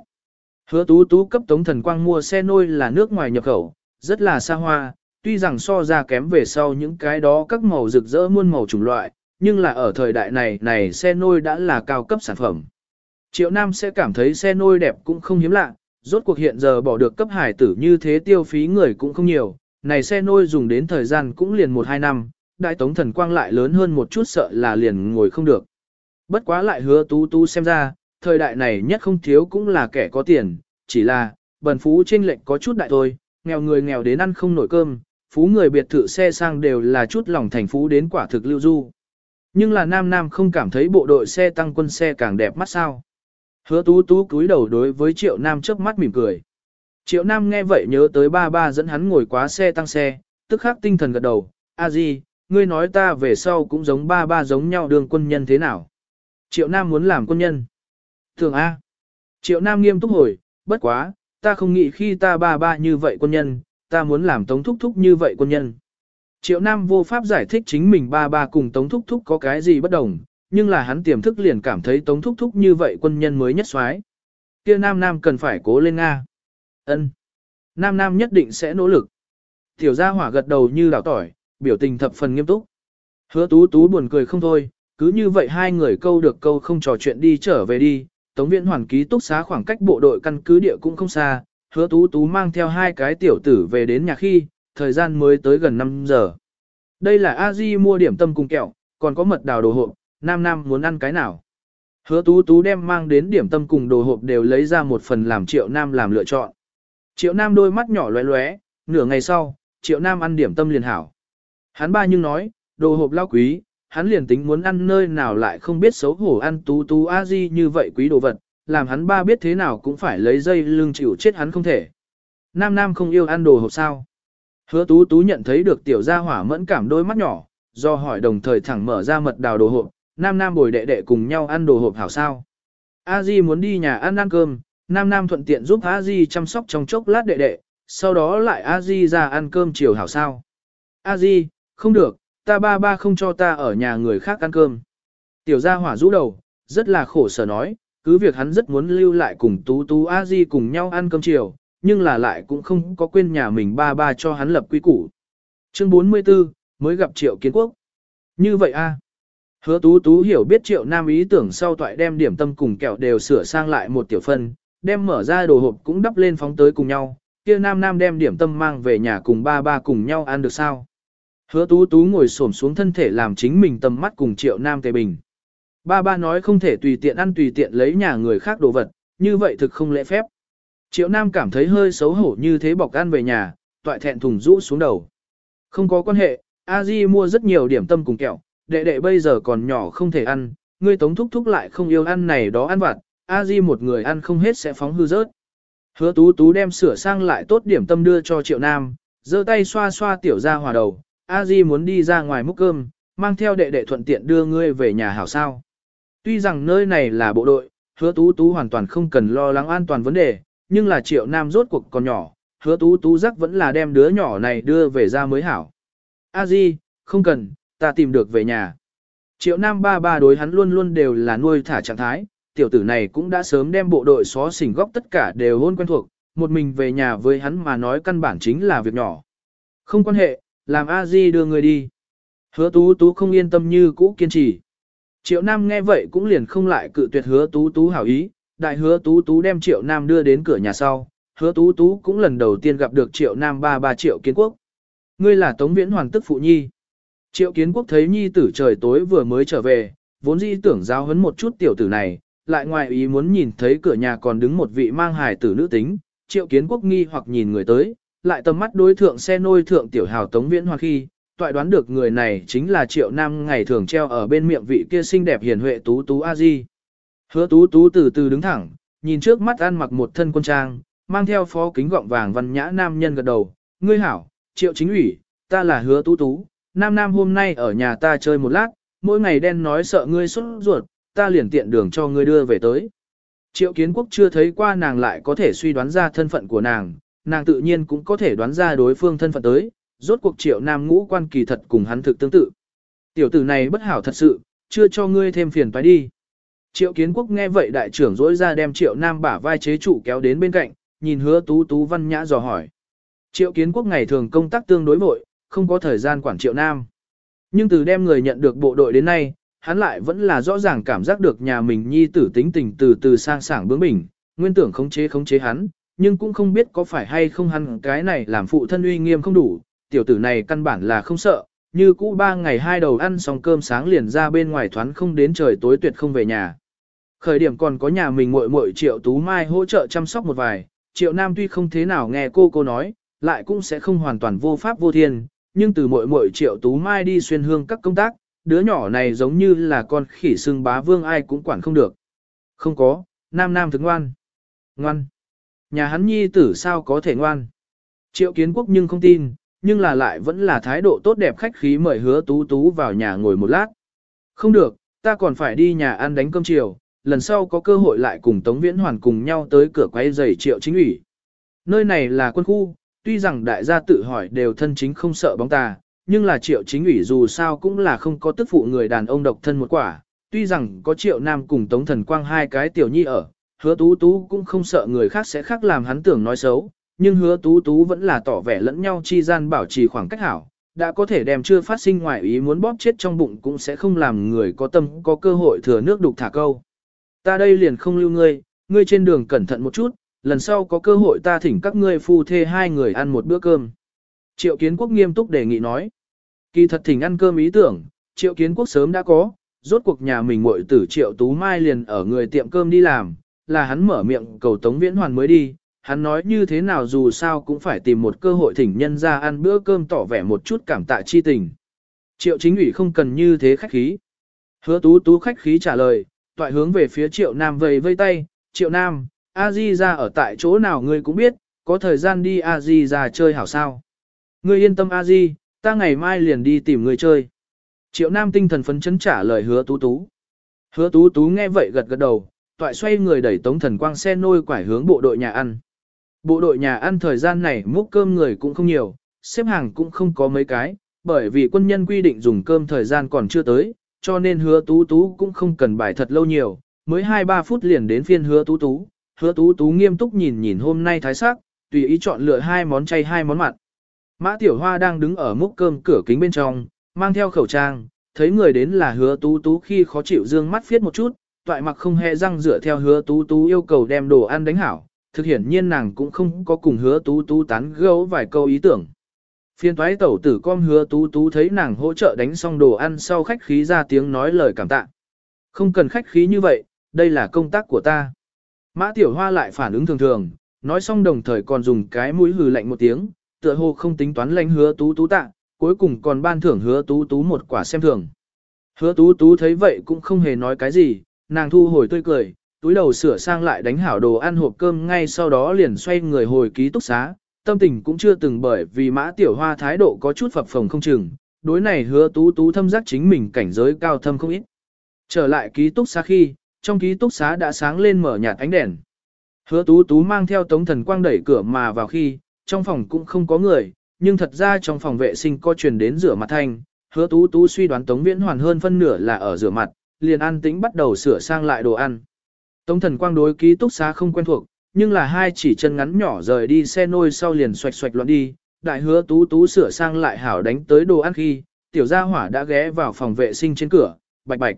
Speaker 1: Hứa tú tú cấp tống thần quang mua xe nôi là nước ngoài nhập khẩu, rất là xa hoa, tuy rằng so ra kém về sau những cái đó các màu rực rỡ muôn màu chủng loại, nhưng là ở thời đại này này xe nôi đã là cao cấp sản phẩm. Triệu Nam sẽ cảm thấy xe nôi đẹp cũng không hiếm lạ, rốt cuộc hiện giờ bỏ được cấp hải tử như thế tiêu phí người cũng không nhiều, này xe nôi dùng đến thời gian cũng liền 1-2 năm, đại tống thần quang lại lớn hơn một chút sợ là liền ngồi không được. Bất quá lại hứa tú tú xem ra, thời đại này nhất không thiếu cũng là kẻ có tiền, chỉ là, bần phú trên lệnh có chút đại thôi, nghèo người nghèo đến ăn không nổi cơm, phú người biệt thự xe sang đều là chút lòng thành phú đến quả thực lưu du. Nhưng là nam nam không cảm thấy bộ đội xe tăng quân xe càng đẹp mắt sao. Hứa tú tú cúi đầu đối với triệu nam trước mắt mỉm cười. Triệu nam nghe vậy nhớ tới ba ba dẫn hắn ngồi quá xe tăng xe, tức khắc tinh thần gật đầu, a di, ngươi nói ta về sau cũng giống ba ba giống nhau đường quân nhân thế nào. Triệu nam muốn làm quân nhân. Thường A. Triệu nam nghiêm túc hồi, bất quá, ta không nghĩ khi ta ba ba như vậy quân nhân, ta muốn làm tống thúc thúc như vậy quân nhân. Triệu Nam vô pháp giải thích chính mình ba ba cùng tống thúc thúc có cái gì bất đồng, nhưng là hắn tiềm thức liền cảm thấy tống thúc thúc như vậy quân nhân mới nhất xoái. Kia Nam Nam cần phải cố lên Nga. ân Nam Nam nhất định sẽ nỗ lực. Tiểu gia hỏa gật đầu như đảo tỏi, biểu tình thập phần nghiêm túc. Hứa tú tú buồn cười không thôi, cứ như vậy hai người câu được câu không trò chuyện đi trở về đi, Tống Viễn Hoàn ký túc xá khoảng cách bộ đội căn cứ địa cũng không xa, hứa tú tú mang theo hai cái tiểu tử về đến nhà khi, thời gian mới tới gần 5 giờ. Đây là a di mua điểm tâm cùng kẹo, còn có mật đào đồ hộp, nam nam muốn ăn cái nào. Hứa tú tú đem mang đến điểm tâm cùng đồ hộp đều lấy ra một phần làm triệu nam làm lựa chọn. Triệu nam đôi mắt nhỏ lóe lóe, nửa ngày sau, triệu nam ăn điểm tâm liền hảo. Hắn ba nhưng nói, đồ hộp lao quý, hắn liền tính muốn ăn nơi nào lại không biết xấu hổ ăn tú tú a di như vậy quý đồ vật, làm hắn ba biết thế nào cũng phải lấy dây lưng chịu chết hắn không thể. Nam Nam không yêu ăn đồ hộp sao. Hứa tú tú nhận thấy được tiểu gia hỏa mẫn cảm đôi mắt nhỏ, do hỏi đồng thời thẳng mở ra mật đào đồ hộp, Nam Nam bồi đệ đệ cùng nhau ăn đồ hộp hảo sao. A Di muốn đi nhà ăn ăn cơm, Nam Nam thuận tiện giúp A Di chăm sóc trong chốc lát đệ đệ, sau đó lại A Di ra ăn cơm chiều hảo sao. A Di, không được, ta ba ba không cho ta ở nhà người khác ăn cơm. Tiểu gia hỏa rũ đầu, rất là khổ sở nói, cứ việc hắn rất muốn lưu lại cùng Tú Tú A Di cùng nhau ăn cơm chiều, nhưng là lại cũng không có quên nhà mình ba ba cho hắn lập quy củ. Chương 44, mới gặp Triệu Kiến Quốc. Như vậy a Hứa Tú Tú hiểu biết Triệu Nam ý tưởng sau toại đem điểm tâm cùng kẹo đều sửa sang lại một tiểu phân, đem mở ra đồ hộp cũng đắp lên phóng tới cùng nhau, kia Nam Nam đem điểm tâm mang về nhà cùng ba ba cùng nhau ăn được sao. Hứa Tú Tú ngồi xổm xuống thân thể làm chính mình tầm mắt cùng Triệu Nam Tề Bình. Ba ba nói không thể tùy tiện ăn tùy tiện lấy nhà người khác đồ vật, như vậy thực không lễ phép. Triệu Nam cảm thấy hơi xấu hổ như thế bọc ăn về nhà, toại thẹn thùng rũ xuống đầu. Không có quan hệ, A Di mua rất nhiều điểm tâm cùng kẹo, đệ đệ bây giờ còn nhỏ không thể ăn, ngươi tống thúc thúc lại không yêu ăn này đó ăn vặt, A Di một người ăn không hết sẽ phóng hư rớt. Hứa tú tú đem sửa sang lại tốt điểm tâm đưa cho Triệu Nam, giơ tay xoa xoa tiểu ra hòa đầu, A Di muốn đi ra ngoài múc cơm, mang theo đệ đệ thuận tiện đưa ngươi về nhà hảo sao. Tuy rằng nơi này là bộ đội, hứa tú tú hoàn toàn không cần lo lắng an toàn vấn đề, nhưng là triệu nam rốt cuộc còn nhỏ, hứa tú tú rắc vẫn là đem đứa nhỏ này đưa về ra mới hảo. A Di, không cần, ta tìm được về nhà. Triệu nam ba ba đối hắn luôn luôn đều là nuôi thả trạng thái, tiểu tử này cũng đã sớm đem bộ đội xó xỉnh góc tất cả đều hôn quen thuộc, một mình về nhà với hắn mà nói căn bản chính là việc nhỏ. Không quan hệ, làm A Di đưa người đi. Hứa tú tú không yên tâm như cũ kiên trì. Triệu Nam nghe vậy cũng liền không lại cự tuyệt hứa tú tú hảo ý, đại hứa tú tú đem Triệu Nam đưa đến cửa nhà sau, hứa tú tú cũng lần đầu tiên gặp được Triệu Nam ba ba Triệu Kiến Quốc. Ngươi là Tống Viễn Hoàng tức phụ nhi. Triệu Kiến Quốc thấy nhi tử trời tối vừa mới trở về, vốn dĩ tưởng giáo huấn một chút tiểu tử này, lại ngoài ý muốn nhìn thấy cửa nhà còn đứng một vị mang hài tử nữ tính, Triệu Kiến Quốc nghi hoặc nhìn người tới, lại tầm mắt đối thượng xe nôi thượng tiểu hào Tống Viễn hoa khi, toại đoán được người này chính là triệu nam ngày thường treo ở bên miệng vị kia xinh đẹp hiền huệ tú tú a di. Hứa tú tú từ từ đứng thẳng, nhìn trước mắt ăn mặc một thân quân trang, mang theo phó kính gọng vàng văn nhã nam nhân gật đầu, ngươi hảo, triệu chính ủy, ta là hứa tú tú, nam nam hôm nay ở nhà ta chơi một lát, mỗi ngày đen nói sợ ngươi xuất ruột, ta liền tiện đường cho ngươi đưa về tới. Triệu kiến quốc chưa thấy qua nàng lại có thể suy đoán ra thân phận của nàng, nàng tự nhiên cũng có thể đoán ra đối phương thân phận tới, rốt cuộc triệu nam ngũ quan kỳ thật cùng hắn thực tương tự. Tiểu tử này bất hảo thật sự, chưa cho ngươi thêm phiền phải đi. Triệu kiến quốc nghe vậy đại trưởng dỗi ra đem triệu nam bả vai chế trụ kéo đến bên cạnh, nhìn hứa tú tú văn nhã dò hỏi. Triệu kiến quốc ngày thường công tác tương đối vội, không có thời gian quản triệu nam. Nhưng từ đem người nhận được bộ đội đến nay, hắn lại vẫn là rõ ràng cảm giác được nhà mình nhi tử tính tình từ từ sang sảng bướng bỉnh, nguyên tưởng khống chế khống chế hắn, nhưng cũng không biết có phải hay không hắn cái này làm phụ thân uy nghiêm không đủ, tiểu tử này căn bản là không sợ, như cũ ba ngày hai đầu ăn xong cơm sáng liền ra bên ngoài thoán không đến trời tối tuyệt không về nhà. Khởi điểm còn có nhà mình muội muội Triệu Tú Mai hỗ trợ chăm sóc một vài, Triệu Nam tuy không thế nào nghe cô cô nói, lại cũng sẽ không hoàn toàn vô pháp vô thiên, nhưng từ muội muội Triệu Tú Mai đi xuyên hương các công tác, đứa nhỏ này giống như là con khỉ xương bá vương ai cũng quản không được. Không có, Nam Nam thức ngoan. Ngoan. Nhà hắn nhi tử sao có thể ngoan. Triệu kiến quốc nhưng không tin, nhưng là lại vẫn là thái độ tốt đẹp khách khí mời hứa tú tú vào nhà ngồi một lát. Không được, ta còn phải đi nhà ăn đánh cơm chiều, lần sau có cơ hội lại cùng Tống Viễn Hoàn cùng nhau tới cửa quay giày triệu chính ủy. Nơi này là quân khu, tuy rằng đại gia tự hỏi đều thân chính không sợ bóng tà, nhưng là triệu chính ủy dù sao cũng là không có tức phụ người đàn ông độc thân một quả, tuy rằng có triệu nam cùng Tống Thần Quang hai cái tiểu nhi ở, hứa tú tú cũng không sợ người khác sẽ khác làm hắn tưởng nói xấu, nhưng hứa tú tú vẫn là tỏ vẻ lẫn nhau chi gian bảo trì khoảng cách hảo, đã có thể đem chưa phát sinh ngoài ý muốn bóp chết trong bụng cũng sẽ không làm người có tâm có cơ hội thừa nước đục thả câu. Ta đây liền không lưu ngươi, ngươi trên đường cẩn thận một chút, lần sau có cơ hội ta thỉnh các ngươi phu thê hai người ăn một bữa cơm. Triệu Kiến Quốc nghiêm túc đề nghị nói. Kỳ thật thỉnh ăn cơm ý tưởng, Triệu Kiến Quốc sớm đã có, rốt cuộc nhà mình muội tử Triệu Tú Mai liền ở người tiệm cơm đi làm, là hắn mở miệng cầu Tống Viễn Hoàn mới đi, hắn nói như thế nào dù sao cũng phải tìm một cơ hội thỉnh nhân ra ăn bữa cơm tỏ vẻ một chút cảm tạ chi tình. Triệu chính ủy không cần như thế khách khí. Hứa tú tú khách khí trả lời, toại hướng về phía triệu nam vầy vây tay, triệu nam, a di ra ở tại chỗ nào ngươi cũng biết, có thời gian đi a di ra chơi hảo sao. Ngươi yên tâm a di, ta ngày mai liền đi tìm ngươi chơi. Triệu nam tinh thần phấn chấn trả lời hứa tú tú. Hứa tú tú nghe vậy gật gật đầu, toại xoay người đẩy tống thần quang xe nôi quải hướng bộ đội nhà ăn. Bộ đội nhà ăn thời gian này múc cơm người cũng không nhiều, xếp hàng cũng không có mấy cái, bởi vì quân nhân quy định dùng cơm thời gian còn chưa tới, cho nên hứa tú tú cũng không cần bài thật lâu nhiều, mới 2-3 phút liền đến phiên hứa tú tú. Hứa tú tú nghiêm túc nhìn nhìn hôm nay thái sắc, tùy ý chọn lựa hai món chay hai món mặn. Mã Tiểu Hoa đang đứng ở múc cơm cửa kính bên trong, mang theo khẩu trang, thấy người đến là hứa tú tú khi khó chịu dương mắt phiết một chút, toại mặc không hề răng dựa theo hứa tú tú yêu cầu đem đồ ăn đánh hảo, thực hiển nhiên nàng cũng không có cùng hứa tú tú tán gẫu vài câu ý tưởng. Phiên toái tẩu tử con hứa tú tú thấy nàng hỗ trợ đánh xong đồ ăn sau khách khí ra tiếng nói lời cảm tạ. Không cần khách khí như vậy, đây là công tác của ta. Mã tiểu hoa lại phản ứng thường thường, nói xong đồng thời còn dùng cái mũi hừ lạnh một tiếng, tựa hồ không tính toán lãnh hứa tú tú tạ, cuối cùng còn ban thưởng hứa tú tú một quả xem thường. Hứa tú tú thấy vậy cũng không hề nói cái gì, nàng thu hồi tươi cười, túi đầu sửa sang lại đánh hảo đồ ăn hộp cơm ngay sau đó liền xoay người hồi ký túc xá, tâm tình cũng chưa từng bởi vì mã tiểu hoa thái độ có chút phập phồng không chừng, đối này hứa tú tú thâm giác chính mình cảnh giới cao thâm không ít. Trở lại ký túc xá khi, trong ký túc xá đã sáng lên mở nhạt ánh đèn. Hứa tú tú mang theo tống thần quang đẩy cửa mà vào khi, trong phòng cũng không có người, nhưng thật ra trong phòng vệ sinh có truyền đến rửa mặt thanh. Hứa tú tú suy đoán tống viễn hoàn hơn phân nửa là ở rửa mặt, liền an tĩnh bắt đầu sửa sang lại đồ ăn. Tống thần quang đối ký túc xá không quen thuộc, nhưng là hai chỉ chân ngắn nhỏ rời đi xe nôi sau liền xoạch xoạch loạn đi, đại hứa tú tú sửa sang lại hảo đánh tới đồ ăn khi, tiểu gia hỏa đã ghé vào phòng vệ sinh trên cửa, bạch bạch.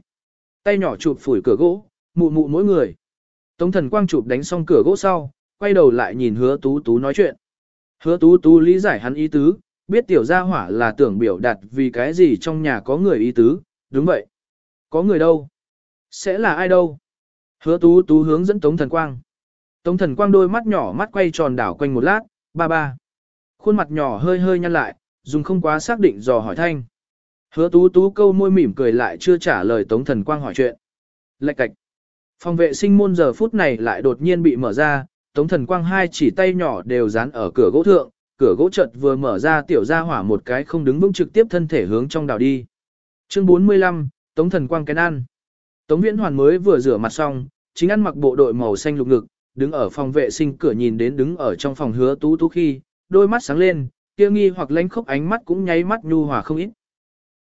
Speaker 1: Tay nhỏ chụp phủi cửa gỗ, mụ mụ mỗi người. Tống thần quang chụp đánh xong cửa gỗ sau, quay đầu lại nhìn hứa tú tú nói chuyện. Hứa tú tú lý giải hắn ý tứ, biết tiểu gia hỏa là tưởng biểu đạt vì cái gì trong nhà có người ý tứ, đúng vậy. Có người đâu? Sẽ là ai đâu? Hứa tú tú hướng dẫn Tống thần quang. Tống thần quang đôi mắt nhỏ mắt quay tròn đảo quanh một lát, ba ba. Khuôn mặt nhỏ hơi hơi nhăn lại, dùng không quá xác định dò hỏi thanh. Hứa tú tú câu môi mỉm cười lại chưa trả lời Tống thần quang hỏi chuyện. Lạch cạch. Phòng vệ sinh môn giờ phút này lại đột nhiên bị mở ra, Tống thần quang hai chỉ tay nhỏ đều dán ở cửa gỗ thượng, cửa gỗ chợt vừa mở ra tiểu ra hỏa một cái không đứng vững trực tiếp thân thể hướng trong đảo đi. Chương 45, Tống thần quang kén ăn. Tống viễn hoàn mới vừa rửa mặt xong, chính ăn mặc bộ đội màu xanh lục ngực, đứng ở phòng vệ sinh cửa nhìn đến đứng ở trong phòng hứa tú tú khi, đôi mắt sáng lên, kia nghi hoặc lánh khốc ánh mắt cũng nháy mắt nhu hòa không ít,